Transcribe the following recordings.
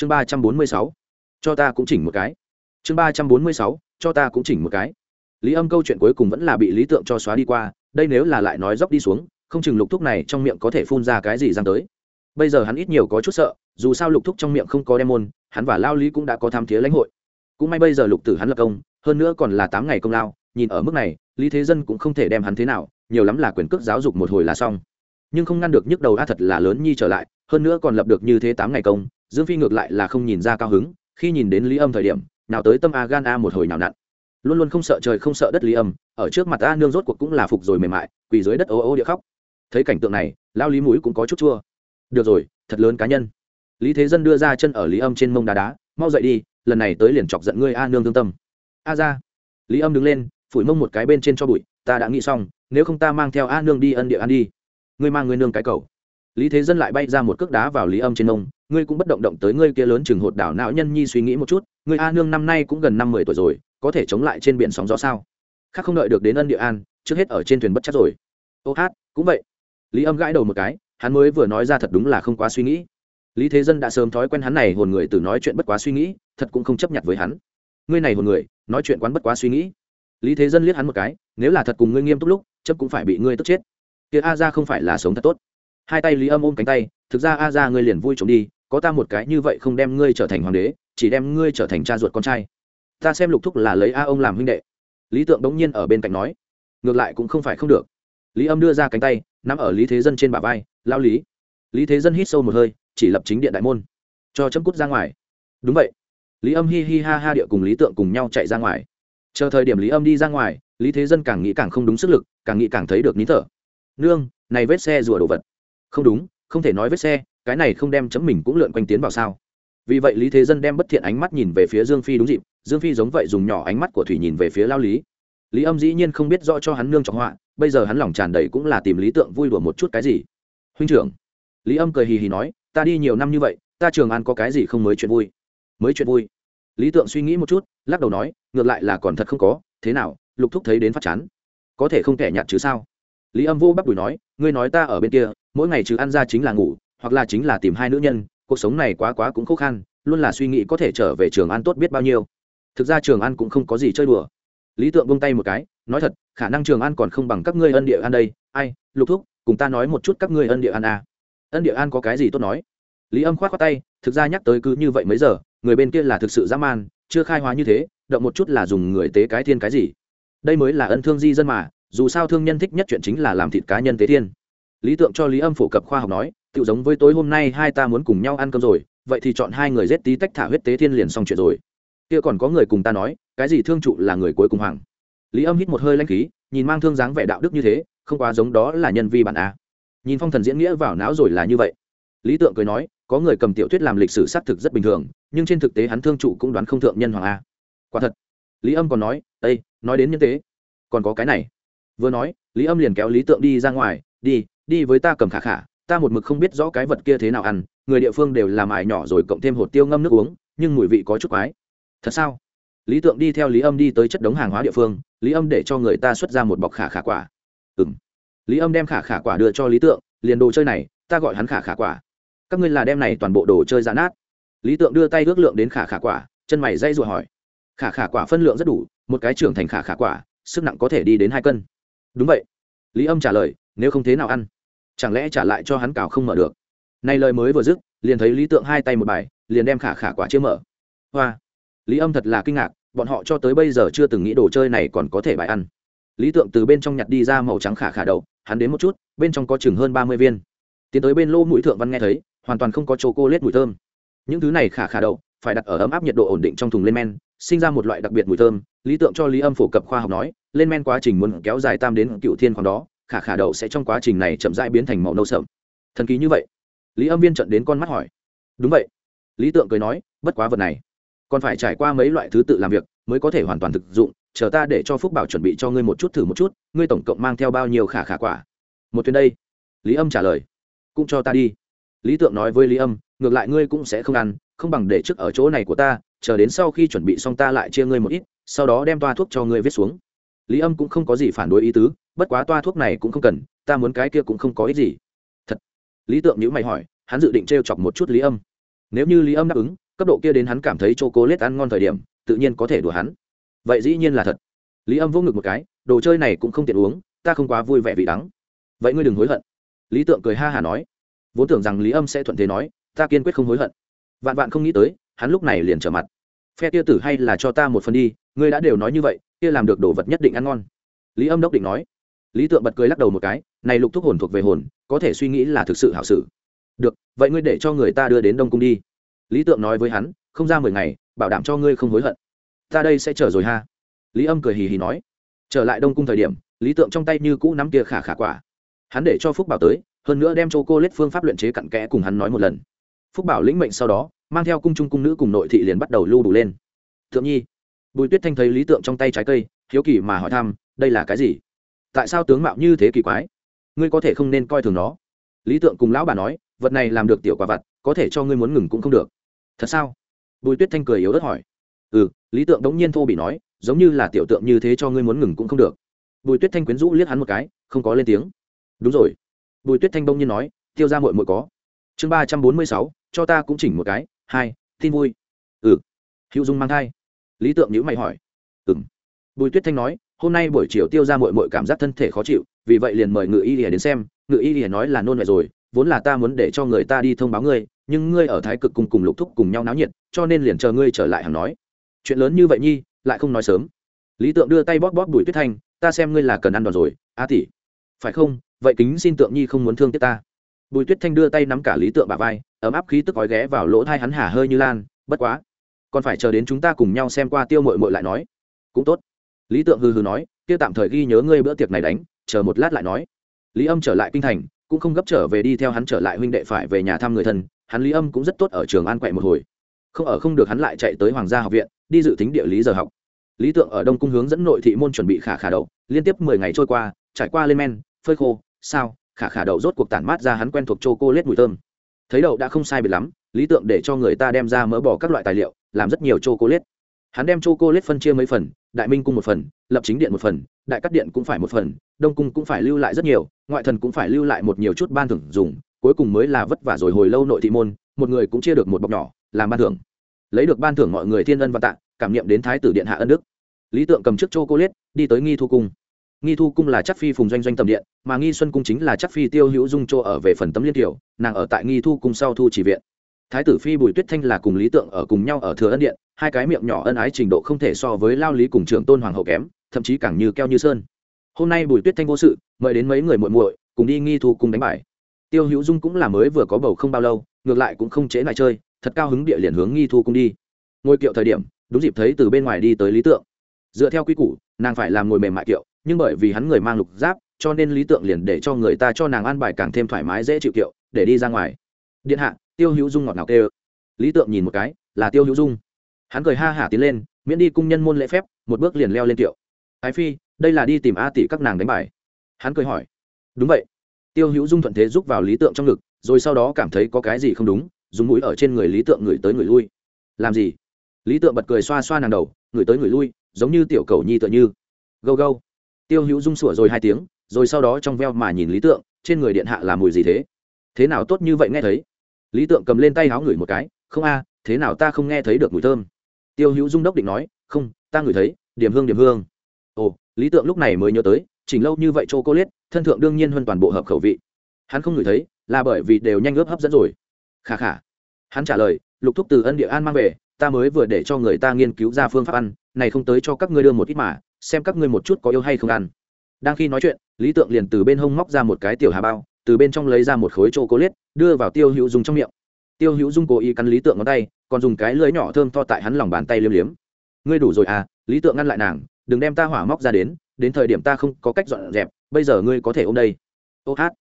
chương ba trăm bốn mươi sáu. Cho ta cũng chỉnh một cái. Chương ba trăm bốn mươi sáu. Cho ta cũng chỉnh một cái. Lý âm câu chuyện cuối cùng vẫn là bị lý tượng cho xóa đi qua, đây nếu là lại nói dốc đi xuống, không chừng lục thúc này trong miệng có thể phun ra cái gì giang tới. Bây giờ hắn ít nhiều có chút sợ, dù sao lục thúc trong miệng không có đem môn, hắn và lao lý cũng đã có tham thiế lãnh hội. Cũng may bây giờ lục tử hắn lập công, hơn nữa còn là tám ngày công lao, nhìn ở mức này, lý thế dân cũng không thể đem hắn thế nào, nhiều lắm là quyền cước giáo dục một hồi là xong nhưng không ngăn được nhức đầu a thật là lớn nhi trở lại, hơn nữa còn lập được như thế tám ngày công, dương phi ngược lại là không nhìn ra cao hứng, khi nhìn đến lý âm thời điểm, nào tới tâm a gan a một hồi nào nặn. Luôn luôn không sợ trời không sợ đất lý âm, ở trước mặt a nương rốt cuộc cũng là phục rồi mềm mại, quỳ dưới đất ô ô địa khóc. Thấy cảnh tượng này, lao lý mũi cũng có chút chua. Được rồi, thật lớn cá nhân. Lý thế dân đưa ra chân ở lý âm trên mông đá đá, mau dậy đi, lần này tới liền chọc giận ngươi a nương thương tâm. A ra. Lý âm đứng lên, phủi mông một cái bên trên cho bụi, ta đã nghĩ xong, nếu không ta mang theo a nương đi ân địa ăn đi ngươi mang ngươi nương cái cầu. Lý thế dân lại bay ra một cước đá vào lý âm trên ông. ngươi cũng bất động động tới ngươi kia lớn chừng hột đảo não nhân nhi suy nghĩ một chút, ngươi a nương năm nay cũng gần năm mươi tuổi rồi, có thể chống lại trên biển sóng gió sao? Khác không đợi được đến ân địa an, trước hết ở trên thuyền bất chắc rồi. Ô hát, cũng vậy. Lý âm gãi đầu một cái, hắn mới vừa nói ra thật đúng là không quá suy nghĩ. Lý thế dân đã sớm thói quen hắn này hồn người từ nói chuyện bất quá suy nghĩ, thật cũng không chấp nhận với hắn. Ngươi này hồn người, nói chuyện quán bất quá suy nghĩ. Lý thế dân liếc hắn một cái, nếu là thật cùng ngươi nghiêm túc lúc chấp cũng phải bị ngươi tức chết kia a ra không phải là sống thật tốt. Hai tay lý âm ôm cánh tay, thực ra a ra ngươi liền vui trộm đi, có ta một cái như vậy không đem ngươi trở thành hoàng đế, chỉ đem ngươi trở thành cha ruột con trai. Ta xem lục thúc là lấy a ông làm huynh đệ. Lý tượng đống nhiên ở bên cạnh nói, ngược lại cũng không phải không được. Lý âm đưa ra cánh tay, nắm ở lý thế dân trên bả vai lao lý. Lý thế dân hít sâu một hơi, chỉ lập chính điện đại môn, cho chấm cút ra ngoài. Đúng vậy. Lý âm hi hi ha ha địa cùng lý tượng cùng nhau chạy ra ngoài. Chờ thời điểm lý âm đi ra ngoài, lý thế dân càng nghĩ càng không đúng sức lực, càng nghĩ càng thấy được nín thở nương, này vết xe rùa đồ vật. Không đúng, không thể nói vết xe, cái này không đem chấm mình cũng lượn quanh tiến vào sao? Vì vậy lý thế dân đem bất thiện ánh mắt nhìn về phía dương phi đúng dịp, dương phi giống vậy dùng nhỏ ánh mắt của thủy nhìn về phía lao lý. Lý âm dĩ nhiên không biết rõ cho hắn nương trọng họa, bây giờ hắn lòng tràn đầy cũng là tìm lý tượng vui đùa một chút cái gì. Huynh trưởng, lý âm cười hì hì nói, ta đi nhiều năm như vậy, ta trường an có cái gì không mới chuyện vui? Mới chuyện vui? Lý tượng suy nghĩ một chút, lắc đầu nói, ngược lại là còn thật không có, thế nào, lục thúc thấy đến phát chán. Có thể không kẻ nhạt chứ sao? Lý âm vô bắp đùi nói, ngươi nói ta ở bên kia, mỗi ngày trừ ăn ra chính là ngủ, hoặc là chính là tìm hai nữ nhân, cuộc sống này quá quá cũng khó khăn luôn là suy nghĩ có thể trở về trường ăn tốt biết bao nhiêu. Thực ra trường ăn cũng không có gì chơi đùa. Lý tượng bông tay một cái, nói thật, khả năng trường ăn còn không bằng các ngươi ân địa ăn đây. Ai, lục thúc, cùng ta nói một chút các ngươi ân địa ăn à. ân địa ăn có cái gì tốt nói? Lý âm khoát khoát tay, thực ra nhắc tới cứ như vậy mấy giờ, người bên kia là thực sự dã man, chưa khai hóa như thế, động một chút là dùng người tế cái thiên cái gì. Đây mới là ân thương di dân mà dù sao thương nhân thích nhất chuyện chính là làm thịt cá nhân tế thiên. Lý tượng cho lý âm phổ cập khoa học nói tự giống với tối hôm nay hai ta muốn cùng nhau ăn cơm rồi, vậy thì chọn hai người rét tí tách thả huyết tế thiên liền xong chuyện rồi. Kia còn có người cùng ta nói, cái gì thương trụ là người cuối cùng hoàng? Lý âm hít một hơi lanh khí, nhìn mang thương dáng vẻ đạo đức như thế, không quá giống đó là nhân vi bản a. Nhìn phong thần diễn nghĩa vào não rồi là như vậy. Lý tượng cười nói, có người cầm tiểu thuyết làm lịch sử xác thực rất bình thường, nhưng trên thực tế hắn thương trụ cũng đoán không thượng nhân hoàng a. Quả thật. Lý âm còn nói ây nói đến nhân tế, còn có cái này vừa nói, lý âm liền kéo lý tượng đi ra ngoài, đi đi với ta cầm khả khả, ta một mực không biết rõ cái vật kia thế nào ăn, người địa phương đều làm ải nhỏ rồi cộng thêm hột tiêu ngâm nước uống, nhưng mùi vị có chút quái. Thật sao? Lý tượng đi theo lý âm đi tới chất đống hàng hóa địa phương, lý âm để cho người ta xuất ra một bọc khả khả quả. Ừ m lý âm đem khả khả quả đưa cho lý tượng, liền đồ chơi này, ta gọi hắn khả khả quả. Các ngươi là đem này toàn bộ đồ chơi giã nát. Lý tượng đưa tay ước lượng đến khả khả quả, chân mày dây rùa hỏi. Khả khả quả phân lượng rất đủ, một cái trưởng thành khả khả quả, sức nặng có thể đi đến hai cân đúng vậy. Lý âm trả lời, nếu không thế nào ăn? Chẳng lẽ trả lại cho hắn cào không mở được? Nay lời mới vừa dứt, liền thấy lý tượng hai tay một bài, liền đem khả khả quả chưa mở. Hoa. Lý âm thật là kinh ngạc, bọn họ cho tới bây giờ chưa từng nghĩ đồ chơi này còn có thể bài ăn. Lý tượng từ bên trong nhặt đi ra màu trắng khả khả đầu, hắn đến một chút, bên trong có chừng hơn ba mươi viên. Tiến tới bên lô mũi thượng văn nghe thấy, hoàn toàn không có chỗ cô lết mùi thơm. Những thứ này khả khả đậu phải đặt ở ấm áp nhiệt độ ổn định trong thùng lên men sinh ra một loại đặc biệt mùi thơm, lý tượng cho lý âm phổ cập khoa học nói, lên men quá trình muốn kéo dài tam đến cựu thiên khoảng đó, khả khả đậu sẽ trong quá trình này chậm rãi biến thành màu nâu sậm. Thần kỳ như vậy? Lý âm viên trận đến con mắt hỏi. Đúng vậy. Lý tượng cười nói, bất quá vật này, còn phải trải qua mấy loại thứ tự làm việc, mới có thể hoàn toàn thực dụng, chờ ta để cho phúc bảo chuẩn bị cho ngươi một chút thử một chút, ngươi tổng cộng mang theo bao nhiêu khả khả quả? Một tuyến đây. Lý âm trả lời. Cũng cho ta đi. Lý tượng nói với lý âm, ngược lại ngươi cũng sẽ không ăn, không bằng để trước ở chỗ này của ta chờ đến sau khi chuẩn bị xong ta lại chia ngươi một ít, sau đó đem toa thuốc cho ngươi viết xuống. Lý âm cũng không có gì phản đối ý tứ, bất quá toa thuốc này cũng không cần, ta muốn cái kia cũng không có ích gì. Thật. Lý tượng nhữ mày hỏi, hắn dự định t r e o chọc một chút lý âm. Nếu như lý âm đáp ứng, cấp độ kia đến hắn cảm thấy c h o c ô lết ăn ngon thời điểm, tự nhiên có thể đùa hắn. Vậy dĩ nhiên là thật. Lý âm vỗ ngực một cái, đồ chơi này cũng không tiện uống, ta không quá vui vẻ vị đắng. Vậy ngươi đừng hối hận. Lý tượng cười ha hả nói. Vốn tưởng rằng lý âm sẽ thuận thế nói, ta kiên quyết không hối hận. Vạn vạn không nghĩ tới hắn lúc này liền trở mặt. Phe kia tử hay là cho ta một phần đi, ngươi đã đều nói như vậy, kia làm được đồ vật nhất định ăn ngon. Lý âm đốc định nói. Lý tượng bật cười lắc đầu một cái, này lục thúc hồn thuộc về hồn, có thể suy nghĩ là thực sự hảo sử được, vậy ngươi để cho người ta đưa đến đông cung đi. Lý tượng nói với hắn, không ra mười ngày, bảo đảm cho ngươi không hối hận. Ta đây sẽ chờ rồi ha. Lý âm cười hì hì nói. Trở lại đông cung thời điểm, lý tượng trong tay như cũ nắm kia khả khả quả. Hắn để cho phúc bảo tới, hơn nữa đem cho cô lết phương pháp luyện chế cặn kẽ cùng hắn nói một lần phúc bảo lĩnh mệnh sau đó mang theo cung trung cung nữ cùng nội thị liền bắt đầu lưu đủ lên. Thượng nhi bùi tuyết thanh thấy lý tượng trong tay trái cây hiếu kỳ mà hỏi thăm đây là cái gì? Tại sao tướng mạo như thế kỳ quái? Ngươi có thể không nên coi thường nó. Lý tượng cùng lão bà nói vật này làm được tiểu quả vật, có thể cho ngươi muốn ngừng cũng không được. Thật sao? Bùi tuyết thanh cười yếu ớt hỏi. Ừ lý tượng đống nhiên thô bị nói giống như là tiểu tượng như thế cho ngươi muốn ngừng cũng không được. Bùi tuyết thanh quyến rũ liếc hắn một cái không có lên tiếng. Đúng rồi. Bùi tuyết thanh bỗng nhiên nói tiêu ra mội mội có. Chương ba trăm bốn mươi sáu cho ta cũng chỉnh một cái, hai, tin vui. Ừ. Hữu dung mang thai. Lý tượng nhữ mày hỏi. Ừ m bùi tuyết thanh nói, hôm nay buổi chiều tiêu ra mội mội cảm giác thân thể khó chịu, vì vậy liền mời ngự y lìa đến xem. Ngự y lìa nói là nôn mẹ rồi, vốn là ta muốn để cho người ta đi thông báo ngươi, nhưng ngươi ở thái cực cùng cùng lục thúc cùng nhau náo nhiệt, cho nên liền chờ ngươi trở lại hằng nói. Chuyện lớn như vậy nhi, lại không nói sớm. Lý tượng đưa tay bóp bóp bùi tuyết thanh, ta xem ngươi là cần ăn đòn rồi, a tỷ. Phải không? Vậy kính xin tượng nhi không muốn thương tiếc ta bùi tuyết thanh đưa tay nắm cả lý tượng bà vai, ấm áp khí tức gói ghé vào lỗ thai hắn hả hơi như lan, bất quá, còn phải chờ đến chúng ta cùng nhau xem qua tiêu mội mội lại nói. Cũng tốt. Lý tượng hừ hừ nói kia tạm thời ghi nhớ ngươi bữa tiệc này đánh, chờ một lát lại nói. Lý âm trở lại kinh thành, cũng không gấp trở về đi theo hắn trở lại huynh đệ phải về nhà thăm người thân, hắn lý âm cũng rất tốt ở trường an quậy một hồi. Không ở không được hắn lại chạy tới hoàng gia học viện, đi dự tính địa lý giờ học. Lý tượng ở đông cung hướng dẫn nội thị môn chuẩn bị khả khả đậu, liên tiếp mười ngày trôi qua, trải qua lên men, phơi khô, sao khả khả đậu rốt cuộc tản mát ra hắn quen thuộc chô cô lết mùi thơm. Thấy đậu đã không sai biệt lắm, lý tượng để cho người ta đem ra mỡ bỏ các loại tài liệu, làm rất nhiều chô cô lết hắn đem chô cô lết phân chia mấy phần, đại minh cung một phần, lập chính điện một phần, đại cắt điện cũng phải một phần, đông cung cũng phải lưu lại rất nhiều, ngoại thần cũng phải lưu lại một nhiều chút ban thưởng dùng, cuối cùng mới là vất vả rồi hồi lâu nội thị môn, một người cũng chia được một bọc nhỏ, làm ban thưởng. Lấy được ban thưởng mọi người thiên ân và tạ, cảm nghiệm đến thái tử điện hạ ân đức. Lý tượng cầm chiếc chô cô lết đi tới nghi thu cung nghi thu cung là chắc phi phùng doanh doanh tầm điện, mà nghi xuân cung chính là chắc phi tiêu hữu dung chỗ ở về phần tấm liên tiểu, nàng ở tại nghi thu cung sau thu chỉ viện. Thái tử phi bùi tuyết thanh là cùng lý tượng ở cùng nhau ở thừa ân điện, hai cái miệng nhỏ ân ái trình độ không thể so với lao lý cùng trưởng tôn hoàng hậu kém, thậm chí càng như keo như sơn. Hôm nay bùi tuyết thanh vô sự, mời đến mấy người muội muội, cùng đi nghi thu cung đánh bài. Tiêu hữu dung cũng là mới vừa có bầu không bao lâu, ngược lại cũng không chế lại chơi, thật cao hứng địa liền hướng nghi thu cung đi. Ngôi kiệu thời điểm, đúng dịp thấy từ bên ngoài đi tới lý tượng dựa theo quy củ, nàng phải làm ngồi mềm mại kiệu, nhưng bởi vì hắn người mang lục giáp, cho nên lý tượng liền để cho người ta cho nàng ăn bài càng thêm thoải mái dễ chịu kiệu, để đi ra ngoài. Điện hạ, tiêu hữu dung ngọt ngào kêu. Lý tượng nhìn một cái, là tiêu hữu dung. Hắn cười ha hả tiến lên, miễn đi cung nhân môn lễ phép, một bước liền leo lên kiệu. Ái phi, đây là đi tìm a tỷ các nàng đánh bài. Hắn cười hỏi. Đúng vậy. Tiêu hữu dung thuận thế giúp vào lý tượng trong ngực, rồi sau đó cảm thấy có cái gì không đúng, dùng mũi ở trên người lý tượng người tới người lui. Làm gì? Lý tượng bật cười xoa xoa nàng đầu người tới người lui giống như tiểu cầu nhi tựa như. Gâu gâu. Tiêu hữu dung sủa rồi hai tiếng, rồi sau đó trong veo mà nhìn lý tượng, trên người điện hạ là mùi gì thế? Thế nào tốt như vậy nghe thấy? Lý tượng cầm lên tay háo ngửi một cái, không a, thế nào ta không nghe thấy được mùi thơm? Tiêu hữu dung đốc định nói, không, ta ngửi thấy, điểm hương điểm hương. Ồ, lý tượng lúc này mới nhớ tới, chỉnh lâu như vậy c cô liết thân thượng đương nhiên hơn toàn bộ hợp khẩu vị. Hắn không ngửi thấy, là bởi vì đều nhanh ướp hấp dẫn rồi. Khà khà hắn trả lời, lục thúc từ ân địa an mang về, ta mới vừa để cho người ta nghiên cứu ra phương pháp ăn này không tới cho các ngươi đưa một ít mà, xem các ngươi một chút có yêu hay không ăn. Đang khi nói chuyện, lý tượng liền từ bên hông móc ra một cái tiểu hà bao, từ bên trong lấy ra một khối chô cố liết, đưa vào tiêu hữu dung trong miệng. Tiêu hữu dung cố ý cắn lý tượng ngón tay, còn dùng cái lưới nhỏ thơm tho tại hắn lòng bàn tay liếm liếm. Ngươi đủ rồi à lý tượng ngăn lại nàng, đừng đem ta hỏa móc ra đến đến thời điểm ta không có cách dọn dẹp, bây giờ ngươi có thể ôm đây. Ô hát.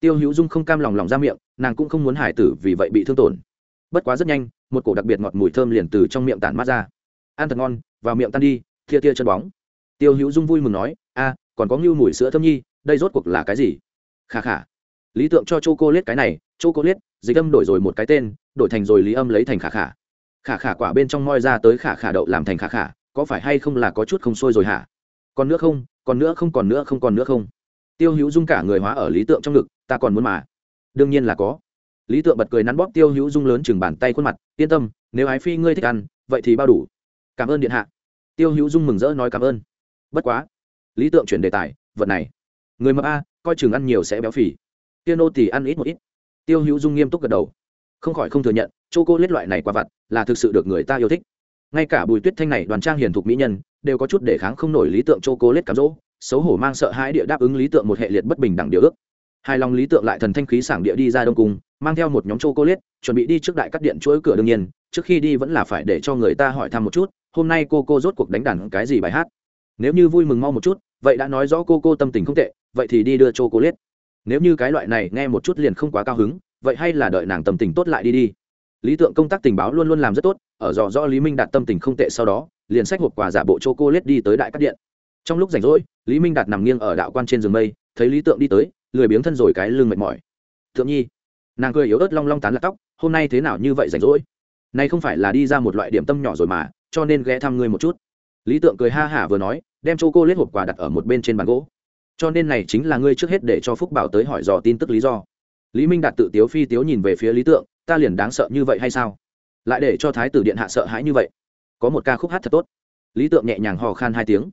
Tiêu hữu dung không cam lòng lòng ra miệng, nàng cũng không muốn hải tử vì vậy bị thương tổn. Bất quá rất nhanh, một cổ đặc biệt ngọt mùi thơm liền từ trong miệng tản mát ra. Ăn thật ngon vào miệng tan đi thia tia chân bóng. Tiêu hữu dung vui mừng nói, a, còn có ngưu mùi sữa thơm nhi, đây rốt cuộc là cái gì? Khà khả lý tượng cho c h o cô liết cái này c h o cô liết dịch âm đổi rồi một cái tên, đổi thành rồi lý âm lấy thành khả khả khả khả quả bên trong moi ra tới khả khả đậu làm thành khả khả có phải hay không là có chút không sôi rồi hả? Còn nữa không, còn nữa không, còn nữa không, còn nữa không. Tiêu hữu dung cả người hóa ở lý tượng trong ngực, ta còn muốn mà. Đương nhiên là có. Lý tượng bật cười nắn bóp tiêu hữu dung lớn chừng bàn tay khuôn mặt, yên tâm, nếu ái phi ngươi thích ăn, vậy thì bao đủ. Cảm ơn điện hạ tiêu hữu dung mừng rỡ nói cảm ơn. Bất quá, lý tượng chuyển đề tài, vật này, người mập a, coi chừng ăn nhiều sẽ béo phì. Tiên nô thì ăn ít một ít. Tiêu hữu dung nghiêm túc gật đầu. Không khỏi không thừa nhận c h o cô lết loại này quả vặt là thực sự được người ta yêu thích. Ngay cả bùi tuyết thanh này đoàn trang hiền thục mỹ nhân, đều có chút để kháng không nổi lý tượng c h o cô lết cám dỗ, xấu hổ mang sợ hãi địa đáp ứng lý tượng một hệ liệt bất bình đẳng điều ước. Hai lòng lý tượng lại thần thanh khí sảng địa đi ra đông cung, mang theo một nhóm c h o cô lết chuẩn bị đi trước đại cắt điện chuỗi cửa đương nhiên, trước khi đi vẫn là phải để cho người ta hỏi thăm một chút hôm nay cô cô rốt cuộc đánh đàn cái gì bài hát? Nếu như vui mừng mau một chút, vậy đã nói rõ cô cô tâm tình không tệ, vậy thì đi đưa c h o cô lết nếu như cái loại này nghe một chút liền không quá cao hứng, vậy hay là đợi nàng tâm tình tốt lại đi đi. Lý tượng công tác tình báo luôn luôn làm rất tốt, ở dò do lý minh đạt tâm tình không tệ sau đó, liền sách hộp quà giả bộ c h o cô lết đi tới đại cắt điện. Trong lúc rảnh rỗi, lý minh đạt nằm nghiêng ở đạo quan trên giường mây, thấy lý tượng đi tới, lười biếng thân rồi cái lưng mệt mỏi. Thượng nhi, nàng cười yếu ớt long long tán lạc tóc, hôm nay thế nào như vậy rảnh rỗi? Nay không phải là đi ra một loại điểm tâm nhỏ rồi mà cho nên ghé thăm ngươi một chút. Lý tượng cười ha hả vừa nói, đem chỗ cô lết hộp quà đặt ở một bên trên bàn gỗ. Cho nên này chính là ngươi trước hết để cho phúc bảo tới hỏi dò tin tức lý do. Lý minh đạt tự tiếu phi tiếu nhìn về phía lý tượng, ta liền đáng sợ như vậy hay sao? Lại để cho thái tử điện hạ sợ hãi như vậy. Có một ca khúc hát thật tốt. Lý tượng nhẹ nhàng hò khan hai tiếng.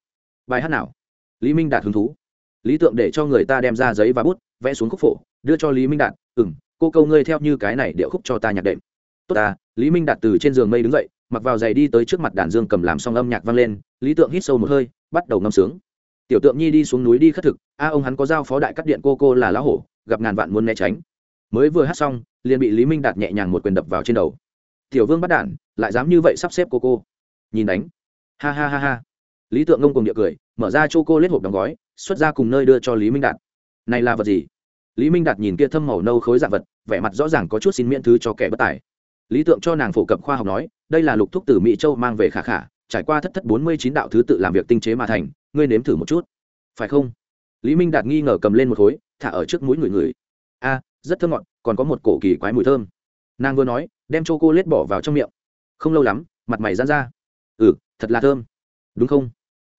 Bài hát nào? Lý minh đạt hứng thú. Lý tượng để cho người ta đem ra giấy và bút, vẽ xuống khúc phổ, đưa cho lý minh đạt. Ừ m cô câu ngươi theo như cái này điệu khúc cho ta nhạc đệm. Tốt ta, lý minh đạt từ trên giường mây đứng dậy mặc vào giày đi tới trước mặt đàn dương cầm làm xong âm nhạc vang lên, lý tượng hít sâu một hơi, bắt đầu ngâm sướng. Tiểu tượng nhi đi xuống núi đi khất thực, a ông hắn có giao phó đại cắt điện cô cô là lão hổ, gặp ngàn vạn muốn né tránh. Mới vừa hát xong, liền bị lý minh đạt nhẹ nhàng một quyền đập vào trên đầu. Tiểu vương bắt đản lại dám như vậy sắp xếp cô cô. Nhìn đánh. Ha ha ha ha. Lý tượng ngông cùng địa cười, mở ra c cô lết hộp đóng gói, xuất ra cùng nơi đưa cho lý minh đạt. Này là vật gì? Lý minh đạt nhìn kia thâm màu nâu khối dạng vật, vẻ mặt rõ ràng có chút xin miễn thứ cho kẻ bất tài lý tượng cho nàng phổ cập khoa học nói, đây là lục thuốc từ mỹ châu mang về khả khả, trải qua thất thất bốn mươi chín đạo thứ tự làm việc tinh chế mà thành, ngươi nếm thử một chút. Phải không? Lý minh đạt nghi ngờ cầm lên một khối, thả ở trước mũi người người. A, rất thơm ngọt, còn có một cổ kỳ quái mùi thơm. Nàng vừa nói, đem cho cô lết bỏ vào trong miệng. Không lâu lắm, mặt mày dán ra. Ừ thật là thơm. Đúng không?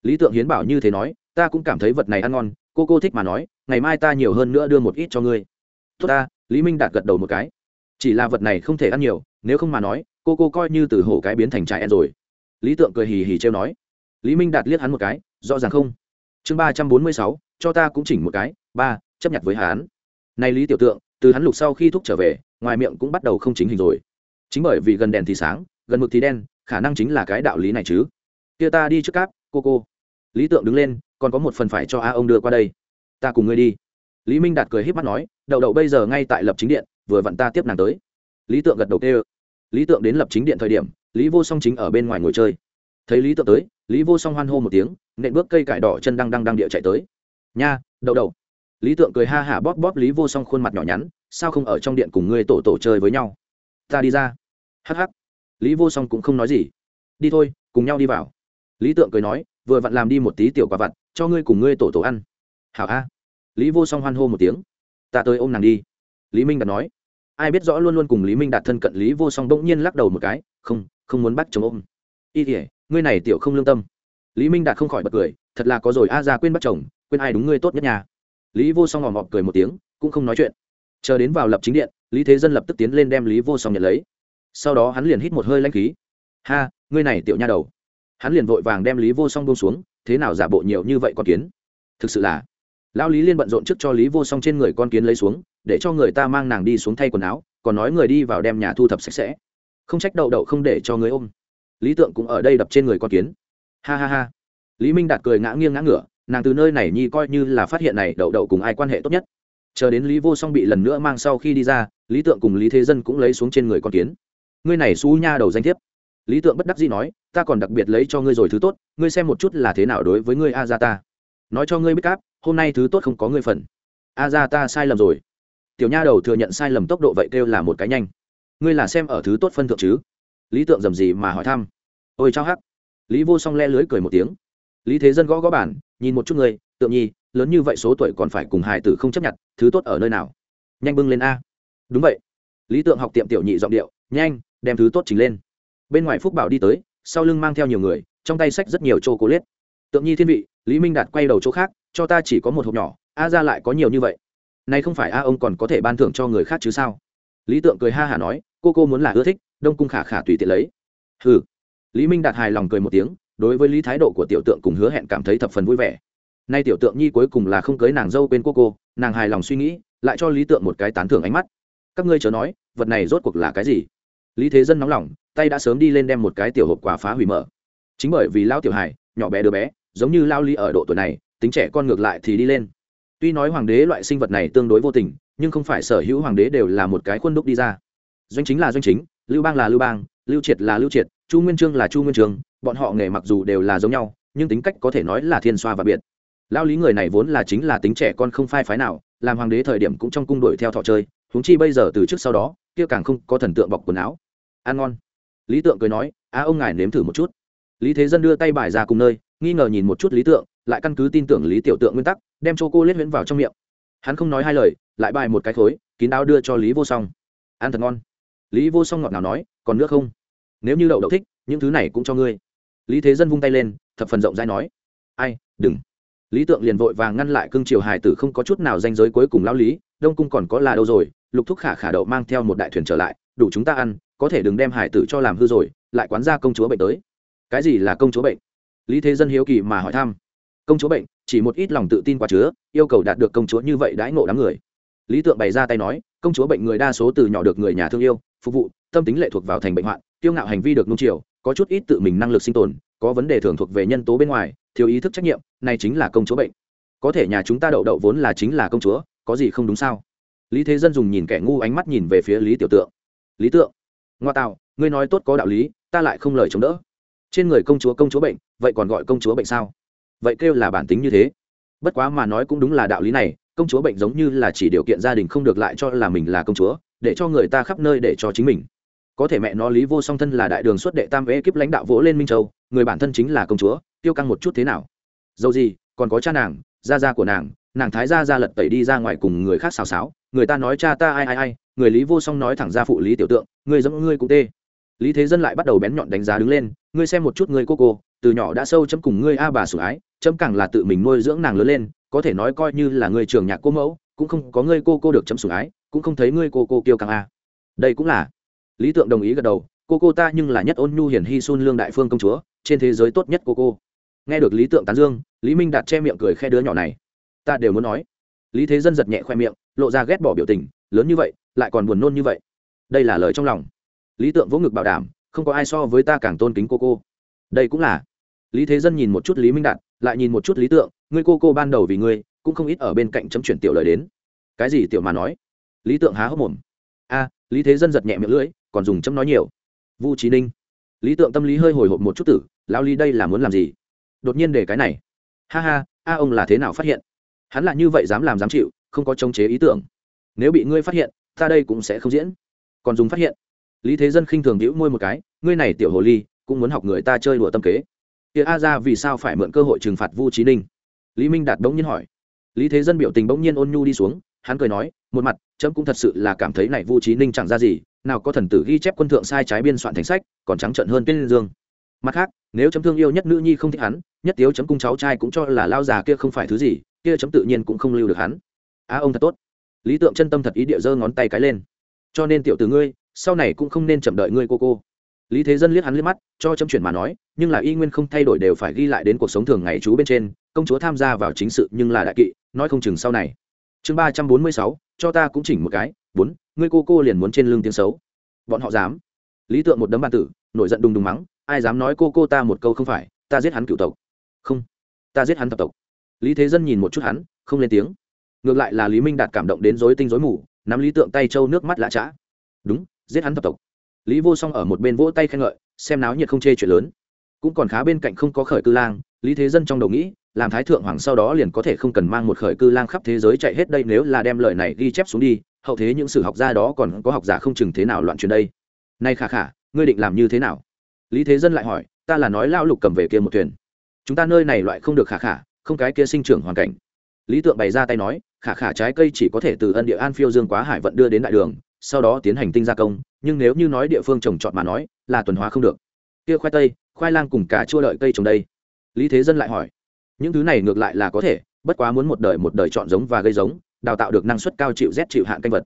Lý tượng hiến bảo như thế nói, ta cũng cảm thấy vật này ăn ngon, cô cô thích mà nói, ngày mai ta nhiều hơn nữa đưa một ít cho ngươi. Tốt ta, lý minh đạt gật đầu một cái. Chỉ là vật này không thể ăn nhiều nếu không mà nói, cô cô coi như từ hổ cái biến thành trại ăn rồi. Lý tượng cười hì hì trêu nói. Lý minh đạt liếc hắn một cái, rõ ràng không? Chương ba trăm bốn mươi sáu, cho ta cũng chỉnh một cái. Ba, chấp nhận với hắn. Nay lý tiểu tượng, từ hắn lục sau khi thúc trở về, ngoài miệng cũng bắt đầu không chính hình rồi. Chính bởi vì gần đèn thì sáng, gần mực thì đen, khả năng chính là cái đạo lý này chứ. Kia ta đi trước cáp, cô cô. Lý tượng đứng lên, còn có một phần phải cho a ông đưa qua đây. Ta cùng ngươi đi. Lý minh đạt cười h í p mắt nói, đậu đậu bây giờ ngay tại lập chính điện, vừa vặn ta tiếp nàng tới. Lý tượng gật đầu tê ơ lý tượng đến lập chính điện thời điểm, lý vô song chính ở bên ngoài ngồi chơi. Thấy lý tượng tới, lý vô song hoan hô một tiếng, nện bước cây cải đỏ chân đang đang đang địa chạy tới. Nha, đậu đậu. Lý tượng cười ha hả bóp bóp lý vô song khuôn mặt nhỏ nhắn, sao không ở trong điện cùng ngươi tổ tổ chơi với nhau? Ta đi ra. Hắc hắc. lý vô song cũng không nói gì. Đi thôi, cùng nhau đi vào. Lý tượng cười nói, vừa vặn làm đi một tí tiểu quả vặt, cho ngươi cùng ngươi tổ tổ ăn. Hảo a. Lý vô song hoan hô một tiếng. Ta tới ôm nàng đi. Lý minh đặt nói ai biết rõ luôn luôn cùng lý minh đạt thân cận lý vô song bỗng nhiên lắc đầu một cái, không không muốn bắt chồng ôm. Y tỉa ngươi này tiểu không lương tâm. Lý minh đạt không khỏi bật cười, thật là có rồi, a ra quên bắt chồng, quên ai đúng ngươi tốt nhất nhà lý vô song ngòm ngọt cười một tiếng, cũng không nói chuyện. Chờ đến vào lập chính điện, lý thế dân lập tức tiến lên đem lý vô song nhận lấy. Sau đó hắn liền hít một hơi lanh khí. Ha, ngươi này tiểu nha đầu. Hắn liền vội vàng đem lý vô song bông xuống, thế nào giả bộ nhiều như vậy con kiến? Thực sự là lão lý liên bận rộn trước cho lý vô song trên người con kiến lấy xuống để cho người ta mang nàng đi xuống thay quần áo, còn nói người đi vào đem nhà thu thập sạch sẽ. Không trách đậu đậu không để cho người ôm. Lý tượng cũng ở đây đập trên người con kiến. Ha ha ha. Lý minh đạt cười ngã nghiêng ngã ngửa, nàng từ nơi này nhi coi như là phát hiện này, đậu đậu cùng ai quan hệ tốt nhất. Chờ đến lý vô song bị lần nữa mang sau khi đi ra, lý tượng cùng lý thế dân cũng lấy xuống trên người con kiến. Ngươi này xú nha đầu danh thiếp. Lý tượng bất đắc dĩ nói, ta còn đặc biệt lấy cho ngươi rồi thứ tốt, ngươi xem một chút là thế nào đối với ngươi, a ra ta. Nói cho ngươi biết cáp, hôm nay thứ tốt không có ngươi phần. A ra ta sai lầm rồi tiểu nha đầu thừa nhận sai lầm tốc độ vậy kêu là một cái nhanh. Ngươi là xem ở thứ tốt phân thượng chứ? Lý tượng dầm gì mà hỏi thăm. Ôi chao hắc. Lý vô song le lưới cười một tiếng. Lý thế dân gõ gõ bản nhìn một chút người tượng nhi, lớn như vậy số tuổi còn phải cùng hài tử không chấp nhận, thứ tốt ở nơi nào? Nhanh bưng lên a. Đúng vậy. Lý tượng học tiệm tiểu nhị giọng điệu, nhanh, đem thứ tốt trình lên. Bên ngoài phúc bảo đi tới, sau lưng mang theo nhiều người, trong tay sách rất nhiều chô cố liết tượng nhi thiên vị, lý minh đạt quay đầu chỗ khác, cho ta chỉ có một hộp nhỏ, a ra lại có nhiều như vậy nay không phải a ông còn có thể ban thưởng cho người khác chứ sao? Lý tượng cười ha hả nói, cô cô muốn là ưa thích, đông cung khả khả tùy tiện lấy. Ừ lý minh đạt hài lòng cười một tiếng, đối với lý thái độ của tiểu tượng cùng hứa hẹn cảm thấy thập phần vui vẻ. Nay tiểu tượng nhi cuối cùng là không cưới nàng dâu quên cô cô, nàng hài lòng suy nghĩ, lại cho lý tượng một cái tán thưởng ánh mắt. Các ngươi chớ nói, vật này rốt cuộc là cái gì? Lý thế dân nóng lòng, tay đã sớm đi lên đem một cái tiểu hộp quà phá hủy mở. Chính bởi vì lao tiểu hài nhỏ bé đứa bé, giống như lao lý ở độ tuổi này, tính trẻ con ngược lại thì đi lên tuy nói hoàng đế loại sinh vật này tương đối vô tình, nhưng không phải sở hữu hoàng đế đều là một cái khuôn đúc đi ra. Doanh chính là doanh chính, lưu bang là lưu bang, lưu triệt là lưu triệt, chu nguyên trương là chu nguyên trương, bọn họ nghề mặc dù đều là giống nhau, nhưng tính cách có thể nói là thiên xoa và biệt. Lao lý người này vốn là chính là tính trẻ con không phai phái nào, làm hoàng đế thời điểm cũng trong cung đuổi theo thọ chơi, huống chi bây giờ từ trước sau đó, kia càng không có thần tượng bọc quần áo. Ăn ngon. Lý tượng cười nói, á ông ngài nếm thử một chút. Lý thế dân đưa tay bài ra cùng nơi, nghi ngờ nhìn một chút lý tượng lại căn cứ tin tưởng lý tiểu tượng nguyên tắc, đem cho cô lết huyễn vào trong miệng. Hắn không nói hai lời, lại bài một cái khối, kín đáo đưa cho lý vô song. Ăn thật ngon. Lý vô song ngọt nào nói, còn nước không? Nếu như đậu đậu thích, những thứ này cũng cho ngươi. Lý thế dân vung tay lên, thập phần rộng rãi nói, ai, đừng. Lý tượng liền vội vàng ngăn lại cương triều hải tử không có chút nào danh giới cuối cùng lao lý, đông cung còn có là đâu rồi, lục thúc khả khả đậu mang theo một đại thuyền trở lại, đủ chúng ta ăn, có thể đừng đem hải tử cho làm hư rồi, lại quán ra công chúa bệnh tới. Cái gì là công chúa bệnh? Lý thế dân hiếu kỳ mà hỏi thăm công chúa bệnh, chỉ một ít lòng tự tin quá chứa, yêu cầu đạt được công chúa như vậy đãi ngộ đám người. Lý tượng bày ra tay nói, công chúa bệnh người đa số từ nhỏ được người nhà thương yêu, phục vụ, tâm tính lệ thuộc vào thành bệnh hoạn tiêu ngạo hành vi được nung chiều, có chút ít tự mình năng lực sinh tồn, có vấn đề thường thuộc về nhân tố bên ngoài, thiếu ý thức trách nhiệm, này chính là công chúa bệnh. Có thể nhà chúng ta đậu đậu vốn là chính là công chúa, có gì không đúng sao? Lý thế dân dùng nhìn kẻ ngu ánh mắt nhìn về phía lý tiểu tượng. Lý tượng, ngoa tạo, ngươi nói tốt có đạo lý, ta lại không lời chống đỡ. Trên người công chúa công chúa bệnh, vậy còn gọi công chúa bệnh sao? Vậy kêu là bản tính như thế. Bất quá mà nói cũng đúng là đạo lý này, công chúa bệnh giống như là chỉ điều kiện gia đình không được lại cho là mình là công chúa, để cho người ta khắp nơi để cho chính mình. Có thể mẹ nó lý vô song thân là đại đường xuất đệ tam vẽ kiếp lãnh đạo vỗ lên minh châu, người bản thân chính là công chúa tiêu căng một chút thế nào? Dầu gì, còn có cha nàng, gia gia của nàng nàng thái gia gia lật tẩy đi ra ngoài cùng người khác xào xáo, người ta nói cha ta ai ai ai, người lý vô song nói thẳng ra phụ lý tiểu tượng, người giống ngươi cũng tê. Lý thế dân lại bắt đầu bén nhọn đánh giá đứng lên, ngươi xem một chút ngươi cô cô, từ nhỏ đã sâu chấm cùng ngươi a bà sủng ái chấm càng là tự mình nuôi dưỡng nàng lớn lên, có thể nói coi như là người trường nhạc cô mẫu, cũng không có ngươi cô cô được chấm sủng ái, cũng không thấy ngươi cô cô kiêu càng a. Đây cũng là. Lý tượng đồng ý gật đầu, cô cô ta nhưng là nhất ôn nhu hiển hy xuân lương đại phương công chúa, trên thế giới tốt nhất cô cô. Nghe được lý tượng tán dương, lý minh đạt che miệng cười khe đứa nhỏ này. Ta đều muốn nói. Lý thế dân giật nhẹ khoe miệng, lộ ra ghét bỏ biểu tình, lớn như vậy, lại còn buồn nôn như vậy. Đây là lời trong lòng. Lý tượng vỗ ngực bảo đảm, không có ai so với ta càng tôn kính cô cô. Đây cũng là. Lý thế dân nhìn một chút lý minh đạt lại nhìn một chút lý tượng, ngươi cô cô ban đầu vì ngươi, cũng không ít ở bên cạnh chấm chuyển tiểu lời đến. Cái gì tiểu mà nói? Lý tượng há hốc mồm. A, lý thế dân giật nhẹ miệng lưỡi, còn dùng chấm nói nhiều. Vu trí ninh. Lý tượng tâm lý hơi hồi hộp một chút tử, lão lý đây là muốn làm gì? Đột nhiên để cái này. Ha ha, a ông là thế nào phát hiện? Hắn là như vậy dám làm dám chịu, không có chống chế ý tưởng. Nếu bị ngươi phát hiện, ta đây cũng sẽ không diễn. Còn dùng phát hiện. Lý thế dân khinh thường đĩu môi một cái, ngươi này tiểu hồ ly, cũng muốn học người ta chơi đùa tâm kế kia a ra vì sao phải mượn cơ hội trừng phạt vu trí ninh? Lý minh đạt bỗng nhiên hỏi. Lý thế dân biểu tình bỗng nhiên ôn nhu đi xuống, hắn cười nói, một mặt trẫm cũng thật sự là cảm thấy này vu trí ninh chẳng ra gì, nào có thần tử ghi chép quân thượng sai trái biên soạn thành sách, còn trắng trợn hơn tiên dương. Mặt khác, nếu chấm thương yêu nhất nữ nhi không thích hắn, nhất tiếu chấm cung cháu trai cũng cho là lao già kia không phải thứ gì, kia chấm tự nhiên cũng không lưu được hắn. Á, ông thật tốt. Lý tượng chân tâm thật ý địa giơ ngón tay cái lên. Cho nên tiểu từ ngươi, sau này cũng không nên chậm đợi ngươi, cô cô lý thế dân liếc hắn liếc mắt, cho chấm chuyển mà nói, nhưng là y nguyên không thay đổi đều phải ghi lại đến cuộc sống thường ngày chú bên trên, công chúa tham gia vào chính sự nhưng là đại kỵ, nói không chừng sau này. Chương ba trăm bốn mươi sáu, cho ta cũng chỉnh một cái, bốn, ngươi cô cô liền muốn trên lưng tiếng xấu. Bọn họ dám. Lý tượng một đấm bàn tử, nổi giận đùng đùng mắng, ai dám nói cô cô ta một câu không phải, ta giết hắn cựu tộc. Không, ta giết hắn tập tộc. Lý thế dân nhìn một chút hắn, không lên tiếng. Ngược lại là lý minh đạt cảm động đến dối tinh dối mù, nắm lý tượng tay trâu nước mắt lạ chã đúng, giết hắn tập tộc lý vô song ở một bên vỗ tay khen ngợi, xem náo nhiệt không chê chuyện lớn. Cũng còn khá bên cạnh không có khởi cư lang, lý thế dân trong đầu nghĩ, làm thái thượng hoàng sau đó liền có thể không cần mang một khởi cư lang khắp thế giới chạy hết đây nếu là đem lời này ghi chép xuống đi, hậu thế những sử học gia đó còn có học giả không chừng thế nào loạn truyền đây. Nay khả khả, ngươi định làm như thế nào? Lý thế dân lại hỏi, ta là nói lao lục cầm về kia một thuyền. Chúng ta nơi này loại không được khả khả, không cái kia sinh trưởng hoàn cảnh. Lý tượng bày ra tay nói, khả khả trái cây chỉ có thể từ ân địa an phiêu dương quá hải vận đưa đến đại đường sau đó tiến hành tinh gia công, nhưng nếu như nói địa phương trồng trọt mà nói, là tuần hóa không được. Kia khoai tây, khoai lang cùng cả chua đợi cây trồng đây. Lý thế dân lại hỏi, những thứ này ngược lại là có thể, bất quá muốn một đời một đời chọn giống và gây giống, đào tạo được năng suất cao chịu rét chịu hạn canh vật.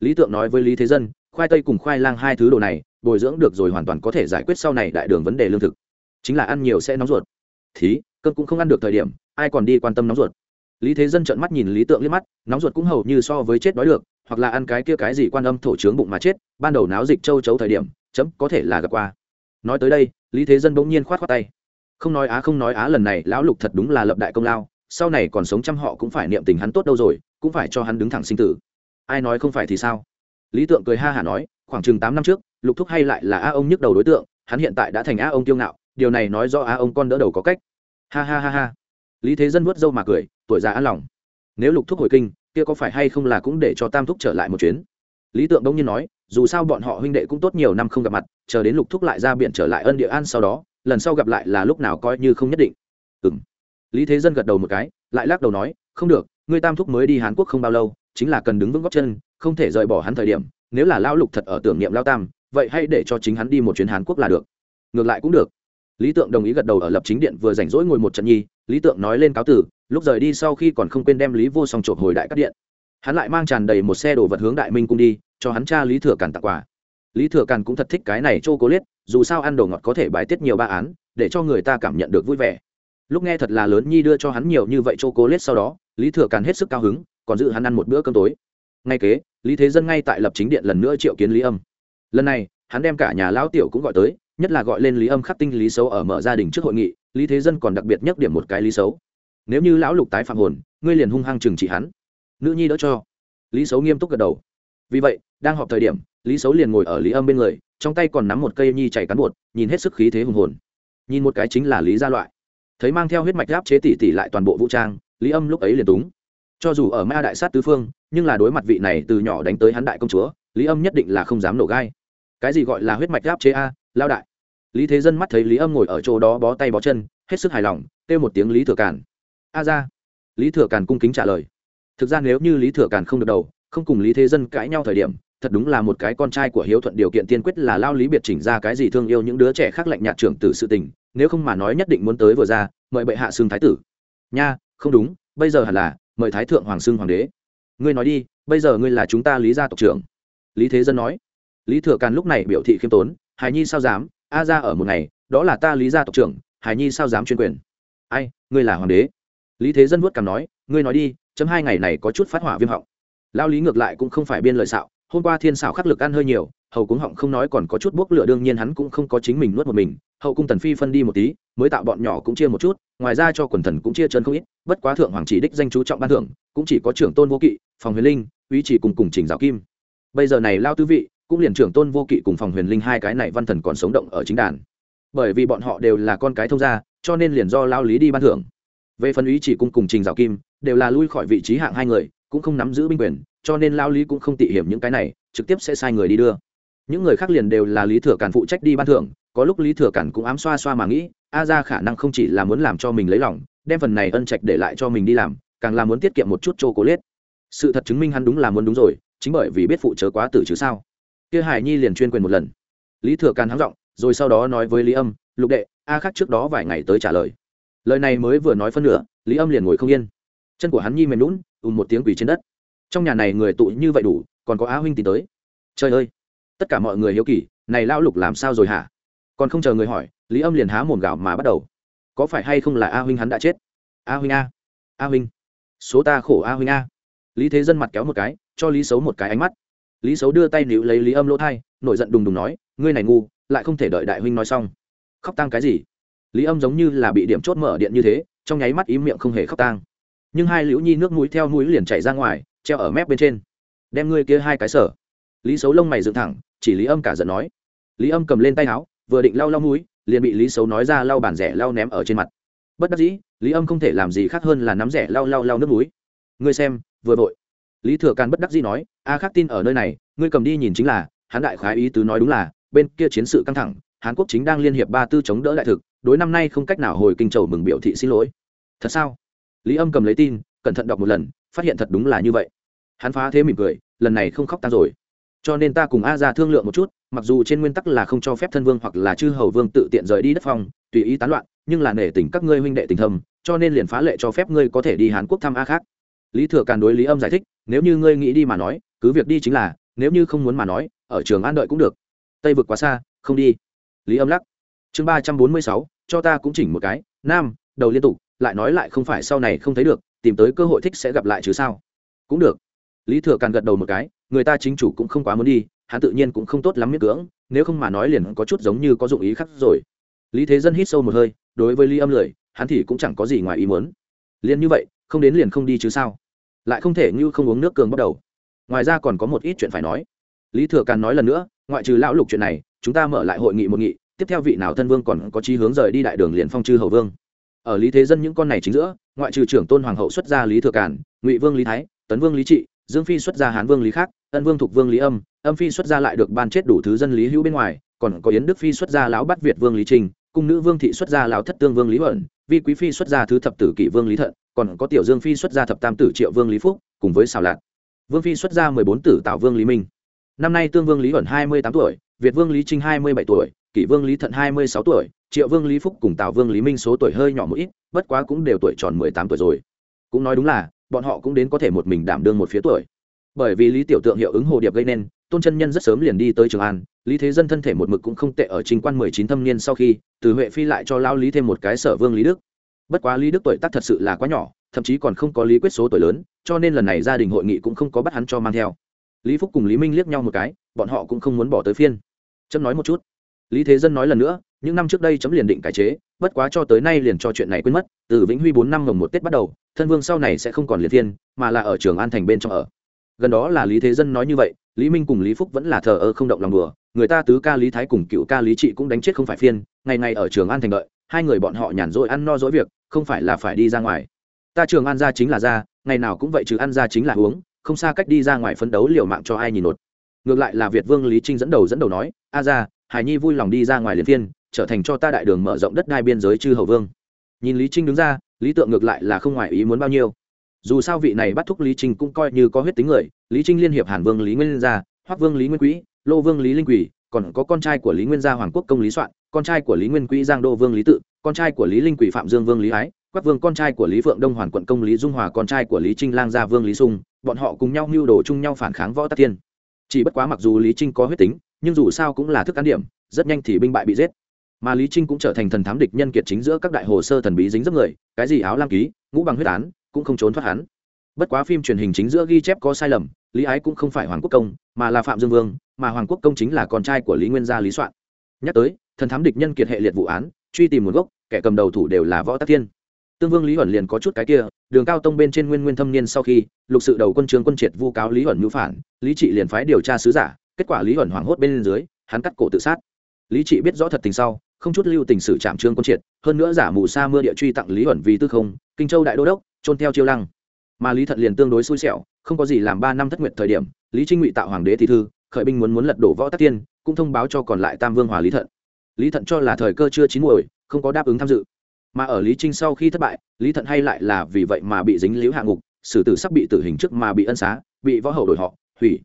Lý tượng nói với lý thế dân, khoai tây cùng khoai lang hai thứ đồ này, bồi dưỡng được rồi hoàn toàn có thể giải quyết sau này đại đường vấn đề lương thực. Chính là ăn nhiều sẽ nóng ruột. Thí, cơm cũng không ăn được thời điểm, ai còn đi quan tâm nóng ruột? Lý thế dân trợn mắt nhìn lý tượng liếc mắt, nóng ruột cũng hầu như so với chết đói được hoặc là ăn cái kia cái gì quan âm thổ trướng bụng mà chết, ban đầu náo dịch châu chấu thời điểm, chấm có thể là gặp qua. Nói tới đây, lý thế dân bỗng nhiên khoát khoát tay. Không nói á, không nói á, lần này lão lục thật đúng là lập đại công lao, sau này còn sống trăm họ cũng phải niệm tình hắn tốt đâu rồi, cũng phải cho hắn đứng thẳng sinh tử. Ai nói không phải thì sao? Lý tượng cười ha hả nói, khoảng chừng tám năm trước, lục thúc hay lại là a ông nhức đầu đối tượng, hắn hiện tại đã thành a ông kiêu ngạo, điều này nói do a ông con đỡ đầu có cách. Ha ha ha ha. Lý thế dân vuốt râu mà cười, tuổi già an lòng. Nếu lục thúc hồi kinh kia có phải hay không là cũng để cho tam thúc trở lại một chuyến? Lý tượng đông nhiên nói dù sao bọn họ huynh đệ cũng tốt nhiều năm không gặp mặt chờ đến lục thúc lại ra biển trở lại ân địa an sau đó lần sau gặp lại là lúc nào coi như không nhất định. Ừm, lý thế dân gật đầu một cái lại lắc đầu nói không được ngươi tam thúc mới đi hàn quốc không bao lâu chính là cần đứng vững góc chân không thể rời bỏ hắn thời điểm nếu là lao lục thật ở tưởng niệm lao tam vậy hãy để cho chính hắn đi một chuyến hàn quốc là được. Ngược lại cũng được lý tượng đồng ý gật đầu ở lập chính điện vừa rảnh rỗi ngồi một trận nhi, lý tượng nói lên cáo tử lúc rời đi sau khi còn không quên đem lý vô song trộm hồi đại cắt điện. Hắn lại mang tràn đầy một xe đồ vật hướng đại minh cung đi, cho hắn cha lý thừa càn tặng quà. Lý thừa càn cũng thật thích cái này chô cố liết, dù sao ăn đồ ngọt có thể bài tiết nhiều ba án, để cho người ta cảm nhận được vui vẻ. Lúc nghe thật là lớn nhi đưa cho hắn nhiều như vậy chô cố liết sau đó, lý thừa càn hết sức cao hứng, còn giữ hắn ăn một bữa cơm tối. Ngay kế, lý thế dân ngay tại lập chính điện lần nữa triệu kiến lý âm. Lần này, hắn đem cả nhà lão tiểu cũng gọi tới nhất là gọi lên lý âm khắc tinh lý xấu ở mở gia đình trước hội nghị, lý thế dân còn đặc biệt nhắc điểm một cái lý xấu. Nếu như lão lục tái phạm hồn, ngươi liền hung hăng trừng trị hắn. Nữ nhi đỡ cho. Lý xấu nghiêm túc gật đầu. Vì vậy, đang họp thời điểm, lý xấu liền ngồi ở lý âm bên người, trong tay còn nắm một cây nhi chảy cán bột, nhìn hết sức khí thế hùng hồn. Nhìn một cái chính là lý gia loại. Thấy mang theo huyết mạch áp chế tỷ tỷ lại toàn bộ vũ trang, lý âm lúc ấy liền túng. Cho dù ở ma đại sát tứ phương, nhưng là đối mặt vị này từ nhỏ đánh tới hắn đại công chúa, lý âm nhất định là không dám nổ gai. Cái gì gọi là huyết mạch áp chế a lao đại? Lý thế dân mắt thấy lý âm ngồi ở chỗ đó bó tay bó chân, hết sức hài lòng, kêu một tiếng lý thừa càn. A ra. Lý thừa càn cung kính trả lời. Thực ra nếu như lý thừa càn không được đầu, không cùng lý thế dân cãi nhau thời điểm, thật đúng là một cái con trai của hiếu thuận điều kiện tiên quyết là lao lý biệt chỉnh ra cái gì thương yêu những đứa trẻ khác lạnh nhạt trưởng tử sự tình, nếu không mà nói nhất định muốn tới vừa ra, mời bệ hạ xưng thái tử. Nha, không đúng, bây giờ hẳn là mời thái thượng hoàng xưng hoàng đế. Ngươi nói đi, bây giờ ngươi là chúng ta lý gia tộc trưởng. Lý thế dân nói. Lý thừa càn lúc này biểu thị khiêm tốn, hài nhi sao dám a ra ở một ngày, đó là ta lý gia tộc trưởng, Hải nhi sao dám chuyên quyền? Ai, ngươi là hoàng đế. Lý thế dân vuốt cằm nói, ngươi nói đi, chấm hai ngày này có chút phát hỏa viêm họng. Lao lý ngược lại cũng không phải biên lợi xạo, hôm qua thiên xảo khắc lực ăn hơi nhiều, hầu cúng họng không nói còn có chút bốc lửa, đương nhiên hắn cũng không có chính mình nuốt một mình, hậu cung tần phi phân đi một tí, mới tạo bọn nhỏ cũng chia một chút, ngoài ra cho quần thần cũng chia chân không ít, bất quá thượng hoàng chỉ đích danh chú trọng ban thưởng, cũng chỉ có trưởng tôn vô kỵ, phòng huyền linh, uy chỉ cùng cùng trình giáo kim. Bây giờ này lao tư vị cũng liền trưởng tôn vô kỵ cùng phòng huyền linh hai cái này văn thần còn sống động ở chính đàn. Bởi vì bọn họ đều là con cái thông gia, cho nên liền do lao lý đi ban thưởng. Về phần ý chỉ cung cùng trình dạo kim, đều là lui khỏi vị trí hạng hai người, cũng không nắm giữ binh quyền, cho nên lao lý cũng không tị hiểm những cái này, trực tiếp sẽ sai người đi đưa. Những người khác liền đều là lý thừa cản phụ trách đi ban thưởng, có lúc lý thừa cản cũng ám xoa xoa mà nghĩ, a ra khả năng không chỉ là muốn làm cho mình lấy lòng, đem phần này ân trạch để lại cho mình đi làm, càng là muốn tiết kiệm một chút chô cố lết sự thật chứng minh hắn đúng là muốn đúng rồi, chính bởi vì biết phụ chớ quá tử chứ sao kia hải nhi liền chuyên quyền một lần. Lý thừa càn hắng giọng, rồi sau đó nói với lý âm, lục đệ, a khác trước đó vài ngày tới trả lời. Lời này mới vừa nói phân nửa, lý âm liền ngồi không yên. Chân của hắn nhi mềm lún ùm một tiếng quỳ trên đất. Trong nhà này người tụ như vậy đủ, còn có á huynh tìm tới. Trời ơi! Tất cả mọi người hiếu kỳ, này lao lục làm sao rồi hả? Còn không chờ người hỏi, lý âm liền há mồm gạo mà bắt đầu. Có phải hay không là a huynh hắn đã chết? A huynh a a huynh. Số ta khổ a huynh a. Lý thế dân mặt kéo một cái, cho lý xấu một cái ánh mắt lý xấu đưa tay níu lấy lý âm lỗ thai, nổi giận đùng đùng nói, ngươi này ngu, lại không thể đợi đại huynh nói xong. Khóc tang cái gì? Lý âm giống như là bị điểm chốt mở điện như thế, trong nháy mắt im miệng không hề khóc tang. Nhưng hai liễu nhi nước mũi theo mũi liền chảy ra ngoài, treo ở mép bên trên. Đem ngươi kia hai cái sở. Lý xấu lông mày dựng thẳng, chỉ lý âm cả giận nói. Lý âm cầm lên tay áo, vừa định lau lau mũi, liền bị lý xấu nói ra lau bàn rẻ lau ném ở trên mặt. Bất đắc dĩ, lý âm không thể làm gì khác hơn là nắm rẻ lau lau lau nước mũi. Ngươi xem, vừa vội lý thừa càn bất đắc dĩ nói, a khắc tin ở nơi này, ngươi cầm đi nhìn chính là hán đại khái ý tứ nói đúng là, bên kia chiến sự căng thẳng Hàn quốc chính đang liên hiệp ba tư chống đỡ đại thực, đối năm nay không cách nào hồi kinh châu mừng biểu thị xin lỗi. Thật sao? Lý âm cầm lấy tin, cẩn thận đọc một lần, phát hiện thật đúng là như vậy. Hắn phá thế mỉm cười, lần này không khóc ta rồi. Cho nên ta cùng a ra thương lượng một chút, mặc dù trên nguyên tắc là không cho phép thân vương hoặc là chư hầu vương tự tiện rời đi đất phong, tùy ý tán loạn, nhưng là nể tình các ngươi huynh đệ tình thâm, cho nên liền phá lệ cho phép ngươi có thể đi Hàn quốc thăm a khác lý thừa càn đối lý âm giải thích, nếu như ngươi nghĩ đi mà nói, cứ việc đi chính là, nếu như không muốn mà nói, ở trường an đợi cũng được. Tây vực quá xa, không đi. Lý âm lắc. Chương ba trăm bốn mươi sáu, cho ta cũng chỉnh một cái, nam, đầu liên tục, lại nói lại không phải sau này không thấy được, tìm tới cơ hội thích sẽ gặp lại chứ sao? Cũng được. Lý thừa càn gật đầu một cái, người ta chính chủ cũng không quá muốn đi, hắn tự nhiên cũng không tốt lắm miễn cưỡng, nếu không mà nói liền có chút giống như có dụng ý khác rồi. Lý thế dân hít sâu một hơi, đối với lý âm lười hắn thì cũng chẳng có gì ngoài ý muốn. Liền như vậy, không đến liền không đi chứ sao? Lại không thể như không uống nước cường bắt đầu. Ngoài ra còn có một ít chuyện phải nói. Lý thừa càn nói lần nữa, ngoại trừ lão lục chuyện này, chúng ta mở lại hội nghị một nghị, tiếp theo vị nào thân vương còn có chí hướng rời đi đại đường liền phong chư hầu vương. Ở lý thế dân những con này chính giữa, ngoại trừ trưởng tôn hoàng hậu xuất gia lý thừa càn, ngụy vương lý thái, tấn vương lý trị, dương phi xuất gia hán vương lý khác, ân vương thục vương lý âm âm phi xuất gia lại được ban chết đủ thứ dân lý hữu bên ngoài, còn có yến đức phi xuất gia lão bắt việt vương lý trình, cung nữ vương thị xuất gia lão thất tương vương lý huẩn vi quý phi xuất gia thứ thập tử kỷ vương lý thận, còn có tiểu dương phi xuất gia thập tam tử triệu vương lý phúc, cùng với xào lạc vương phi xuất gia mười bốn tử tạo vương lý minh. Năm nay tương vương lý ẩn hai mươi tám tuổi, việt vương lý trinh hai mươi bảy tuổi, kỷ vương lý thận hai mươi sáu tuổi, triệu vương lý phúc cùng tào vương lý minh số tuổi hơi nhỏ một ít, bất quá cũng đều tuổi tròn mười tám tuổi rồi. Cũng nói đúng là, bọn họ cũng đến có thể một mình đảm đương một phía tuổi. Bởi vì lý tiểu tượng hiệu ứng hồ điệp gây nên tôn chân nhân rất sớm liền đi tới trường an, lý thế dân thân thể một mực cũng không tệ ở trình quan mười chín thâm niên sau khi, từ huệ phi lại cho lao lý thêm một cái sở vương lý đức. Bất quá lý đức tuổi tác thật sự là quá nhỏ, thậm chí còn không có lý quyết số tuổi lớn, cho nên lần này gia đình hội nghị cũng không có bắt hắn cho mang theo. Lý phúc cùng lý minh liếc nhau một cái, bọn họ cũng không muốn bỏ tới phiên. Chấm nói một chút. Lý thế dân nói lần nữa, những năm trước đây chấm liền định cải chế, bất quá cho tới nay liền cho chuyện này quên mất, từ vĩnh huy bốn năm mồng một tết bắt đầu, thân vương sau này sẽ không còn liệt thiên mà là ở trường an thành bên trong ở. Gần đó là lý thế dân nói như vậy lý minh cùng lý phúc vẫn là thờ ơ không động lòng đùa, người ta tứ ca lý thái cùng cựu ca lý trị cũng đánh chết không phải phiên, ngày ngày ở trường an thành đợi, hai người bọn họ nhàn rỗi ăn no dỗi việc, không phải là phải đi ra ngoài. Ta trường an ra chính là ra, ngày nào cũng vậy chứ ăn ra chính là uống, không xa cách đi ra ngoài phấn đấu liều mạng cho ai nhìn nột. Ngược lại là việt vương lý trinh dẫn đầu dẫn đầu nói, a ra, hải nhi vui lòng đi ra ngoài liền phiên, trở thành cho ta đại đường mở rộng đất đai biên giới chư hầu vương. Nhìn lý trinh đứng ra, lý tượng ngược lại là không ngoài ý muốn bao nhiêu. Dù sao vị này bắt thúc lý trinh cũng coi như có huyết tính người lý trinh liên hiệp hàn vương lý nguyên gia hoắc vương lý nguyên quỹ, lô vương lý linh quỷ còn có con trai của lý nguyên gia hoàng quốc công lý soạn, con trai của lý nguyên quỹ giang đô vương lý tự, con trai của lý linh quỷ phạm dương vương lý ái quắc vương con trai của lý phượng đông hoàn quận công lý dung hòa, con trai của lý trinh lang gia vương lý sung, bọn họ cùng nhau mưu đồ chung nhau phản kháng võ tắc thiên. Chỉ bất quá mặc dù lý trinh có huyết tính, nhưng dù sao cũng là thức ăn điểm, rất nhanh thì binh bại bị giết. Mà lý trinh cũng trở thành thần thám địch nhân kiệt chính giữa các đại hồ sơ thần bí dính dấp người, cái gì áo lam ký, ngũ bằng huyết án, cũng không trốn thoát hắn bất quá phim truyền hình chính giữa ghi chép có sai lầm, lý ái cũng không phải hoàng quốc công, mà là phạm dương vương, mà hoàng quốc công chính là con trai của lý nguyên gia lý soạn. Nhắc tới, thần thám địch nhân kiệt hệ liệt vụ án, truy tìm nguồn gốc, kẻ cầm đầu thủ đều là võ tắc thiên. Tương vương lý huẩn liền có chút cái kia, đường cao tông bên trên nguyên nguyên thâm niên sau khi, lục sự đầu quân trường quân triệt vu cáo lý huẩn ngữ phản, lý trị liền phái điều tra sứ giả, kết quả lý huẩn hoảng hốt bên dưới, hắn cắt cổ tự sát. Lý trị biết rõ thật tình sau, không chút lưu tình sử trạm trương quân triệt, hơn nữa giả mù sa mưa địa truy tặng lý huẩn vì tư không, kinh châu đại đô đốc, trôn theo chiêu lăng mà lý thận liền tương đối xui xẻo, không có gì làm ba năm thất nguyện thời điểm, lý trinh ngụy tạo hoàng đế thị thư, khởi binh muốn muốn lật đổ võ tắc tiên, cũng thông báo cho còn lại tam vương hòa lý thận. Lý thận cho là thời cơ chưa chín muồi, không có đáp ứng tham dự. Mà ở lý trinh sau khi thất bại, lý thận hay lại là vì vậy mà bị dính liễu hạ ngục, xử tử sắp bị tử hình trước mà bị ân xá, bị võ hậu đổi họ, hủy.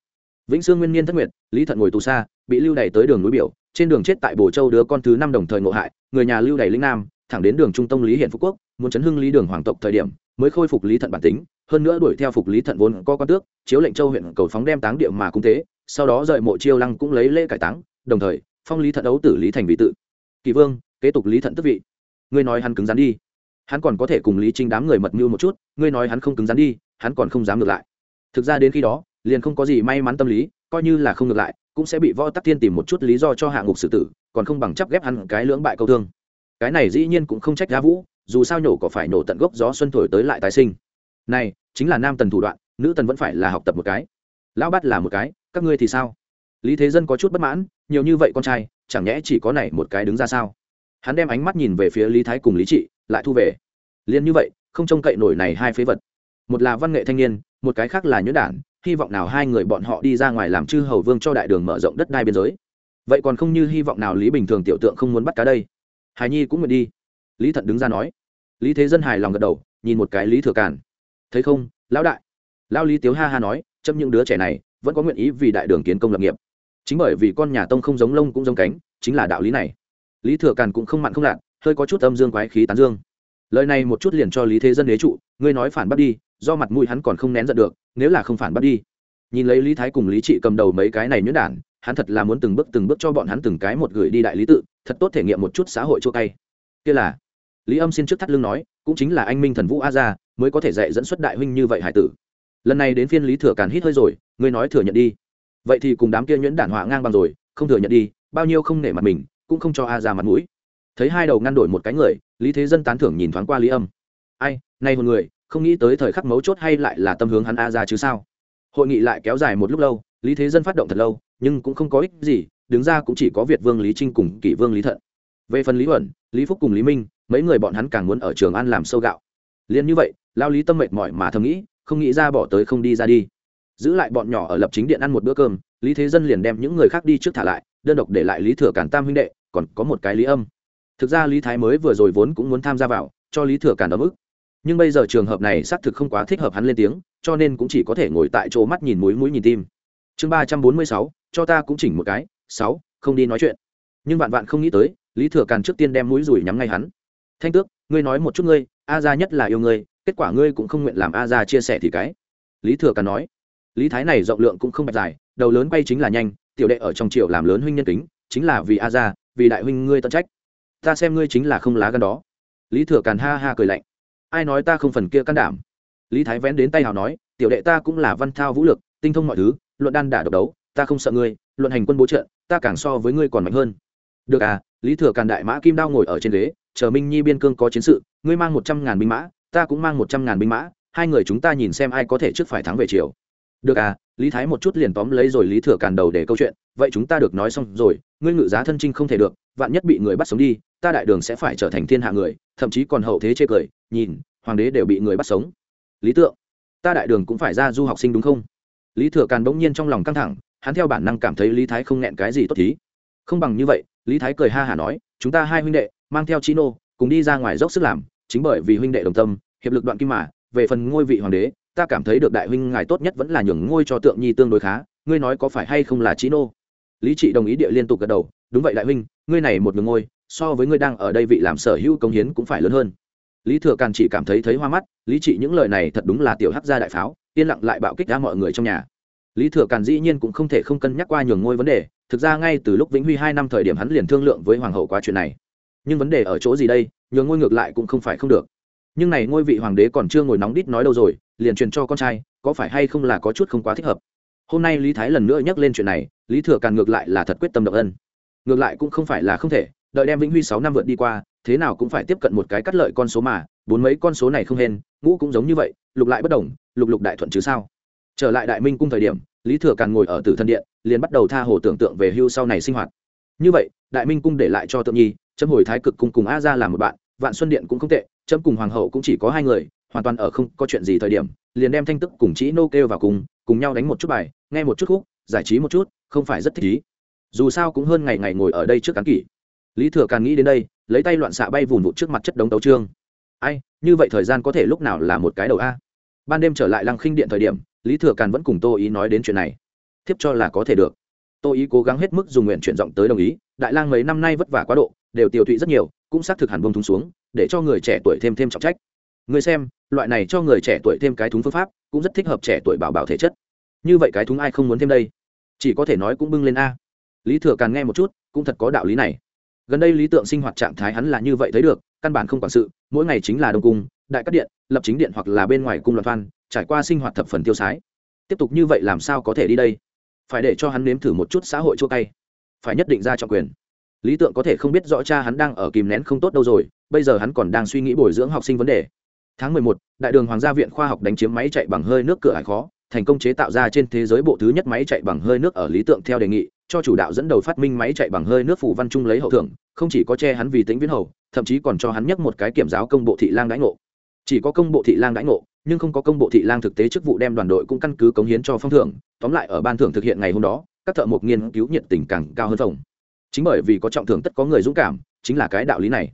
Vĩnh sương nguyên niên thất nguyệt, lý thận ngồi tù xa, bị lưu đày tới đường núi biểu, trên đường chết tại bồ châu đứa con thứ năm đồng thời ngộ hại, người nhà lưu đày linh nam, thẳng đến đường trung tông lý hiện phú quốc, muốn chấn hưng lý đường hoàng tộc thời điểm mới khôi phục lý thận bản tính hơn nữa đuổi theo phục lý thận vốn có quan tước chiếu lệnh châu huyện cầu phóng đem táng địa mà cung thế, sau đó rời mộ chiêu lăng cũng lấy lễ cải táng đồng thời phong lý thận ấu tử lý thành vị tự. Kỳ vương kế tục lý thận tức vị. Ngươi nói hắn cứng rắn đi. Hắn còn có thể cùng lý trinh đám người mật mưu một chút ngươi nói hắn không cứng rắn đi hắn còn không dám ngược lại. Thực ra đến khi đó liền không có gì may mắn tâm lý coi như là không ngược lại cũng sẽ bị võ tắc thiên tìm một chút lý do cho hạ ngục xử tử còn không bằng chấp ghép hắn cái lưỡng bại câu thương. Cái này dĩ nhiên cũng không trách giá vũ dù sao nhổ có phải nổ tận gốc gió xuân thổi tới lại tái sinh. Này, chính là nam tần thủ đoạn, nữ tần vẫn phải là học tập một cái. Lão bát là một cái, các ngươi thì sao? Lý thế dân có chút bất mãn, nhiều như vậy con trai, chẳng nhẽ chỉ có này một cái đứng ra sao? Hắn đem ánh mắt nhìn về phía lý thái cùng lý trị, lại thu về. Liền như vậy, không trông cậy nổi này hai phế vật. Một là văn nghệ thanh niên, một cái khác là nhuyễn đản, hy vọng nào hai người bọn họ đi ra ngoài làm chư hầu vương cho đại đường mở rộng đất đai biên giới. Vậy còn không như hy vọng nào lý bình thường tiểu tượng không muốn bắt cá đây? Hài nhi cũng nguyện đi lý thận đứng ra nói. Lý thế dân hài lòng gật đầu, nhìn một cái lý thừa càn. Thấy không, lão đại? Lão lý tiếu ha ha nói, chấm những đứa trẻ này, vẫn có nguyện ý vì đại đường kiến công lập nghiệp. Chính bởi vì con nhà tông không giống lông cũng giống cánh, chính là đạo lý này. Lý thừa càn cũng không mặn không lạn hơi có chút âm dương quái khí tán dương. Lời này một chút liền cho lý thế dân đế trụ, ngươi nói phản bắt đi, do mặt mũi hắn còn không nén giận được, nếu là không phản bắt đi. Nhìn lấy lý thái cùng lý trị cầm đầu mấy cái này nhuyễn đản, hắn thật là muốn từng bước từng bước cho bọn hắn từng cái một gửi đi đại lý tự, thật tốt thể nghiệm một chút xã hội chua cay. Kia là lý âm xin trước thắt lưng nói, cũng chính là anh minh thần vũ a gia, mới có thể dạy dẫn xuất đại huynh như vậy hải tử. Lần này đến phiên lý thừa càn hít hơi rồi, ngươi nói thừa nhận đi. Vậy thì cùng đám kia nhuyễn đản họa ngang bằng rồi, không thừa nhận đi, bao nhiêu không nể mặt mình, cũng không cho a ra mặt mũi. Thấy hai đầu ngăn đổi một cái người, lý thế dân tán thưởng nhìn thoáng qua lý âm. Ai, nay một người, không nghĩ tới thời khắc mấu chốt hay lại là tâm hướng hắn a ra chứ sao? Hội nghị lại kéo dài một lúc lâu, lý thế dân phát động thật lâu, nhưng cũng không có ích gì, đứng ra cũng chỉ có việt vương lý trinh cùng kỷ vương lý thận. Về phần lý huẩn lý phúc cùng lý minh mấy người bọn hắn càng muốn ở trường ăn làm sâu gạo. Liền như vậy, lao lý tâm mệt mỏi mà thầm nghĩ, không nghĩ ra bỏ tới không đi ra đi. Giữ lại bọn nhỏ ở lập chính điện ăn một bữa cơm, lý thế dân liền đem những người khác đi trước thả lại, đơn độc để lại lý thừa cản tam huynh đệ, còn có một cái lý âm. Thực ra lý thái mới vừa rồi vốn cũng muốn tham gia vào, cho lý thừa cản ấm ức. Nhưng bây giờ trường hợp này xác thực không quá thích hợp hắn lên tiếng, cho nên cũng chỉ có thể ngồi tại chỗ mắt nhìn mũi mũi nhìn tim. Chương ba trăm bốn mươi sáu, cho ta cũng chỉnh một cái, sáu, không đi nói chuyện. Nhưng vạn vạn không nghĩ tới, lý thừa càn trước tiên đem mũi rủi nhắm ngay hắn thanh tước ngươi nói một chút ngươi a Gia nhất là yêu ngươi kết quả ngươi cũng không nguyện làm a Gia chia sẻ thì cái. Lý thừa càn nói. Lý thái này rộng lượng cũng không bạch dài đầu lớn bay chính là nhanh tiểu đệ ở trong triều làm lớn huynh nhân kính chính là vì a Gia, vì đại huynh ngươi tận trách. Ta xem ngươi chính là không lá gan đó. Lý thừa càn ha ha cười lạnh. Ai nói ta không phần kia can đảm? Lý thái vén đến tay hào nói tiểu đệ ta cũng là văn thao vũ lực tinh thông mọi thứ luận đan đả độc đấu ta không sợ ngươi luận hành quân bố trợ ta càng so với ngươi còn mạnh hơn. Được à lý thừa càn đại mã kim đao ngồi ở trên ghế chờ minh nhi biên cương có chiến sự, ngươi mang một trăm ngàn binh mã, ta cũng mang một trăm ngàn binh mã, hai người chúng ta nhìn xem ai có thể trước phải thắng về chiều được à lý thái một chút liền tóm lấy rồi lý thừa càn đầu để câu chuyện, vậy chúng ta được nói xong rồi, ngươi ngự giá thân trinh không thể được, vạn nhất bị người bắt sống đi, ta đại đường sẽ phải trở thành thiên hạ người, thậm chí còn hậu thế chê cười, nhìn, hoàng đế đều bị người bắt sống. Lý tượng, ta đại đường cũng phải ra du học sinh đúng không? Lý thừa càn bỗng nhiên trong lòng căng thẳng, hắn theo bản năng cảm thấy lý thái không nghẹn cái gì tốt thí. Không bằng như vậy, lý thái cười ha hả nói, chúng ta hai huynh đệ mang theo chino cùng đi ra ngoài dốc sức làm, chính bởi vì huynh đệ đồng tâm, hiệp lực đoạn kim mà, về phần ngôi vị hoàng đế, ta cảm thấy được đại huynh ngài tốt nhất vẫn là nhường ngôi cho tượng nhi tương đối khá, ngươi nói có phải hay không là chino nô? Lý trị đồng ý địa liên tục gật đầu, đúng vậy đại huynh, ngươi này một nhường ngôi, so với ngươi đang ở đây vị làm sở hữu công hiến cũng phải lớn hơn. Lý thừa càn chỉ cảm thấy thấy hoa mắt, lý trị những lời này thật đúng là tiểu hắc gia đại pháo, yên lặng lại bạo kích ra mọi người trong nhà. Lý thừa càn dĩ nhiên cũng không thể không cân nhắc qua nhường ngôi vấn đề, thực ra ngay từ lúc vĩnh huy hai năm thời điểm hắn liền thương lượng với hoàng hậu qua chuyện này nhưng vấn đề ở chỗ gì đây, nhường ngôi ngược lại cũng không phải không được. Nhưng này ngôi vị hoàng đế còn chưa ngồi nóng đít nói đâu rồi, liền truyền cho con trai, có phải hay không là có chút không quá thích hợp. Hôm nay lý thái lần nữa nhắc lên chuyện này, lý thừa càn ngược lại là thật quyết tâm động ân. Ngược lại cũng không phải là không thể, đợi đem vĩnh huy sáu năm vượt đi qua, thế nào cũng phải tiếp cận một cái cắt lợi con số mà, bốn mấy con số này không hên, ngũ cũng giống như vậy, lục lại bất đồng, lục lục đại thuận chứ sao. Trở lại đại minh cung thời điểm, lý thừa càn ngồi ở tử thân điện, liền bắt đầu tha hồ tưởng tượng về hưu sau này sinh hoạt. Như vậy, đại minh cung để lại cho tượng nhi chấm hồi thái cực cung cùng a ra làm một bạn, vạn xuân điện cũng không tệ chấm cùng hoàng hậu cũng chỉ có hai người, hoàn toàn ở không có chuyện gì thời điểm, liền đem thanh tức cùng chỉ nô kêu vào cùng cùng nhau đánh một chút bài, nghe một chút khúc, giải trí một chút, không phải rất thích ý. Dù sao cũng hơn ngày ngày ngồi ở đây trước cán kỷ. Lý thừa càng nghĩ đến đây, lấy tay loạn xạ bay vùn vụt trước mặt chất đống tấu trương ai, như vậy thời gian có thể lúc nào là một cái đầu a? Ban đêm trở lại lăng khinh điện thời điểm, lý thừa càn vẫn cùng tô ý nói đến chuyện này. Thiếp cho là có thể được tô ý cố gắng hết mức dùng nguyện chuyển giọng tới đồng ý, đại lang mấy năm nay vất vả quá độ, đều tiêu thụy rất nhiều, cũng xác thực hẳn bông thúng xuống, để cho người trẻ tuổi thêm thêm trọng trách. Người xem, loại này cho người trẻ tuổi thêm cái thúng phương pháp, cũng rất thích hợp trẻ tuổi bảo bảo thể chất. Như vậy cái thúng ai không muốn thêm đây? Chỉ có thể nói cũng bưng lên a. Lý thừa càng nghe một chút, cũng thật có đạo lý này. Gần đây lý tượng sinh hoạt trạng thái hắn là như vậy thấy được, căn bản không quản sự, mỗi ngày chính là đông cung, đại cắt điện, lập chính điện hoặc là bên ngoài cung loạn thoan, trải qua sinh hoạt thập phần tiêu sái. Tiếp tục như vậy làm sao có thể đi đây? Phải để cho hắn nếm thử một chút xã hội chua cay. Phải nhất định ra trọng quyền. Lý tượng có thể không biết rõ cha hắn đang ở kìm nén không tốt đâu rồi bây giờ hắn còn đang suy nghĩ bồi dưỡng học sinh vấn đề. Tháng mười một, đại đường hoàng gia viện khoa học đánh chiếm máy chạy bằng hơi nước cửa hải khó thành công chế tạo ra trên thế giới bộ thứ nhất máy chạy bằng hơi nước ở lý tượng theo đề nghị cho chủ đạo dẫn đầu phát minh máy chạy bằng hơi nước phủ văn trung lấy hậu thưởng không chỉ có che hắn vì tính viễn hầu thậm chí còn cho hắn nhắc một cái kiểm giáo công bộ thị lang đãi ngộ. Chỉ có công bộ thị lang đãi ngộ nhưng không có công bộ thị lang thực tế chức vụ đem đoàn đội cũng căn cứ cống hiến cho phong thưởng, tóm lại ở ban thưởng thực hiện ngày hôm đó, các thợ mộc nghiên cứu nhiệt tình càng cao hơn phòng. Chính bởi vì có trọng thưởng tất có người dũng cảm, chính là cái đạo lý này.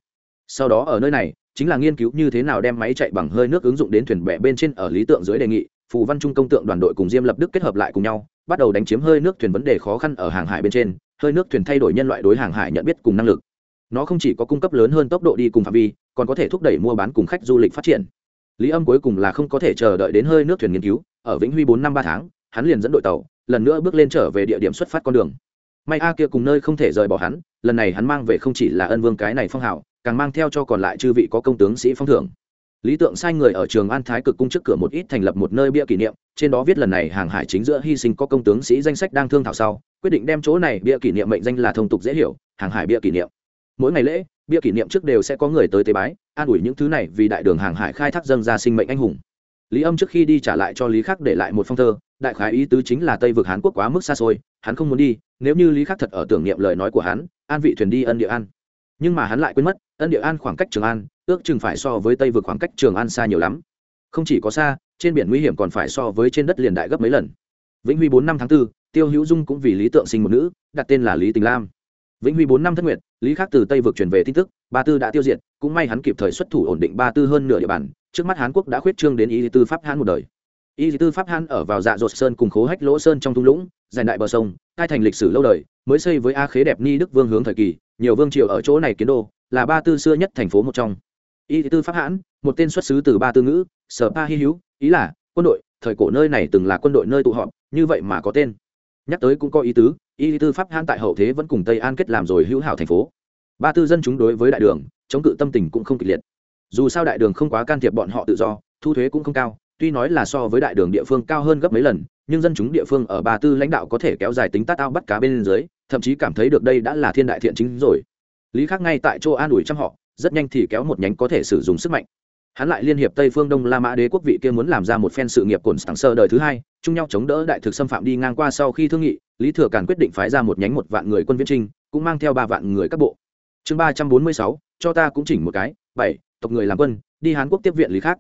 Sau đó ở nơi này, chính là nghiên cứu như thế nào đem máy chạy bằng hơi nước ứng dụng đến thuyền bè bên trên ở lý tượng dưới đề nghị, phù văn trung công tượng đoàn đội cùng diêm lập đức kết hợp lại cùng nhau, bắt đầu đánh chiếm hơi nước thuyền vấn đề khó khăn ở hàng hải bên trên, hơi nước thuyền thay đổi nhân loại đối hàng hải nhận biết cùng năng lực. Nó không chỉ có cung cấp lớn hơn tốc độ đi cùng phạm vi, còn có thể thúc đẩy mua bán cùng khách du lịch phát triển lý âm cuối cùng là không có thể chờ đợi đến hơi nước thuyền nghiên cứu, ở vĩnh huy bốn năm ba tháng, hắn liền dẫn đội tàu, lần nữa bước lên trở về địa điểm xuất phát con đường. May a kia cùng nơi không thể rời bỏ hắn, lần này hắn mang về không chỉ là ân vương cái này phong hào, càng mang theo cho còn lại chư vị có công tướng sĩ phong thưởng. Lý tượng sai người ở trường an thái cực cung trước cửa một ít thành lập một nơi bia kỷ niệm, trên đó viết lần này hàng hải chính giữa hy sinh có công tướng sĩ danh sách đang thương thảo sau, quyết định đem chỗ này bia kỷ niệm mệnh danh là thông tục dễ hiểu, hàng hải bia kỷ niệm. Mỗi ngày lễ bia kỷ niệm trước đều sẽ có người tới tế bái an ủi những thứ này vì đại đường hàng hải khai thác dâng ra sinh mệnh anh hùng. Lý âm trước khi đi trả lại cho lý khắc để lại một phong thơ đại khái ý tứ chính là tây vực hán quốc quá mức xa xôi hắn không muốn đi nếu như lý khắc thật ở tưởng niệm lời nói của hắn an vị thuyền đi ân địa an. Nhưng mà hắn lại quên mất ân địa an khoảng cách trường an ước chừng phải so với tây vực khoảng cách trường an xa nhiều lắm. Không chỉ có xa trên biển nguy hiểm còn phải so với trên đất liền đại gấp mấy lần. Vĩnh huy bốn năm tháng 4, tiêu hữu dung cũng vì lý tượng sinh một nữ đặt tên là lý tình lam vĩnh huy bốn năm thất nguyệt lý khắc từ tây vực truyền về tin tức ba tư đã tiêu diệt cũng may hắn kịp thời xuất thủ ổn định ba tư hơn nửa địa bàn trước mắt hán quốc đã khuyết trương đến y tư pháp hán một đời. Y tư pháp hán ở vào dạ dột sơn cùng khố hách lỗ sơn trong thung lũng giành đại bờ sông hai thành lịch sử lâu đời mới xây với a khế đẹp ni đức vương hướng thời kỳ nhiều vương triều ở chỗ này kiến đô là ba tư xưa nhất thành phố một trong. Y tư pháp Hán, một tên xuất xứ từ ba tư ngữ sở pa hy hữu ý là quân đội thời cổ nơi này từng là quân đội nơi tụ họp như vậy mà có tên nhắc tới cũng có ý tứ, y tư pháp hãn tại hậu thế vẫn cùng tây an kết làm rồi hữu hảo thành phố. Ba tư dân chúng đối với đại đường, chống cự tâm tình cũng không kịch liệt. Dù sao đại đường không quá can thiệp bọn họ tự do, thu thuế cũng không cao, tuy nói là so với đại đường địa phương cao hơn gấp mấy lần, nhưng dân chúng địa phương ở ba tư lãnh đạo có thể kéo dài tính tát ao bắt cá bên dưới, thậm chí cảm thấy được đây đã là thiên đại thiện chính rồi. Lý khắc ngay tại chỗ an ủi trăm họ, rất nhanh thì kéo một nhánh có thể sử dụng sức mạnh hắn lại liên hiệp tây phương đông la mã đế quốc vị kia muốn làm ra một phen sự nghiệp cồn sảng sơ đời thứ hai, chung nhau chống đỡ đại thực xâm phạm đi ngang qua sau khi thương nghị, lý thừa càn quyết định phái ra một nhánh một vạn người quân viễn trinh, cũng mang theo ba vạn người các bộ. Chương ba trăm bốn mươi sáu, cho ta cũng chỉnh một cái, bảy, tộc người làm quân, đi hán quốc tiếp viện lý khác.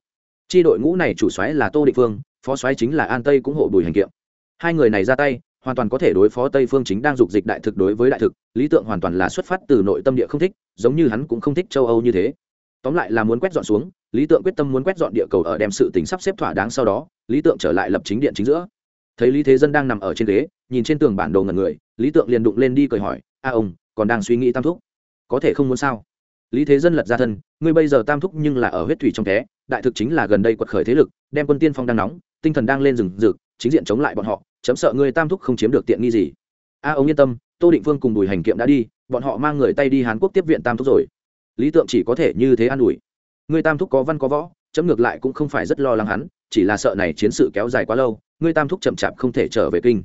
Chi đội ngũ này chủ soái là tô định phương, phó soái chính là an tây cũng hộ bùi hành kiệm. Hai người này ra tay, hoàn toàn có thể đối phó tây phương chính đang dục dịch đại thực đối với đại thực, lý tượng hoàn toàn là xuất phát từ nội tâm địa không thích, giống như hắn cũng không thích châu âu như thế. Tóm lại là muốn quét dọn xuống lý tượng quyết tâm muốn quét dọn địa cầu ở đem sự tính sắp xếp thỏa đáng sau đó, lý tượng trở lại lập chính điện chính giữa. Thấy lý thế dân đang nằm ở trên ghế, nhìn trên tường bản đồ ngần người, lý tượng liền đụng lên đi cười hỏi, a ông, còn đang suy nghĩ tam thúc? Có thể không muốn sao? Lý thế dân lật ra thân, ngươi bây giờ tam thúc nhưng là ở huyết thủy trong té đại thực chính là gần đây quật khởi thế lực, đem quân tiên phong đang nóng, tinh thần đang lên rừng rực, chính diện chống lại bọn họ, chấm sợ ngươi tam thúc không chiếm được tiện nghi gì. A ông yên tâm, tô định phương cùng bùi hành kiệm đã đi, bọn họ mang người tay đi hàn quốc tiếp viện tam thúc rồi. Lý tượng chỉ có thể như thế an ủi ngươi tam thúc có văn có võ, chấm ngược lại cũng không phải rất lo lắng hắn, chỉ là sợ này chiến sự kéo dài quá lâu, ngươi tam thúc chậm chạp không thể trở về kinh.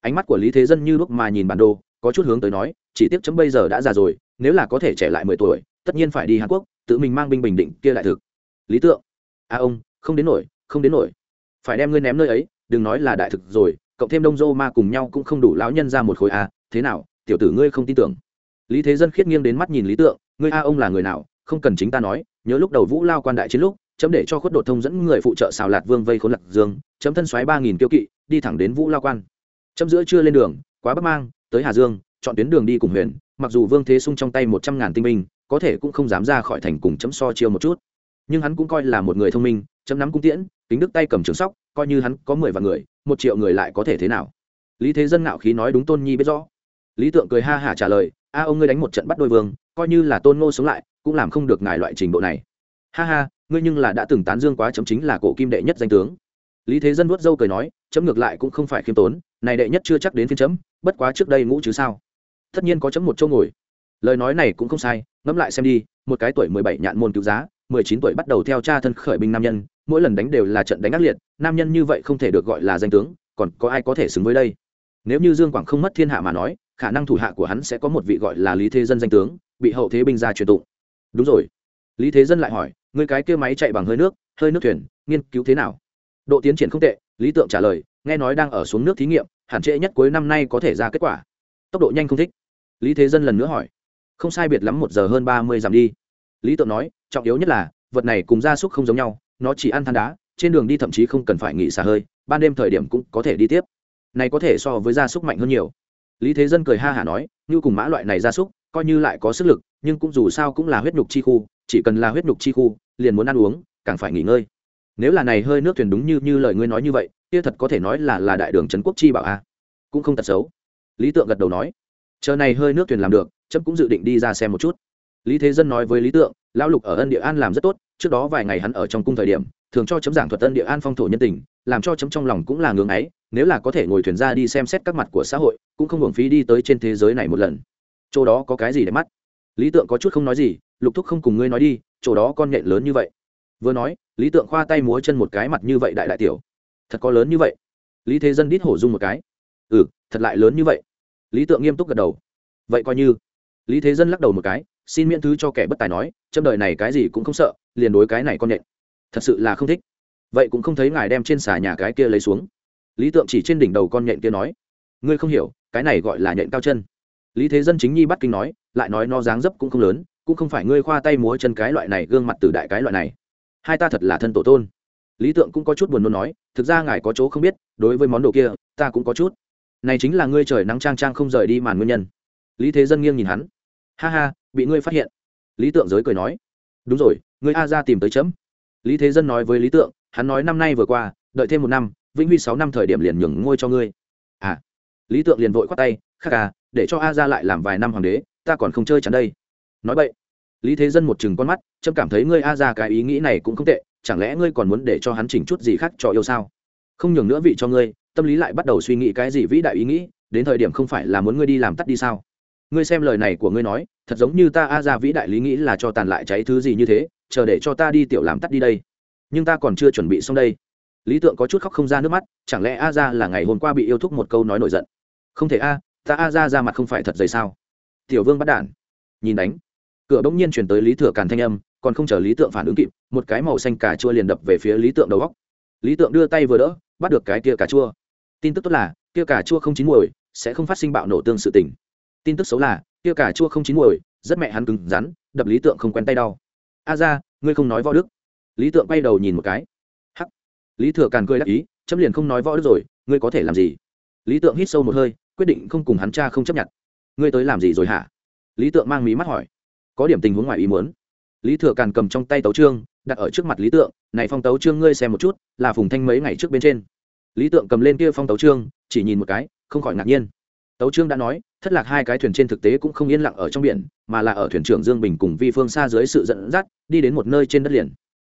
Ánh mắt của lý thế dân như lúc mà nhìn bản đồ, có chút hướng tới nói, chỉ tiếc chấm bây giờ đã già rồi, nếu là có thể trẻ lại mười tuổi, tất nhiên phải đi hàn quốc, tự mình mang binh bình định kia lại thực. Lý tượng. A ông, không đến nổi, không đến nổi. Phải đem ngươi ném nơi ấy, đừng nói là đại thực rồi, cộng thêm đông dô ma cùng nhau cũng không đủ lão nhân ra một khối a thế nào, tiểu tử ngươi không tin tưởng. Lý thế dân khiết nghiêng đến mắt nhìn lý tượng, ngươi a ông là người nào không cần chính ta nói, nhớ lúc đầu vũ lao quan đại chiến lúc, chấm để cho khuất đột thông dẫn người phụ trợ xào lạt vương vây khốn lạc dương, chấm thân xoáy ba nghìn kiêu kỵ, đi thẳng đến vũ lao quan. Chấm giữa chưa lên đường, quá bắc mang, tới hà dương, chọn tuyến đường đi cùng huyền, mặc dù vương thế sung trong tay một trăm ngàn tinh binh, có thể cũng không dám ra khỏi thành cùng chấm so chiêu một chút. Nhưng hắn cũng coi là một người thông minh, chấm nắm cung tiễn tính đức tay cầm trường sóc, coi như hắn có mười vạn người, một triệu người lại có thể thế nào? Lý thế dân ngạo khí nói đúng tôn nhi biết rõ. Lý tượng cười ha hả trả lời, a ông ngươi đánh một trận bắt đôi vương, coi như là tôn ngô sống lại cũng làm không được ngài loại trình độ này. Ha ha, ngươi nhưng là đã từng tán dương quá chấm chính là cổ kim đệ nhất danh tướng. Lý thế dân vuốt dâu cười nói, chấm ngược lại cũng không phải khiêm tốn, này đệ nhất chưa chắc đến phiên chấm, bất quá trước đây ngũ chứ sao? Tất nhiên có chấm một chỗ ngồi. Lời nói này cũng không sai, ngẫm lại xem đi, một cái tuổi mười bảy nhạn môn cứu giá, mười chín tuổi bắt đầu theo cha thân khởi binh nam nhân, mỗi lần đánh đều là trận đánh ác liệt, nam nhân như vậy không thể được gọi là danh tướng, còn có ai có thể xứng với đây? Nếu như dương quảng không mất thiên hạ mà nói, khả năng thủ hạ của hắn sẽ có một vị gọi là lý thế dân danh tướng, bị hậu thế binh ra truyền tụng đúng rồi. Lý thế dân lại hỏi người cái kia máy chạy bằng hơi nước hơi nước thuyền, nghiên cứu thế nào? Độ tiến triển không tệ, lý tượng trả lời, nghe nói đang ở xuống nước thí nghiệm, hạn trễ nhất cuối năm nay có thể ra kết quả. Tốc độ nhanh không thích. Lý thế dân lần nữa hỏi, không sai biệt lắm một giờ hơn ba mươi dặm đi. Lý tượng nói, trọng yếu nhất là, vật này cùng gia súc không giống nhau, nó chỉ ăn than đá, trên đường đi thậm chí không cần phải nghỉ xả hơi, ban đêm thời điểm cũng có thể đi tiếp. Này có thể so với gia súc mạnh hơn nhiều. Lý thế dân cười ha hả nói, như cùng mã loại này gia súc, coi như lại có sức lực nhưng cũng dù sao cũng là huyết nhục chi khu, chỉ cần là huyết nhục chi khu, liền muốn ăn uống, càng phải nghỉ ngơi. Nếu là này hơi nước thuyền đúng như như lời ngươi nói như vậy, kia thật có thể nói là là đại đường trấn quốc chi bảo a. Cũng không tật xấu. Lý tượng gật đầu nói. Chờ này hơi nước thuyền làm được trẫm cũng dự định đi ra xem một chút. Lý thế dân nói với lý tượng, lão lục ở ân địa an làm rất tốt, trước đó vài ngày hắn ở trong cung thời điểm, thường cho chấm giảng thuật ân địa an phong thổ nhân tình, làm cho chấm trong lòng cũng là ngưỡng ấy, nếu là có thể ngồi thuyền ra đi xem xét các mặt của xã hội, cũng không hưởng phí đi tới trên thế giới này một lần. Chỗ đó có cái gì để mắt? Lý tượng có chút không nói gì, lục thúc không cùng ngươi nói đi, chỗ đó con nhện lớn như vậy. Vừa nói, lý tượng khoa tay múa chân một cái mặt như vậy đại đại tiểu. Thật có lớn như vậy. Lý thế dân đít hổ dung một cái. Ừ thật lại lớn như vậy. Lý tượng nghiêm túc gật đầu. Vậy coi như. Lý thế dân lắc đầu một cái, xin miễn thứ cho kẻ bất tài nói trong đời này cái gì cũng không sợ, liền đối cái này con nhện. Thật sự là không thích. Vậy cũng không thấy ngài đem trên xà nhà cái kia lấy xuống. Lý tượng chỉ trên đỉnh đầu con nhện kia nói, ngươi không hiểu, cái này gọi là nhện cao chân. Lý thế dân chính nhi bắt kinh nói lại nói nó dáng dấp cũng không lớn, cũng không phải ngươi khoa tay múa chân cái loại này, gương mặt từ đại cái loại này. Hai ta thật là thân tổ tôn. Lý tượng cũng có chút buồn nôn nói, thực ra ngài có chỗ không biết, đối với món đồ kia, ta cũng có chút. Này chính là ngươi trời nắng trang trang không rời đi màn nguyên nhân. Lý thế dân nghiêng nhìn hắn. Ha ha, bị ngươi phát hiện. Lý tượng giới cười nói. Đúng rồi, ngươi a ra tìm tới chấm. Lý thế dân nói với lý tượng, hắn nói năm nay vừa qua, đợi thêm một năm, vĩnh huy sáu năm thời điểm liền nhường ngôi cho ngươi. À. Lý tượng liền vội khoát tay, khắc à để cho a ra lại làm vài năm hoàng đế ta còn không chơi chắn đây. Nói vậy, lý thế dân một chừng con mắt trâm cảm thấy ngươi a ra cái ý nghĩ này cũng không tệ, chẳng lẽ ngươi còn muốn để cho hắn chỉnh chút gì khác cho yêu sao? Không nhường nữa vị cho ngươi, tâm lý lại bắt đầu suy nghĩ cái gì vĩ đại ý nghĩ, đến thời điểm không phải là muốn ngươi đi làm tắt đi sao? Ngươi xem lời này của ngươi nói, thật giống như ta a ra vĩ đại lý nghĩ là cho tàn lại cháy thứ gì như thế, chờ để cho ta đi tiểu làm tắt đi đây. Nhưng ta còn chưa chuẩn bị xong đây. Lý tượng có chút khóc không ra nước mắt, chẳng lẽ a ra là ngày hôm qua bị yêu thúc một câu nói nổi giận? Không thể a, ta a ra ra mặt không phải thật dày sao? Tiểu vương bắt đản nhìn đánh. Cửa bỗng nhiên chuyển tới lý thừa càn thanh âm còn không chờ lý tượng phản ứng kịp một cái màu xanh cà chua liền đập về phía lý tượng đầu góc. Lý tượng đưa tay vừa đỡ bắt được cái kia cà chua. Tin tức tốt là kia cà chua không chín muồi, sẽ không phát sinh bạo nổ tương sự tình. Tin tức xấu là kia cà chua không chín muồi, rất mẹ hắn cứng rắn đập lý tượng không quen tay đau. A ra ngươi không nói võ đức. Lý tượng bay đầu nhìn một cái. Hắc. Lý thừa càn cười đắc ý chấm liền không nói võ đức rồi ngươi có thể làm gì? Lý tượng hít sâu một hơi quyết định không cùng hắn cha không chấp nhận ngươi tới làm gì rồi hả? Lý tượng mang mí mắt hỏi. Có điểm tình huống ngoài ý muốn. Lý thừa càn cầm trong tay tấu trương đặt ở trước mặt lý tượng, này phong tấu trương ngươi xem một chút, là phùng thanh mấy ngày trước bên trên. Lý tượng cầm lên kia phong tấu trương chỉ nhìn một cái, không khỏi ngạc nhiên. Tấu trương đã nói, thất lạc hai cái thuyền trên thực tế cũng không yên lặng ở trong biển, mà là ở thuyền trưởng dương bình cùng vi phương xa dưới sự dẫn dắt, đi đến một nơi trên đất liền.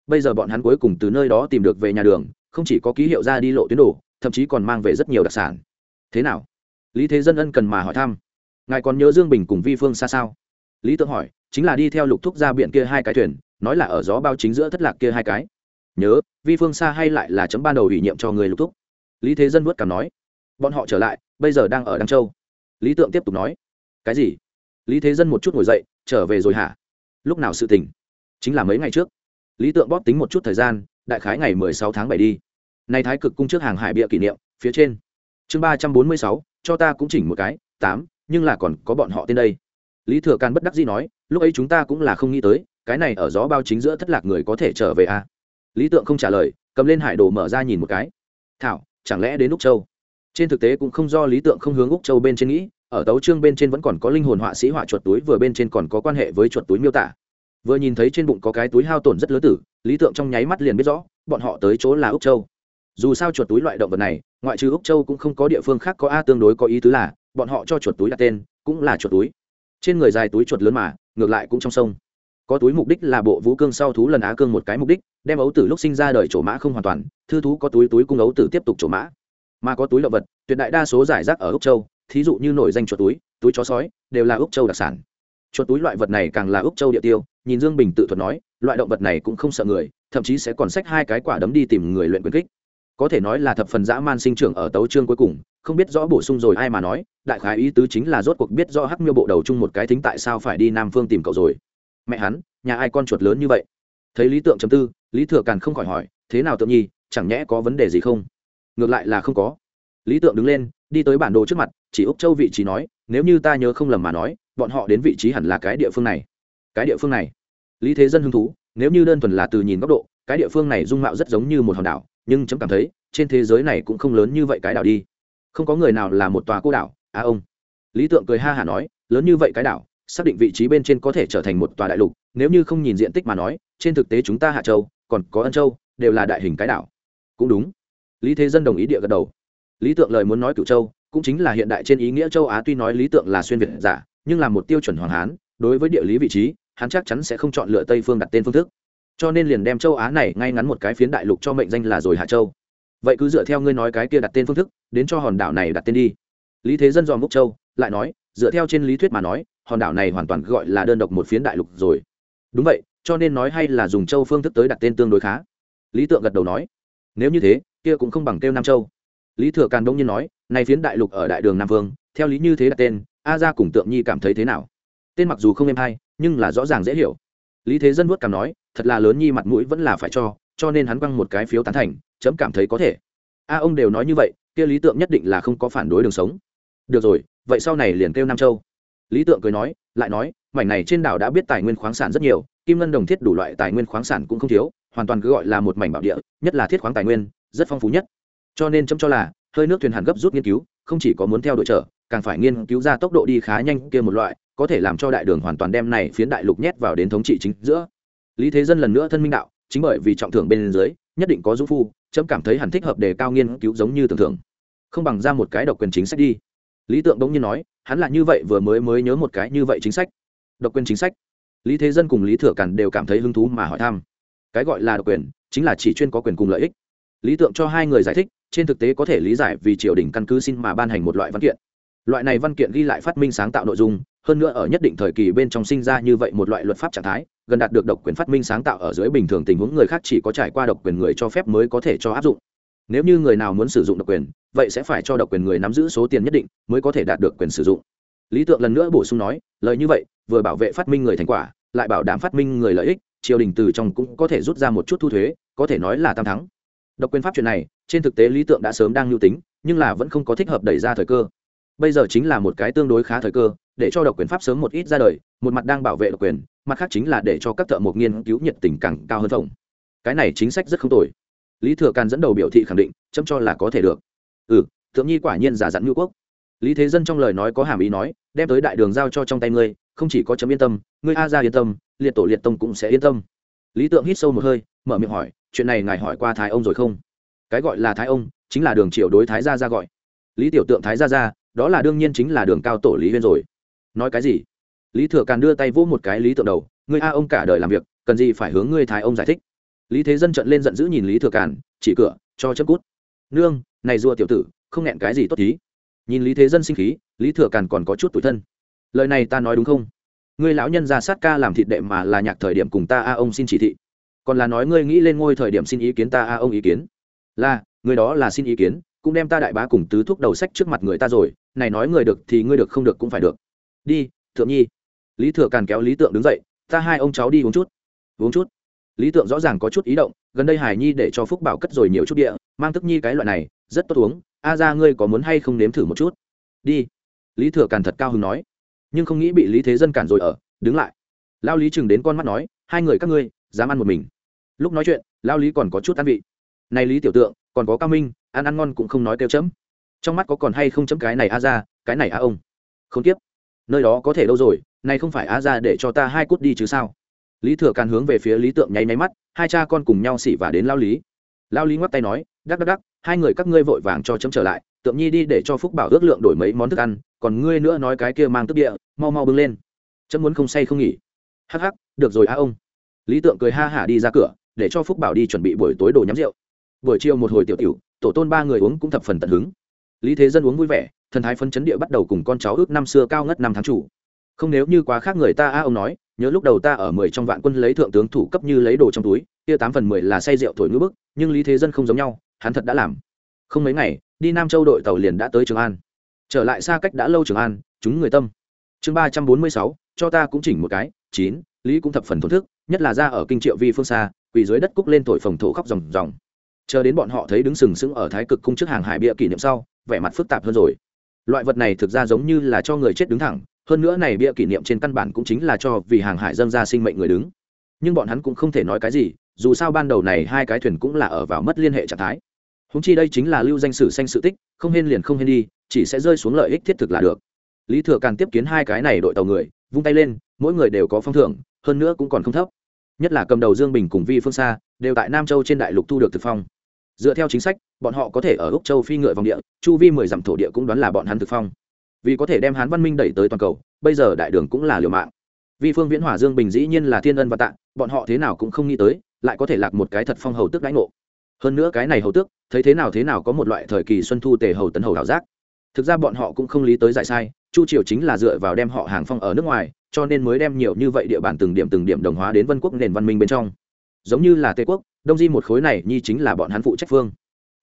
Bây giờ bọn hắn cuối cùng từ nơi đó tìm được về nhà đường, không chỉ có ký hiệu ra đi lộ tuyến đồ, thậm chí còn mang về rất nhiều đặc sản. Thế nào? Lý thế dân ân cần mà hỏi thăm ngài còn nhớ dương bình cùng vi phương xa sao? Lý tượng hỏi, chính là đi theo lục thúc ra biển kia hai cái thuyền, nói là ở gió bao chính giữa thất lạc kia hai cái. Nhớ, vi phương xa hay lại là chấm ban đầu ủy nhiệm cho người lục thúc. Lý thế dân vớt cảm nói, bọn họ trở lại, bây giờ đang ở đăng châu. Lý tượng tiếp tục nói, cái gì? Lý thế dân một chút ngồi dậy, trở về rồi hả? Lúc nào sự tình? Chính là mấy ngày trước. Lý tượng bóp tính một chút thời gian, đại khái ngày mười sáu tháng bảy đi. Nay thái cực cung trước hàng hải bịa kỷ niệm, phía trên. Chương ba trăm bốn mươi sáu, cho ta cũng chỉnh một cái, tám nhưng là còn có bọn họ tên đây. Lý thừa càn bất đắc dĩ nói, lúc ấy chúng ta cũng là không nghĩ tới, cái này ở gió bao chính giữa thất lạc người có thể trở về à. lý tượng không trả lời, cầm lên hải đồ mở ra nhìn một cái. Thảo, chẳng lẽ đến úc châu? Trên thực tế cũng không do lý tượng không hướng úc châu bên trên nghĩ, ở tấu trương bên trên vẫn còn có linh hồn họa sĩ họa chuột túi, vừa bên trên còn có quan hệ với chuột túi miêu tả. Vừa nhìn thấy trên bụng có cái túi hao tổn rất lớn tử, lý tượng trong nháy mắt liền biết rõ, bọn họ tới chỗ là úc châu. Dù sao chuột túi loại động vật này, ngoại trừ úc châu cũng không có địa phương khác có a tương đối có ý tứ là bọn họ cho chuột túi đặt tên, cũng là chuột túi. Trên người dài túi chuột lớn mà, ngược lại cũng trong sông. Có túi mục đích là bộ vũ cương sau thú lần á cương một cái mục đích, đem ấu tử lúc sinh ra đời chỗ mã không hoàn toàn, thư thú có túi túi cung ấu tử tiếp tục chỗ mã. Mà có túi động vật, tuyệt đại đa số giải rác ở úc châu, thí dụ như nổi danh chuột túi túi chó sói, đều là úc châu đặc sản. Chuột túi loại vật này càng là úc châu địa tiêu, nhìn dương bình tự thuật nói, loại động vật này cũng không sợ người, thậm chí sẽ còn xách hai cái quả đấm đi tìm người luyện quyền kích có thể nói là thập phần dã man sinh trưởng ở tấu trương cuối cùng, không biết rõ bổ sung rồi ai mà nói, đại khái ý tứ chính là rốt cuộc biết rõ hắc miêu bộ đầu chung một cái thính tại sao phải đi nam phương tìm cậu rồi. Mẹ hắn, nhà ai con chuột lớn như vậy? Thấy lý tượng chấm tư, lý thừa càn không khỏi hỏi, thế nào tượng nhi, chẳng nhẽ có vấn đề gì không? Ngược lại là không có. Lý tượng đứng lên, đi tới bản đồ trước mặt, chỉ úc châu vị trí nói, nếu như ta nhớ không lầm mà nói, bọn họ đến vị trí hẳn là cái địa phương này. Cái địa phương này. Lý thế dân hứng thú, nếu như đơn thuần là từ nhìn góc độ cái địa phương này dung mạo rất giống như một hòn đảo, nhưng chấm cảm thấy, trên thế giới này cũng không lớn như vậy cái đảo đi. Không có người nào là một tòa cô đảo à ông. Lý tượng cười ha hả nói, lớn như vậy cái đảo, xác định vị trí bên trên có thể trở thành một tòa đại lục, nếu như không nhìn diện tích mà nói, trên thực tế chúng ta hạ châu, còn có ân châu, đều là đại hình cái đảo. Cũng đúng. Lý thế dân đồng ý địa gật đầu. Lý tượng lời muốn nói cửu châu, cũng chính là hiện đại trên ý nghĩa châu á, tuy nói lý tượng là xuyên việt giả, nhưng là một tiêu chuẩn hoàng hán, đối với địa lý vị trí, hắn chắc chắn sẽ không chọn lựa tây phương đặt tên phương thức cho nên liền đem châu á này ngay ngắn một cái phiến đại lục cho mệnh danh là rồi hạ châu. Vậy cứ dựa theo ngươi nói cái kia đặt tên phương thức, đến cho hòn đảo này đặt tên đi. Lý thế dân dòm múc châu, lại nói, dựa theo trên lý thuyết mà nói, hòn đảo này hoàn toàn gọi là đơn độc một phiến đại lục rồi. Đúng vậy, cho nên nói hay là dùng châu phương thức tới đặt tên tương đối khá. Lý tượng gật đầu nói, nếu như thế, kia cũng không bằng kêu nam châu. Lý thừa càn đông nhiên nói, này phiến đại lục ở đại đường nam vương, theo lý như thế đặt tên, a ra cùng tượng nhi cảm thấy thế nào? Tên mặc dù không êm hay, nhưng là rõ ràng dễ hiểu. Lý thế dân vuốt cảm nói thật là lớn nhi mặt mũi vẫn là phải cho cho nên hắn quăng một cái phiếu tán thành, chấm cảm thấy có thể. A, ông đều nói như vậy, kia lý tượng nhất định là không có phản đối đường sống. Được rồi, vậy sau này liền kêu nam châu. Lý tượng cười nói, lại nói, mảnh này trên đảo đã biết tài nguyên khoáng sản rất nhiều, kim ngân đồng thiết đủ loại tài nguyên khoáng sản cũng không thiếu, hoàn toàn cứ gọi là một mảnh bảo địa, nhất là thiết khoáng tài nguyên, rất phong phú nhất. Cho nên chấm cho là, hơi nước thuyền hàn gấp rút nghiên cứu, không chỉ có muốn theo đội trở càng phải nghiên cứu ra tốc độ đi khá nhanh kia một loại, có thể làm cho đại đường hoàn toàn đem này phiến đại lục nhét vào đến thống trị chính giữa lý thế dân lần nữa thân minh đạo, chính bởi vì trọng thưởng bên dưới, nhất định có dũng phu trẫm cảm thấy hẳn thích hợp đề cao nghiên cứu giống như tưởng thưởng. Không bằng ra một cái độc quyền chính sách đi. Lý tượng đống nhiên nói, hắn là như vậy vừa mới mới nhớ một cái như vậy chính sách. Độc quyền chính sách. Lý thế dân cùng lý thừa càn đều cảm thấy hứng thú mà hỏi thăm. Cái gọi là độc quyền, chính là chỉ chuyên có quyền cùng lợi ích. Lý tượng cho hai người giải thích, trên thực tế có thể lý giải vì triều đình căn cứ xin mà ban hành một loại văn kiện. Loại này văn kiện ghi lại phát minh sáng tạo nội dung hơn nữa ở nhất định thời kỳ bên trong sinh ra như vậy một loại luật pháp trạng thái, gần đạt được độc quyền phát minh sáng tạo ở dưới bình thường tình huống người khác chỉ có trải qua độc quyền người cho phép mới có thể cho áp dụng. Nếu như người nào muốn sử dụng độc quyền, vậy sẽ phải cho độc quyền người nắm giữ số tiền nhất định mới có thể đạt được quyền sử dụng. Lý tượng lần nữa bổ sung nói, lời như vậy, vừa bảo vệ phát minh người thành quả, lại bảo đảm phát minh người lợi ích, triều đình từ trong cũng có thể rút ra một chút thu thuế, có thể nói là tam thắng. Độc quyền pháp chuyện này, trên thực tế lý tượng đã sớm đang lưu tính, nhưng là vẫn không có thích hợp đẩy ra thời cơ. Bây giờ chính là một cái tương đối khá thời cơ để cho độc quyền pháp sớm một ít ra đời, một mặt đang bảo vệ độc quyền, mặt khác chính là để cho các thợ mộc nghiên cứu nhiệt tình càng cao hơn phòng cái này chính sách rất không tồi. Lý thừa càn dẫn đầu biểu thị khẳng định, chấm cho là có thể được. Ừ thượng nhi quả nhiên giả dặn ngữ quốc. Lý thế dân trong lời nói có hàm ý nói, đem tới đại đường giao cho trong tay ngươi, không chỉ có chấm yên tâm, ngươi a ra yên tâm, liệt tổ liệt tông cũng sẽ yên tâm. Lý tượng hít sâu một hơi, mở miệng hỏi, chuyện này ngài hỏi qua thái ông rồi không? Cái gọi là thái ông, chính là đường triều đối thái gia ra gọi. Lý tiểu tượng thái gia ra đó là đương nhiên chính là đường cao tổ lý huyên rồi nói cái gì? Lý thừa càn đưa tay vỗ một cái lý tượng đầu, ngươi a ông cả đời làm việc, cần gì phải hướng ngươi thái ông giải thích? Lý thế dân trận lên giận dữ nhìn lý thừa càn, chỉ cửa, cho chấm cút. Nương, này dua tiểu tử, không nghẹn cái gì tốt tí. nhìn lý thế dân sinh khí, lý thừa càn còn có chút tủi thân. Lời này ta nói đúng không? Ngươi lão nhân ra sát ca làm thịt đệ mà là nhạc thời điểm cùng ta a ông xin chỉ thị. Còn là nói ngươi nghĩ lên ngôi thời điểm xin ý kiến ta a ông ý kiến. Là người đó là xin ý kiến, cũng đem ta đại bá cùng tứ thuốc đầu sách trước mặt người ta rồi, này nói người được thì ngươi được, không được cũng phải được đi, thượng nhi. Lý thừa càn kéo lý tượng đứng dậy, ta hai ông cháu đi uống chút. Uống chút? Lý tượng rõ ràng có chút ý động, gần đây hải nhi để cho phúc bảo cất rồi nhiều chút địa, mang tức nhi cái loại này, rất tốt uống. A ra ngươi có muốn hay không nếm thử một chút? Đi. Lý thừa càn thật cao hứng nói, nhưng không nghĩ bị lý thế dân cản rồi ở, đứng lại. Lao lý chừng đến con mắt nói, hai người các ngươi, dám ăn một mình. Lúc nói chuyện, lao lý còn có chút ăn vị. Này lý tiểu tượng, còn có cao minh, ăn ăn ngon cũng không nói kêu chấm. Trong mắt có còn hay không chấm cái này a ra cái này a ông? Không tiếp nơi đó có thể đâu rồi nay không phải Á ra để cho ta hai cút đi chứ sao? Lý thừa càn hướng về phía lý tượng nháy máy mắt, hai cha con cùng nhau xỉ và đến lao lý. Lao lý ngoắc tay nói, đắc đắc đắc, hai người các ngươi vội vàng cho chấm trở lại, tượng nhi đi để cho phúc bảo ước lượng đổi mấy món thức ăn, còn ngươi nữa nói cái kia mang tức địa, mau mau bưng lên. Chấm muốn không say không nghỉ. Hắc hắc, được rồi Á ông. Lý tượng cười ha hả đi ra cửa, để cho phúc bảo đi chuẩn bị buổi tối đồ nhắm rượu. Buổi chiều một hồi tiểu tiểu, tổ tôn ba người uống cũng thập phần tận hứng. Lý thế dân uống vui vẻ thần thái phân chấn địa bắt đầu cùng con cháu ước năm xưa cao ngất năm tháng chủ. Không nếu như quá khác người ta, a, ông nói, nhớ lúc đầu ta ở mười trong vạn quân lấy thượng tướng thủ cấp như lấy đồ trong túi, kia tám phần mười là say rượu thổi ngữ bức, nhưng lý thế dân không giống nhau, hắn thật đã làm. Không mấy ngày, đi nam châu đội tàu liền đã tới trường an. Trở lại xa cách đã lâu trường an, chúng người tâm. Chương ba trăm bốn mươi sáu, cho ta cũng chỉnh một cái, chín, lý cũng thập phần thổn thức, nhất là ra ở kinh triệu vi phương xa, quỳ dưới đất cúc lên thổi phồng thổ khóc ròng ròng. Chờ đến bọn họ thấy đứng sừng sững ở thái cực cung trước hàng hải bia kỷ niệm sau, vẻ mặt phức tạp hơn rồi loại vật này thực ra giống như là cho người chết đứng thẳng, hơn nữa này bia kỷ niệm trên căn bản cũng chính là cho vì hàng hải dân ra sinh mệnh người đứng. Nhưng bọn hắn cũng không thể nói cái gì, dù sao ban đầu này hai cái thuyền cũng là ở vào mất liên hệ trạng thái. Húng chi đây chính là lưu danh sử xanh sự tích, không hên liền không hên đi, chỉ sẽ rơi xuống lợi ích thiết thực là được. Lý thừa càng tiếp kiến hai cái này đội tàu người, vung tay lên, mỗi người đều có phong thưởng, hơn nữa cũng còn không thấp. Nhất là cầm đầu dương bình cùng vi phương xa đều tại nam châu trên đại lục thu được thực phong dựa theo chính sách, bọn họ có thể ở úc châu phi ngựa vòng địa, chu vi mười dặm thổ địa cũng đoán là bọn hắn thực phong. Vì có thể đem hán văn minh đẩy tới toàn cầu, bây giờ đại đường cũng là liều mạng. Vì phương viễn hỏa dương bình dĩ nhiên là thiên ân và tạng bọn họ thế nào cũng không nghĩ tới, lại có thể lạc một cái thật phong hầu tức đãi ngộ. Hơn nữa cái này hầu tước, thấy thế nào thế nào có một loại thời kỳ xuân thu tề hầu tấn hầu đảo giác. Thực ra bọn họ cũng không lý tới giải sai, chu triều chính là dựa vào đem họ hàng phong ở nước ngoài, cho nên mới đem nhiều như vậy địa bàn từng điểm từng điểm đồng hóa đến vân quốc nền văn minh bên trong. Giống như là tây quốc đông di một khối này nhi chính là bọn hắn phụ trách phương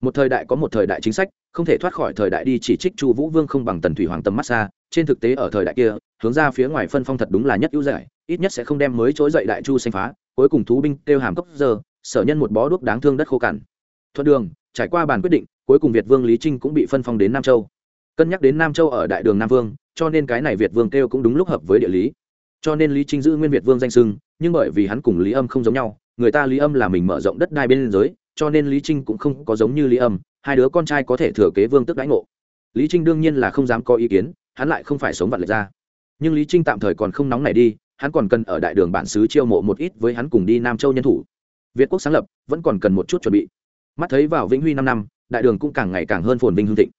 một thời đại có một thời đại chính sách, không thể thoát khỏi thời đại đi chỉ trích chu vũ vương không bằng tần thủy hoàng tầm mắt xa, trên thực tế ở thời đại kia, hướng ra phía ngoài phân phong thật đúng là nhất ưu giải ít nhất sẽ không đem mới trỗi dậy đại chu xanh phá, cuối cùng thú binh kêu hàm cốc giờ sở nhân một bó đuốc đáng thương đất khô cằn. Thuận đường, trải qua bàn quyết định, cuối cùng việt vương lý trinh cũng bị phân phong đến nam châu. Cân nhắc đến nam châu ở đại đường nam vương, cho nên cái này việt vương kêu cũng đúng lúc hợp với địa lý. Cho nên lý trinh giữ nguyên việt vương danh sưng nhưng bởi vì hắn cùng lý âm không giống nhau người ta lý âm là mình mở rộng đất đai bên giới, cho nên lý trinh cũng không có giống như lý âm, hai đứa con trai có thể thừa kế vương tức đãi ngộ. Lý trinh đương nhiên là không dám có ý kiến, hắn lại không phải sống vặt lệch ra. Nhưng lý trinh tạm thời còn không nóng này đi, hắn còn cần ở đại đường bản xứ chiêu mộ một ít với hắn cùng đi nam châu nhân thủ. Việt quốc sáng lập, vẫn còn cần một chút chuẩn bị. Mắt thấy vào vĩnh huy năm năm, đại đường cũng càng ngày càng hơn phồn vinh hương thịnh.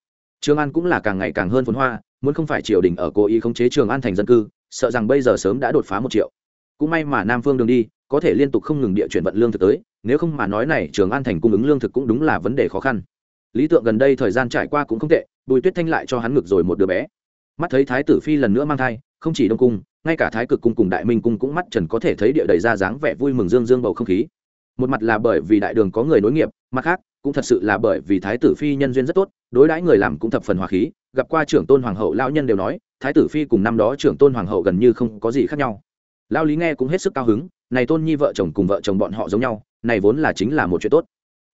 Trường an cũng là càng ngày càng hơn phồn hoa, muốn không phải triều đình ở cố ý khống chế trường an thành dân cư, sợ rằng bây giờ sớm đã đột phá một triệu. Cũng may mà nam phương đường đi có thể liên tục không ngừng địa chuyển vận lương thực tới, nếu không mà nói này, trường an thành cung ứng lương thực cũng đúng là vấn đề khó khăn. Lý tượng gần đây thời gian trải qua cũng không tệ, bùi tuyết thanh lại cho hắn ngực rồi một đứa bé. Mắt thấy thái tử phi lần nữa mang thai, không chỉ đông cung, ngay cả thái cực cung cùng đại minh cung cũng mắt trần có thể thấy địa đầy ra dáng vẻ vui mừng dương dương bầu không khí. Một mặt là bởi vì đại đường có người nối nghiệp, mặt khác, cũng thật sự là bởi vì thái tử phi nhân duyên rất tốt, đối đãi người làm cũng thập phần hòa khí. Gặp qua trưởng tôn hoàng hậu lao nhân đều nói, thái tử phi cùng năm đó trưởng tôn hoàng hậu gần như không có gì khác nhau. Lao lý nghe cũng hết sức cao hứng này tôn nhi vợ chồng cùng vợ chồng bọn họ giống nhau, này vốn là chính là một chuyện tốt.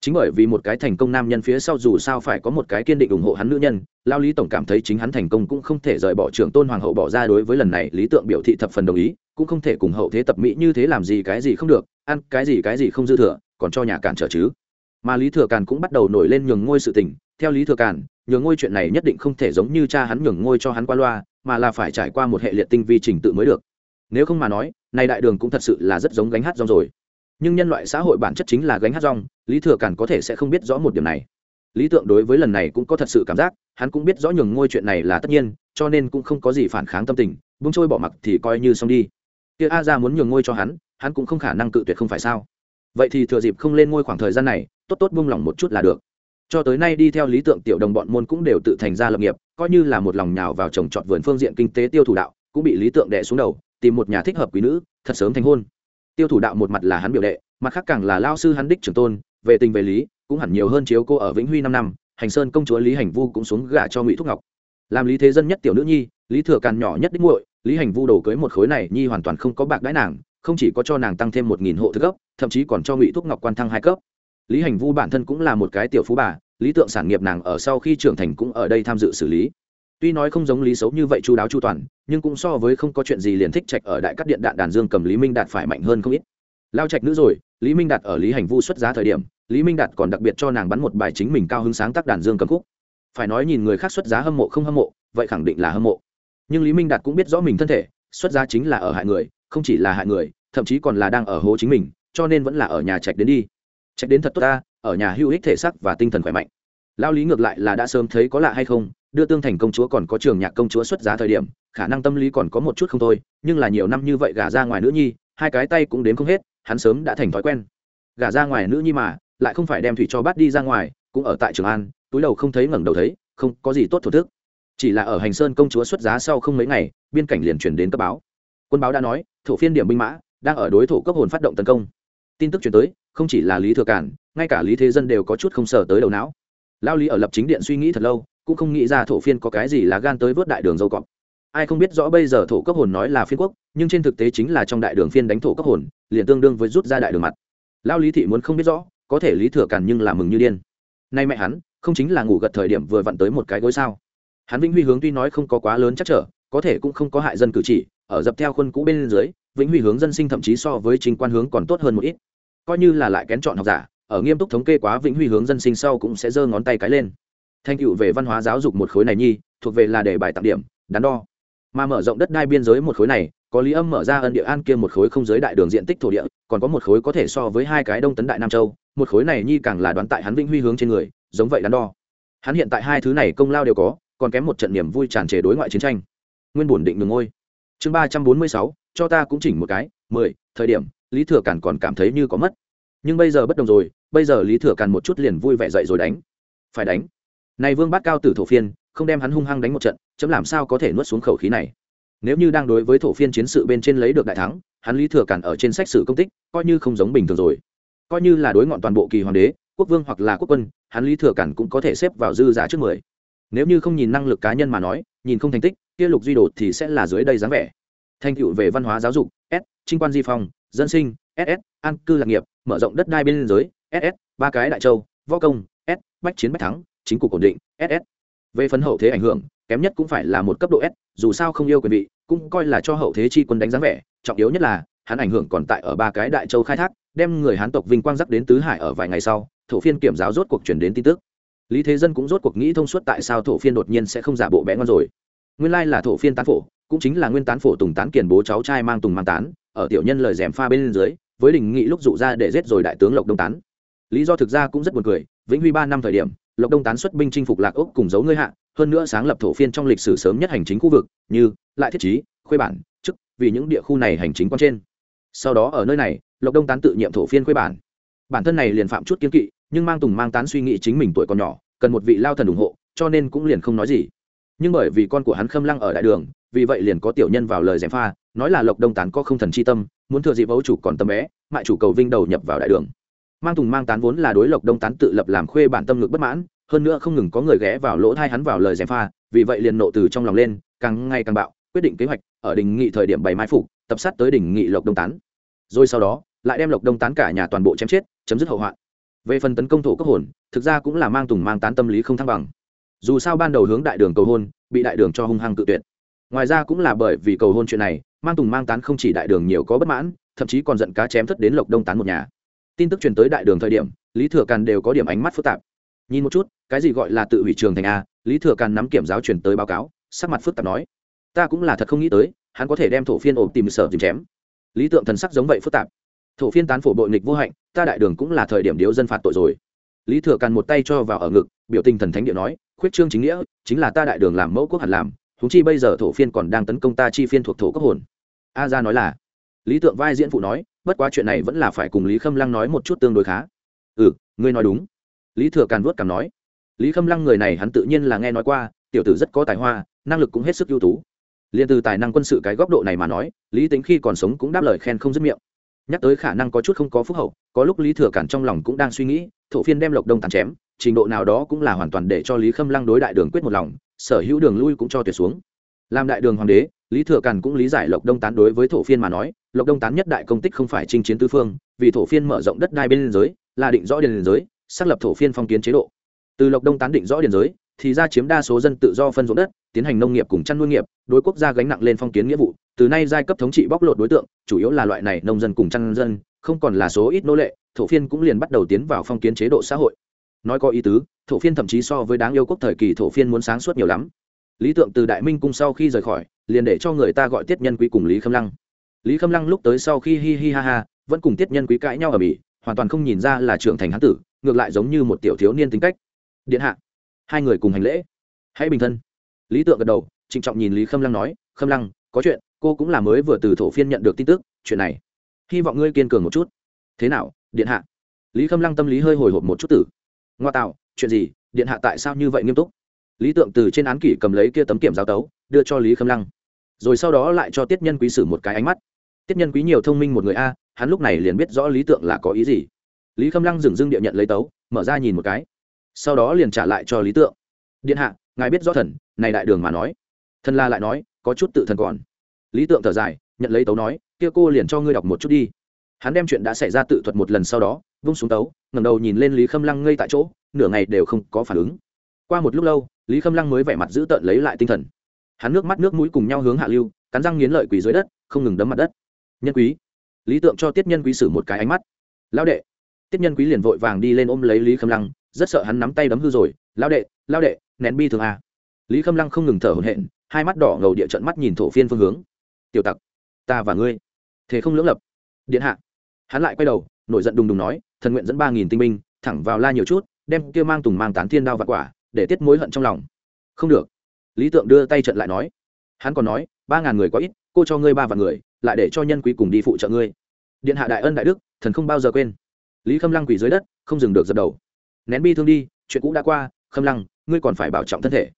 Chính bởi vì một cái thành công nam nhân phía sau dù sao phải có một cái kiên định ủng hộ hắn nữ nhân, lao lý tổng cảm thấy chính hắn thành công cũng không thể rời bỏ trưởng tôn hoàng hậu bỏ ra đối với lần này lý tượng biểu thị thập phần đồng ý, cũng không thể cùng hậu thế tập mỹ như thế làm gì cái gì không được, ăn cái gì cái gì không dư thừa, còn cho nhà cản trở chứ. Mà lý thừa càn cũng bắt đầu nổi lên nhường ngôi sự tình, theo lý thừa càn, nhường ngôi chuyện này nhất định không thể giống như cha hắn nhường ngôi cho hắn qua loa, mà là phải trải qua một hệ liệt tinh vi trình tự mới được. Nếu không mà nói nay đại đường cũng thật sự là rất giống gánh hát rong rồi. Nhưng nhân loại xã hội bản chất chính là gánh hát rong, lý thừa càn có thể sẽ không biết rõ một điểm này. Lý tượng đối với lần này cũng có thật sự cảm giác, hắn cũng biết rõ nhường ngôi chuyện này là tất nhiên, cho nên cũng không có gì phản kháng tâm tình bung trôi bỏ mặc thì coi như xong đi. Kia a ra muốn nhường ngôi cho hắn hắn cũng không khả năng cự tuyệt không phải sao? Vậy thì thừa dịp không lên ngôi khoảng thời gian này, tốt tốt buông lỏng một chút là được. Cho tới nay đi theo lý tượng tiểu đồng bọn môn cũng đều tự thành ra lập nghiệp, coi như là một lòng nhào vào trồng trọt vườn phương diện kinh tế tiêu thủ đạo, cũng bị lý tượng đè xuống đầu tìm một nhà thích hợp quý nữ, thật sớm thành hôn. Tiêu thủ đạo một mặt là hắn biểu đệ, mặt khác càng là lao sư hắn đích trưởng tôn, về tình về lý, cũng hẳn nhiều hơn chiếu cô ở vĩnh huy năm năm, hành sơn công chúa lý hành vu cũng xuống gả cho ngụy thúc ngọc. Làm lý thế dân nhất tiểu nữ nhi, lý thừa càn nhỏ nhất đích muội, lý hành vu đổ cưới một khối này nhi hoàn toàn không có bạc đãi nàng, không chỉ có cho nàng tăng thêm một nghìn hộ thứ cấp thậm chí còn cho ngụy thúc ngọc quan thăng hai cấp. Lý hành vu bản thân cũng là một cái tiểu phú bà, lý tượng sản nghiệp nàng ở sau khi trưởng thành cũng ở đây tham dự xử lý tuy nói không giống lý xấu như vậy chu đáo chu toàn, nhưng cũng so với không có chuyện gì liền thích trạch ở đại cắt điện đạn đàn dương cầm lý minh đạt phải mạnh hơn không ít. Lao trạch nữ rồi, lý minh đạt ở lý hành vu xuất giá thời điểm, lý minh đạt còn đặc biệt cho nàng bắn một bài chính mình cao hứng sáng tác đàn dương cầm khúc. Phải nói nhìn người khác xuất giá hâm mộ không hâm mộ, vậy khẳng định là hâm mộ. Nhưng lý minh đạt cũng biết rõ mình thân thể, xuất giá chính là ở hại người, không chỉ là hại người, thậm chí còn là đang ở hố chính mình, cho nên vẫn là ở nhà trạch đến đi. Trạch đến thật tốt ta, ở nhà hữu ích thể sắc và tinh thần khỏe mạnh. Lao lý ngược lại là đã sớm thấy có lạ hay không đưa tương thành công chúa còn có trường nhạc công chúa xuất giá thời điểm, khả năng tâm lý còn có một chút không thôi, nhưng là nhiều năm như vậy gả ra ngoài nữ nhi, hai cái tay cũng đến không hết, hắn sớm đã thành thói quen. Gả ra ngoài nữ nhi mà, lại không phải đem thủy cho bắt đi ra ngoài, cũng ở tại trường an, túi đầu không thấy ngẩng đầu thấy, không có gì tốt thổ thức. Chỉ là ở hành sơn công chúa xuất giá sau không mấy ngày, biên cảnh liền chuyển đến cấp báo. Quân báo đã nói, thổ phiên điểm binh mã, đang ở đối thủ cấp hồn phát động tấn công. Tin tức chuyển tới, không chỉ là lý thừa cản ngay cả lý thế dân đều có chút không sờ tới đầu não. Lao lý ở lập chính điện suy nghĩ thật lâu cũng không nghĩ ra thổ phiên có cái gì là gan tới vớt đại đường dâu cọp. Ai không biết rõ bây giờ thổ cấp hồn nói là phiên quốc, nhưng trên thực tế chính là trong đại đường phiên đánh thổ cấp hồn, liền tương đương với rút ra đại đường mặt. Lao lý thị muốn không biết rõ, có thể lý thừa càn nhưng là mừng như điên. Nay mẹ hắn, không chính là ngủ gật thời điểm vừa vặn tới một cái gối sao? Hắn vĩnh huy hướng tuy nói không có quá lớn chắc trở, có thể cũng không có hại dân cử chỉ, ở dập theo khuôn cũ bên dưới, vĩnh huy hướng dân sinh thậm chí so với trình quan hướng còn tốt hơn một ít. Coi như là lại kén chọn học giả, ở nghiêm túc thống kê quá vĩnh huy hướng dân sinh sau cũng sẽ giơ ngón tay cái lên thanh tựu về văn hóa giáo dục một khối này nhi, thuộc về là đề bài tặng điểm, đắn đo. Mà mở rộng đất đai biên giới một khối này, có lý âm mở ra ân địa an kia một khối không giới đại đường diện tích thổ địa, còn có một khối có thể so với hai cái đông tấn đại nam châu, một khối này nhi càng là đoán tại hắn vinh huy hướng trên người, giống vậy đắn đo. Hắn hiện tại hai thứ này công lao đều có, còn kém một trận niềm vui tràn trề đối ngoại chiến tranh. Nguyên bổn định ngừng ngôi. Chương ba trăm bốn mươi sáu, cho ta cũng chỉnh một cái, mười, thời điểm, lý thừa càn còn cảm thấy như có mất. Nhưng bây giờ bất đồng rồi, bây giờ lý thừa càn một chút liền vui vẻ dậy rồi đánh. Phải đánh này vương bát cao tử thổ phiên, không đem hắn hung hăng đánh một trận, chấm làm sao có thể nuốt xuống khẩu khí này? Nếu như đang đối với thổ phiên chiến sự bên trên lấy được đại thắng, hắn lý thừa cản ở trên sách sử công tích, coi như không giống bình thường rồi. Coi như là đối ngọn toàn bộ kỳ hoàng đế, quốc vương hoặc là quốc quân, hắn lý thừa cản cũng có thể xếp vào dư giả trước mười. Nếu như không nhìn năng lực cá nhân mà nói, nhìn không thành tích, kia lục duy đột thì sẽ là dưới đây dáng vẻ. Thành tựu về văn hóa giáo dục, s, trinh quan di phong, dân sinh ss an cư lạc nghiệp, mở rộng đất đai bên giới ss ba cái đại châu, võ công, s, bách chiến bách thắng chính cục ổn định ss về phần hậu thế ảnh hưởng, kém nhất cũng phải là một cấp độ s, dù sao không yêu quyền vị, cũng coi là cho hậu thế chi quân đánh giá vẻ, trọng yếu nhất là, hắn ảnh hưởng còn tại ở ba cái đại châu khai thác, đem người hán tộc vinh quang dắt đến tứ hải ở vài ngày sau, thổ phiên kiểm giáo rốt cuộc chuyển đến tin tức. Lý thế dân cũng rốt cuộc nghĩ thông suốt tại sao thổ phiên đột nhiên sẽ không giả bộ bẽ ngon rồi. Nguyên lai là thổ phiên tán phổ, cũng chính là nguyên tán phổ tùng tán kiền bố cháu trai mang tùng mang tán, ở tiểu nhân lời dèm pha bên dưới, với đình nghị lúc dụ ra để giết rồi đại tướng lộc đông tán. Lý do thực ra cũng rất buồn cười vĩnh huy ba năm thời điểm, lộc đông tán xuất binh chinh phục lạc ốc cùng dấu ngươi hạ, hơn nữa sáng lập thổ phiên trong lịch sử sớm nhất hành chính khu vực, như lại thiết chí, khuê bản, chức, vì những địa khu này hành chính quan trên. Sau đó ở nơi này, lộc đông tán tự nhiệm thổ phiên khuê bản. Bản thân này liền phạm chút kiên kỵ, nhưng mang tùng mang tán suy nghĩ chính mình tuổi còn nhỏ, cần một vị lao thần ủng hộ, cho nên cũng liền không nói gì. Nhưng bởi vì con của hắn khâm lăng ở đại đường, vì vậy liền có tiểu nhân vào lời gièm pha, nói là lộc đông tán có không thần chi tâm, muốn thừa dịp ấu chủ còn tâm bé, mại chủ cầu vinh đầu nhập vào đại đường mang tùng mang tán vốn là đối lộc đông tán tự lập làm khuê bản tâm ngực bất mãn, hơn nữa không ngừng có người ghé vào lỗ thai hắn vào lời gièm pha, vì vậy liền nộ từ trong lòng lên, càng ngày càng bạo, quyết định kế hoạch, ở đình nghị thời điểm bày mai phục, tập sát tới đỉnh nghị lộc đông tán. Rồi sau đó, lại đem lộc đông tán cả nhà toàn bộ chém chết, chấm dứt hậu hoạn. Về phần tấn công thổ cấp hồn, thực ra cũng là mang tùng mang tán tâm lý không thăng bằng. Dù sao ban đầu hướng đại đường cầu hôn, bị đại đường cho hung hăng tự tuyệt. Ngoài ra cũng là bởi vì cầu hôn chuyện này, mang tùng mang tán không chỉ đại đường nhiều có bất mãn, thậm chí còn giận cá chém thất đến lộc đông tán một nhà tin tức truyền tới đại đường thời điểm, lý thừa càn đều có điểm ánh mắt phức tạp. Nhìn một chút, cái gì gọi là tự hủy trường thành a, lý thừa càn nắm kiểm giáo truyền tới báo cáo, sắc mặt phức tạp nói, ta cũng là thật không nghĩ tới, hắn có thể đem thổ phiên ổn tìm sở tìm chém. Lý tượng thần sắc giống vậy phức tạp. Thổ phiên tán phổ bội nghịch vô hạnh, ta đại đường cũng là thời điểm điếu dân phạt tội rồi. Lý thừa càn một tay cho vào ở ngực, biểu tình thần thánh địa nói, khuyết trương chính nghĩa, chính là ta đại đường làm mẫu quốc hẳn làm thúng chi bây giờ thổ phiên còn đang tấn công ta chi phiên thuộc thổ quốc hồn. A ra nói là lý tượng vai diễn phụ nói, bất quá chuyện này vẫn là phải cùng lý khâm lăng nói một chút tương đối khá. Ừ ngươi nói đúng. Lý thừa càn vuốt cằm nói. Lý khâm lăng người này hắn tự nhiên là nghe nói qua, tiểu tử rất có tài hoa, năng lực cũng hết sức ưu tú. Liền từ tài năng quân sự cái góc độ này mà nói, lý tính khi còn sống cũng đáp lời khen không dứt miệng. Nhắc tới khả năng có chút không có phúc hậu, có lúc lý thừa cản trong lòng cũng đang suy nghĩ, thổ phiên đem lộc đông tàn chém, trình độ nào đó cũng là hoàn toàn để cho lý khâm lăng đối đại đường quyết một lòng, sở hữu đường lui cũng cho tuyệt xuống. Làm đại đường hoàng đế, lý thừa càn cũng lý giải lộc đông tán đối với thổ phiên mà nói lộc đông tán nhất đại công tích không phải chinh chiến tư phương, vì thổ phiên mở rộng đất đai bên liên giới, là định rõ điền giới, xác lập thổ phiên phong kiến chế độ. Từ lộc đông tán định rõ điền giới, thì ra chiếm đa số dân tự do phân ruộng đất, tiến hành nông nghiệp cùng chăn nuôi nghiệp, đối quốc gia gánh nặng lên phong kiến nghĩa vụ, từ nay giai cấp thống trị bóc lột đối tượng, chủ yếu là loại này nông dân cùng chăn dân, không còn là số ít nô lệ, thổ phiên cũng liền bắt đầu tiến vào phong kiến chế độ xã hội. Nói có ý tứ, thổ phiên thậm chí so với đáng yêu quốc thời kỳ thổ phiên muốn sáng suốt nhiều lắm. Lý tượng từ đại minh cung sau khi rời khỏi, liền để cho người ta gọi tiết nhân quý cùng lý khâm lăng lý khâm lăng lúc tới sau khi hi hi ha ha, vẫn cùng tiết nhân quý cãi nhau ở bỉ hoàn toàn không nhìn ra là trưởng thành hán tử, ngược lại giống như một tiểu thiếu niên tính cách. Điện hạ, hai người cùng hành lễ. Hãy bình thân. Lý tượng gật đầu, trịnh trọng nhìn lý khâm lăng nói, khâm lăng, có chuyện, cô cũng là mới vừa từ thổ phiên nhận được tin tức, chuyện này, hy vọng ngươi kiên cường một chút. Thế nào, điện hạ? Lý khâm lăng tâm lý hơi hồi hộp một chút tử. Ngoa tạo, chuyện gì, điện hạ tại sao như vậy nghiêm túc? Lý tượng từ trên án kỷ cầm lấy kia tấm kiểm giáo tấu, đưa cho lý khâm lăng. Rồi sau đó lại cho tiết nhân quý sử một cái ánh mắt tiết nhân quý nhiều thông minh một người a, hắn lúc này liền biết rõ lý tượng là có ý gì. Lý khâm lăng dừng dưng địa nhận lấy tấu, mở ra nhìn một cái. Sau đó liền trả lại cho lý tượng. Điện hạ, ngài biết rõ thần, này đại đường mà nói. Thần la lại nói, có chút tự thần còn. Lý tượng thở dài, nhận lấy tấu nói, kia cô liền cho ngươi đọc một chút đi. Hắn đem chuyện đã xảy ra tự thuật một lần sau đó, vung xuống tấu, ngẩng đầu nhìn lên lý khâm lăng ngây tại chỗ, nửa ngày đều không có phản ứng. Qua một lúc lâu, lý khâm lăng mới vẻ mặt giữ tợn lấy lại tinh thần. Hắn nước mắt nước mũi cùng nhau hướng hạ lưu, cắn răng nghiến lợi quỳ dưới đất, không ngừng đấm mặt đất nhân quý. Lý tượng cho tiết nhân quý sử một cái ánh mắt. Lão đệ. Tiết nhân quý liền vội vàng đi lên ôm lấy lý khâm lăng, rất sợ hắn nắm tay đấm hư rồi. Lão đệ lão đệ, nén bi thường a lý khâm lăng không ngừng thở hổn hển, hai mắt đỏ ngầu địa trận mắt nhìn thổ phiên phương hướng. Tiểu tặc, ta và ngươi. Thế không lưỡng lập. Điện hạ. Hắn lại quay đầu, nổi giận đùng đùng nói, thần nguyện dẫn ba nghìn tinh binh, thẳng vào la nhiều chút, đem kia mang tùng mang tán thiên đao và quả, để tiết mối hận trong lòng. Không được. Lý tượng đưa tay trận lại nói. Hắn còn nói, ba ngàn người có ít, cô cho ngươi ba vạn người lại để cho nhân quý cùng đi phụ trợ ngươi. Điện hạ đại ân đại đức, thần không bao giờ quên. Lý khâm lăng quỳ dưới đất, không dừng được dập đầu. Nén bi thương đi, chuyện cũ đã qua, khâm lăng, ngươi còn phải bảo trọng thân thể.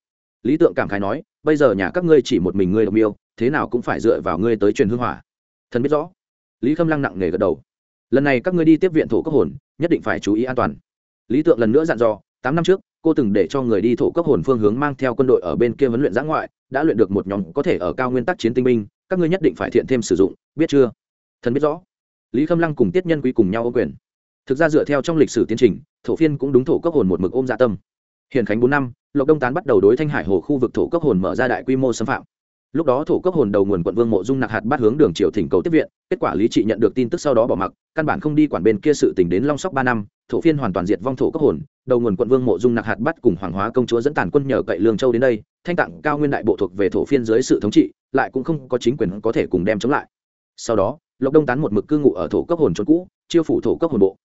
Lý tượng cảm khái nói, bây giờ nhà các ngươi chỉ một mình ngươi độc yêu thế nào cũng phải dựa vào ngươi tới truyền hương hỏa. Thần biết rõ. Lý khâm lăng nặng nề gật đầu. Lần này các ngươi đi tiếp viện thổ cấp hồn, nhất định phải chú ý an toàn. Lý tượng lần nữa dặn dò, tám năm trước, cô từng để cho người đi thổ cấp hồn phương hướng mang theo quân đội ở bên kia huấn luyện giã ngoại, đã luyện được một nhóm có thể ở cao nguyên tắc chiến tinh binh các ngươi nhất định phải thiện thêm sử dụng, biết chưa? Thần biết rõ. Lý khâm lăng cùng tiết nhân quý cùng nhau ô quyền. Thực ra dựa theo trong lịch sử tiến trình, thổ phiên cũng đúng thổ cấp hồn một mực ôm dạ tâm. Hiển khánh bốn năm, lộc đông tán bắt đầu đối thanh hải hồ khu vực thổ cấp hồn mở ra đại quy mô xâm phạm. Lúc đó thổ cấp hồn đầu nguồn quận vương mộ dung nặc hạt bắt hướng đường triều thỉnh cầu tiếp viện, kết quả lý trị nhận được tin tức sau đó bỏ mặc, căn bản không đi quản bên kia sự tình đến long sóc ba năm thổ phiên hoàn toàn diệt vong thổ cấp hồn, đầu nguồn quận vương mộ dung nặc hạt bắt cùng hoàng hóa công chúa dẫn tàn quân nhờ cậy lương châu đến đây, thanh tặng cao nguyên đại bộ thuộc về thổ phiên dưới sự thống trị, lại cũng không có chính quyền có thể cùng đem chống lại. Sau đó, lộc đông tán một mực cư ngụ ở thổ cấp hồn trốn cũ, chiêu phủ thổ cấp hồn bộ.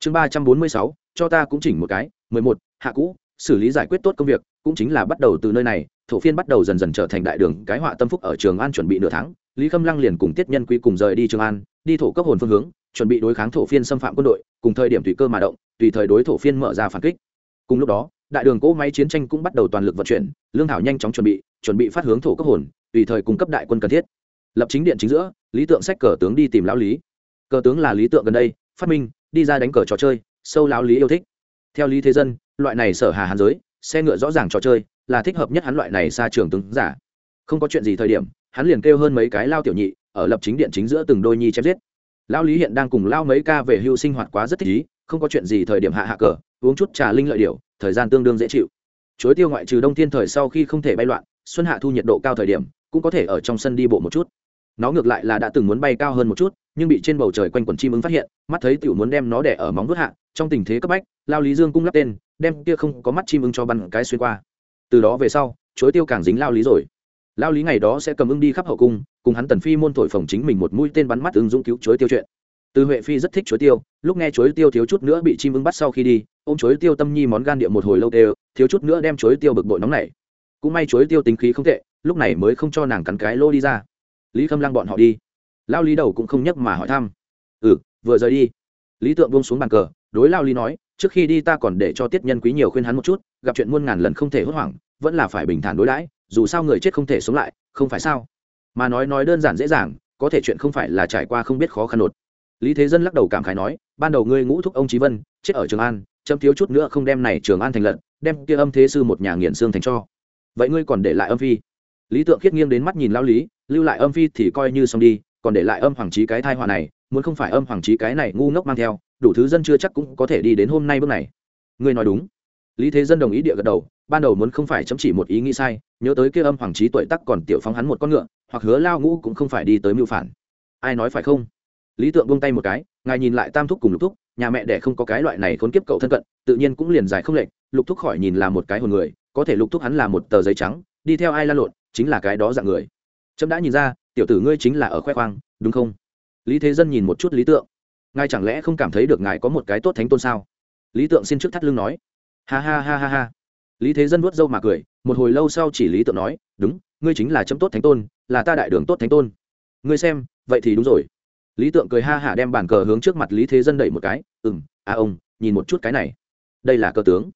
Chương ba trăm bốn mươi sáu, cho ta cũng chỉnh một cái. Mười một, hạ cũ, xử lý giải quyết tốt công việc, cũng chính là bắt đầu từ nơi này, thổ phiên bắt đầu dần dần trở thành đại đường, cái họa tâm phúc ở trường an chuẩn bị nửa tháng, lý khâm lăng liền cùng tiết nhân quý cùng rời đi trường an, đi thổ cấp hồn phương hướng, chuẩn bị đối kháng thổ phiên xâm phạm quân đội cùng thời điểm tùy cơ mà động, tùy thời đối thổ phiên mở ra phản kích. Cùng lúc đó, đại đường cỗ máy chiến tranh cũng bắt đầu toàn lực vận chuyển, lương thảo nhanh chóng chuẩn bị chuẩn bị phát hướng thổ cấp hồn, tùy thời cung cấp đại quân cần thiết. Lập chính điện chính giữa, lý tượng sách cờ tướng đi tìm lão lý. Cờ tướng là lý tượng gần đây, phát minh, đi ra đánh cờ trò chơi, sâu lão lý yêu thích. Theo lý thế dân, loại này sở hà hàn giới, xe ngựa rõ ràng trò chơi, là thích hợp nhất hắn loại này xa trường tướng giả. Không có chuyện gì thời điểm, hắn liền kêu hơn mấy cái lao tiểu nhị, ở lập chính điện chính giữa từng đôi nhi chém giết. Lão lý hiện đang cùng lao mấy ca về hưu sinh hoạt quá rất thích ý, không có chuyện gì thời điểm hạ hạ cờ, uống chút trà linh lợi điều thời gian tương đương dễ chịu. Chuối tiêu ngoại trừ đông thiên thời sau khi không thể bay loạn, xuân hạ thu nhiệt độ cao thời điểm, cũng có thể ở trong sân đi bộ một chút. Nó ngược lại là đã từng muốn bay cao hơn một chút, nhưng bị trên bầu trời quanh quần chim ứng phát hiện, mắt thấy tiểu muốn đem nó đẻ ở móng vuốt hạ, trong tình thế cấp bách lao lý dương cung lắp tên, đem kia không có mắt chim ưng cho bắn cái xuyên qua. Từ đó về sau chối tiêu càng dính lao lý rồi. Lao lý ngày đó sẽ cầm ưng đi khắp hậu cung cùng hắn tần phi môn thổi phồng chính mình một mũi tên bắn mắt ứng dũng cứu chối tiêu chuyện. Từ huệ phi rất thích chối tiêu, lúc nghe chối tiêu thiếu chút nữa bị chim ưng bắt sau khi đi ô m chối tiêu tâm nhi món gan địa một hồi lâu đều, thiếu chút nữa đem chối tiêu bực bội nóng này cũng may chối tiêu tính khí không tệ, lúc này mới không cho nàng cắn cái lô đi ra. Lý khâm lăng bọn họ đi. Lao lý đầu cũng không nhắc mà hỏi thăm. Ừ vừa rời đi. Lý tượng buông xuống bàn cờ, đối lao lý nói, trước khi đi ta còn để cho tiết nhân quý nhiều khuyên hắn một chút, gặp chuyện muôn ngàn lần không thể hốt hoảng, vẫn là phải bình thản đối đãi, dù sao người chết không thể sống lại, không phải sao? Mà nói nói đơn giản dễ dàng, có thể chuyện không phải là trải qua không biết khó khăn nột. Lý thế dân lắc đầu cảm khái nói, ban đầu ngươi ngũ thúc ông trí vân, chết ở trường an, chấm thiếu chút nữa không đem này trường an thành lận đem kia âm thế sư một nhà nghiền xương thành cho. Vậy ngươi còn để lại âm phi? Lý tượng khiết nghiêng đến mắt nhìn lao lý, lưu lại âm phi thì coi như xong đi, còn để lại âm hoàng trí cái thai họa này, muốn không phải âm hoàng trí cái này ngu ngốc mang theo, đủ thứ dân chưa chắc cũng có thể đi đến hôm nay bước này. Ngươi nói đúng. Lý thế dân đồng ý địa gật đầu, ban đầu muốn không phải chấm chỉ một ý nghĩ sai, nhớ tới kia âm hoàng trí tuổi tắc còn tiểu phóng hắn một con ngựa hoặc hứa lao ngũ cũng không phải đi tới mưu phản. Ai nói phải không? Lý tượng buông tay một cái, ngài nhìn lại tam thúc cùng lục thúc, nhà mẹ đẻ không có cái loại này khốn kiếp cậu thân cận, tự nhiên cũng liền giải không lệch, lục thúc khỏi nhìn là một cái hồn người, có thể lục thúc hắn là một tờ giấy trắng, đi theo ai la lộn, chính là cái đó dạng người. Trâm đã nhìn ra, tiểu tử ngươi chính là ở khoe khoang, đúng không? Lý thế dân nhìn một chút lý tượng. Ngài chẳng lẽ không cảm thấy được ngài có một cái tốt thánh tôn sao? Lý tượng xin trước thắt lưng nói. Ha ha ha ha ha. Lý thế dân vuốt râu mà cười, một hồi lâu sau chỉ lý tượng nói, đúng ngươi chính là chấm tốt thánh tôn, là ta đại đường tốt thánh tôn. Ngươi xem, vậy thì đúng rồi. Lý tượng cười ha hả đem bản cờ hướng trước mặt lý thế dân đẩy một cái ừ m à ông, nhìn một chút cái này. Đây là cờ tướng.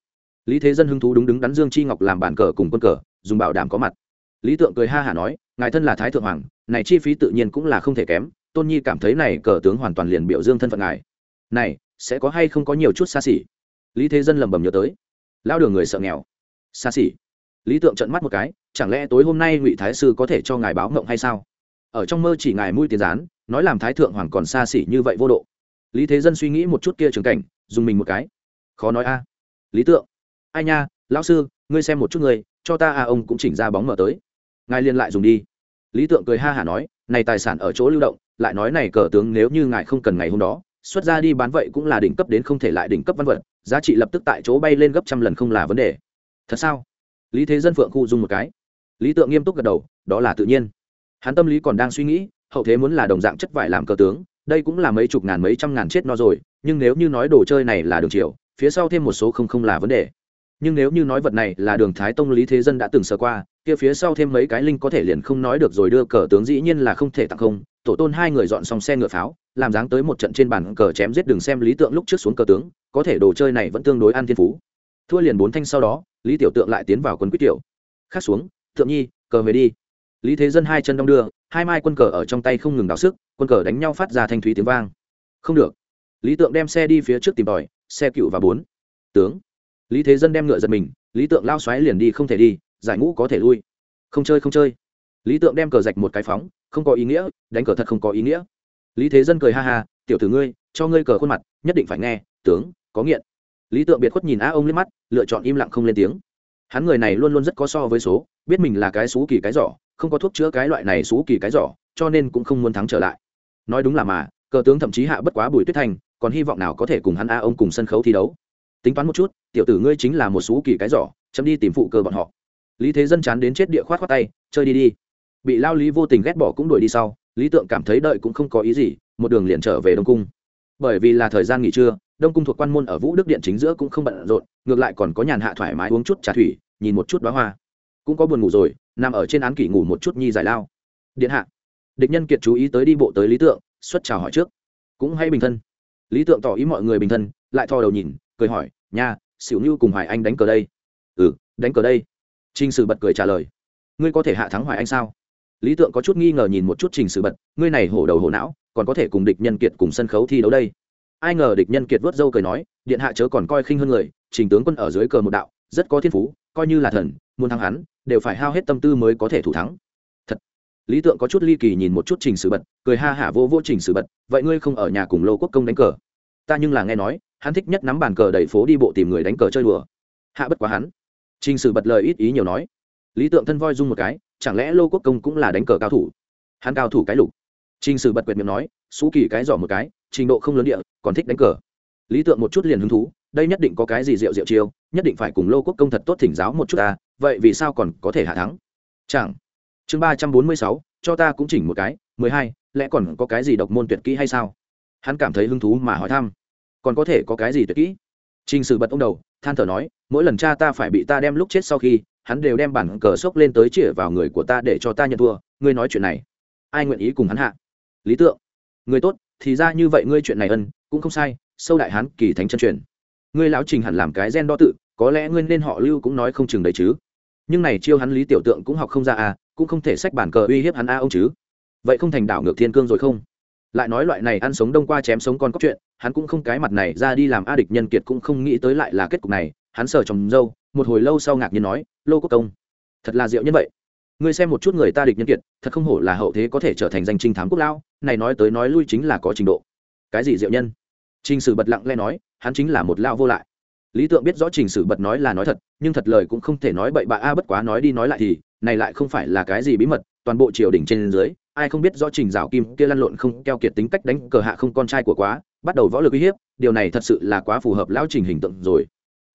Lý thế dân hứng thú đúng đứng đắn dương chi ngọc làm bản cờ cùng quân cờ, dùng bảo đảm có mặt. Lý tượng cười ha hả nói, ngài thân là thái thượng hoàng, này chi phí tự nhiên cũng là không thể kém, tôn nhi cảm thấy này cờ tướng hoàn toàn liền biểu dương thân phận ngài. Này, sẽ có hay không có nhiều chút xa xỉ? Lý thế dân lẩm bẩm nhớ tới lao đường người sợ nghèo. Xa xỉ? Lý tượng trận mắt một cái, chẳng lẽ tối hôm nay ngụy thái sư có thể cho ngài báo mộng hay sao? Ở trong mơ chỉ ngài mũi tiền rán nói làm thái thượng hoàng còn xa xỉ như vậy vô độ. Lý thế dân suy nghĩ một chút kia trường cảnh, dùng mình một cái. Khó nói a. Lý tượng, ai nha, lão sư, ngươi xem một chút người cho ta a, ông cũng chỉnh ra bóng mở tới. Ngài liên lại dùng đi. Lý tượng cười ha hả nói, này tài sản ở chỗ lưu động, lại nói này cờ tướng nếu như ngài không cần ngày hôm đó, xuất ra đi bán vậy cũng là đỉnh cấp đến không thể lại đỉnh cấp văn vật, giá trị lập tức tại chỗ bay lên gấp trăm lần không là vấn đề. Thật sao? Lý thế dân phượng khu dung một cái. Lý tượng nghiêm túc gật đầu, đó là tự nhiên. Hắn tâm lý còn đang suy nghĩ, hậu thế muốn là đồng dạng chất vải làm cờ tướng, đây cũng là mấy chục ngàn mấy trăm ngàn chết no rồi, nhưng nếu như nói đồ chơi này là đường triều, phía sau thêm một số không không là vấn đề. Nhưng nếu như nói vật này là đường thái tông lý thế dân đã từng sờ qua, kia phía sau thêm mấy cái linh có thể liền không nói được rồi, đưa cờ tướng dĩ nhiên là không thể tặng không. Tổ tôn hai người dọn xong xe ngựa pháo, làm dáng tới một trận trên bàn cờ chém giết đường xem lý tượng lúc trước xuống cờ tướng, có thể đồ chơi này vẫn tương đối an thiên phú thua liền bốn thanh sau đó, lý tiểu tượng lại tiến vào quân quyết tiểu. Khắc xuống, thượng nhi, cờ về đi. Lý thế dân hai chân đong đưa, hai mai quân cờ ở trong tay không ngừng đào sức, quân cờ đánh nhau phát ra thanh thúy tiếng vang. Không được. Lý tượng đem xe đi phía trước tìm tòi, xe cựu và bốn. Tướng. Lý thế dân đem ngựa giật mình, lý tượng lao xoáy liền đi không thể đi, giải ngũ có thể lui. Không chơi không chơi. Lý tượng đem cờ rạch một cái phóng, không có ý nghĩa, đánh cờ thật không có ý nghĩa. Lý thế dân cười ha ha, tiểu tử ngươi, cho ngươi cờ khuôn mặt, nhất định phải nghe, tướng, có nghiện lý tượng biệt khuất nhìn á ông lên mắt, lựa chọn im lặng không lên tiếng. Hắn người này luôn luôn rất có so với số, biết mình là cái xú kỳ cái giỏ, không có thuốc chữa cái loại này xú kỳ cái giỏ, cho nên cũng không muốn thắng trở lại. Nói đúng là mà, cờ tướng thậm chí hạ bất quá bùi tuyết thành, còn hy vọng nào có thể cùng hắn a ông cùng sân khấu thi đấu. Tính toán một chút, tiểu tử ngươi chính là một xú kỳ cái giỏ, chấm đi tìm phụ cơ bọn họ. Lý thế dân chán đến chết địa khoát khoát tay, chơi đi đi. Bị lao lý vô tình ghét bỏ cũng đuổi đi sau, lý tượng cảm thấy đợi cũng không có ý gì, một đường liền trở về đông cung. Bởi vì là thời gian nghỉ trưa đông cung thuộc quan môn ở vũ đức điện chính giữa cũng không bận rộn, ngược lại còn có nhàn hạ thoải mái uống chút trà thủy, nhìn một chút bá hoa. Cũng có buồn ngủ rồi, nằm ở trên án kỷ ngủ một chút nhi giải lao. Điện hạ, địch nhân kiệt chú ý tới đi bộ tới lý tượng, xuất chào hỏi trước. Cũng hay bình thân. Lý tượng tỏ ý mọi người bình thân, lại thò đầu nhìn, cười hỏi, nha xỉu như cùng hoài anh đánh cờ đây? Ừ đánh cờ đây. Trình sử bật cười trả lời, ngươi có thể hạ thắng hoài anh sao? Lý tượng có chút nghi ngờ nhìn một chút trình sử bật, ngươi này hổ đầu hổ não, còn có thể cùng địch nhân kiệt cùng sân khấu thi đấu đây? Ai ngờ địch nhân kiệt vớt dâu cười nói, điện hạ chớ còn coi khinh hơn người, trình tướng quân ở dưới cờ một đạo, rất có thiên phú, coi như là thần, muốn thắng hắn, đều phải hao hết tâm tư mới có thể thủ thắng. Thật. Lý tượng có chút ly kỳ nhìn một chút trình sử bật, cười ha hả vô vô trình sử bật, vậy ngươi không ở nhà cùng lô quốc công đánh cờ? Ta nhưng là nghe nói, hắn thích nhất nắm bàn cờ đầy phố đi bộ tìm người đánh cờ chơi đùa. Hạ bất quá hắn. Trình sử bật lời ít ý nhiều nói. Lý tượng thân voi dung một cái, chẳng lẽ lô quốc công cũng là đánh cờ cao thủ? Hắn cao thủ cái lục. Trình sử bật quyệt miệng nói, xú kỳ cái giỏ một cái trình độ không lớn địa, còn thích đánh cờ. Lý tượng một chút liền hứng thú, đây nhất định có cái gì rượu rượu chiêu, nhất định phải cùng lô quốc công thật tốt thỉnh giáo một chút ta, vậy vì sao còn có thể hạ thắng? Chẳng. Chương ba trăm bốn mươi sáu, cho ta cũng chỉnh một cái, mười hai, lẽ còn có cái gì độc môn tuyệt kỹ hay sao? Hắn cảm thấy hứng thú mà hỏi thăm. Còn có thể có cái gì tuyệt kỹ? Trình sử bật ông đầu, than thở nói, mỗi lần cha ta phải bị ta đem lúc chết sau khi, hắn đều đem bản cờ sốc lên tới chĩa vào người của ta để cho ta nhận thua, ngươi nói chuyện này. Ai nguyện ý cùng hắn hạ? Lý tượng. Người tốt thì ra như vậy ngươi chuyện này ân, cũng không sai, sâu đại hán kỳ thánh chân truyền. Ngươi lão trình hẳn làm cái gen đo tự, có lẽ ngươi nên họ lưu cũng nói không chừng đấy chứ. Nhưng này chiêu hắn lý tiểu tượng cũng học không ra à cũng không thể sách bản cờ uy hiếp hắn a ông chứ. Vậy không thành đảo ngược thiên cương rồi không? Lại nói loại này ăn sống đông qua chém sống con có chuyện, hắn cũng không cái mặt này ra đi làm a địch nhân kiệt cũng không nghĩ tới lại là kết cục này. Hắn sờ chồng dâu, một hồi lâu sau ngạc nhiên nói, lô quốc công, thật là diệu như vậy ngươi xem một chút người ta địch nhân kiệt thật không hổ là hậu thế có thể trở thành danh trinh thám quốc lão, này nói tới nói lui chính là có trình độ. Cái gì diệu nhân? Trình sử bật lặng lẽ nói hắn chính là một lao vô lại. Lý tượng biết rõ trình sử bật nói là nói thật nhưng thật lời cũng không thể nói bậy bạ a bất quá nói đi nói lại thì này lại không phải là cái gì bí mật toàn bộ triều đình trên dưới ai không biết rõ trình rào kim kia lăn lộn không keo kiệt tính cách đánh cờ hạ không con trai của quá bắt đầu võ lực uy hiếp điều này thật sự là quá phù hợp lão trình hình tượng rồi.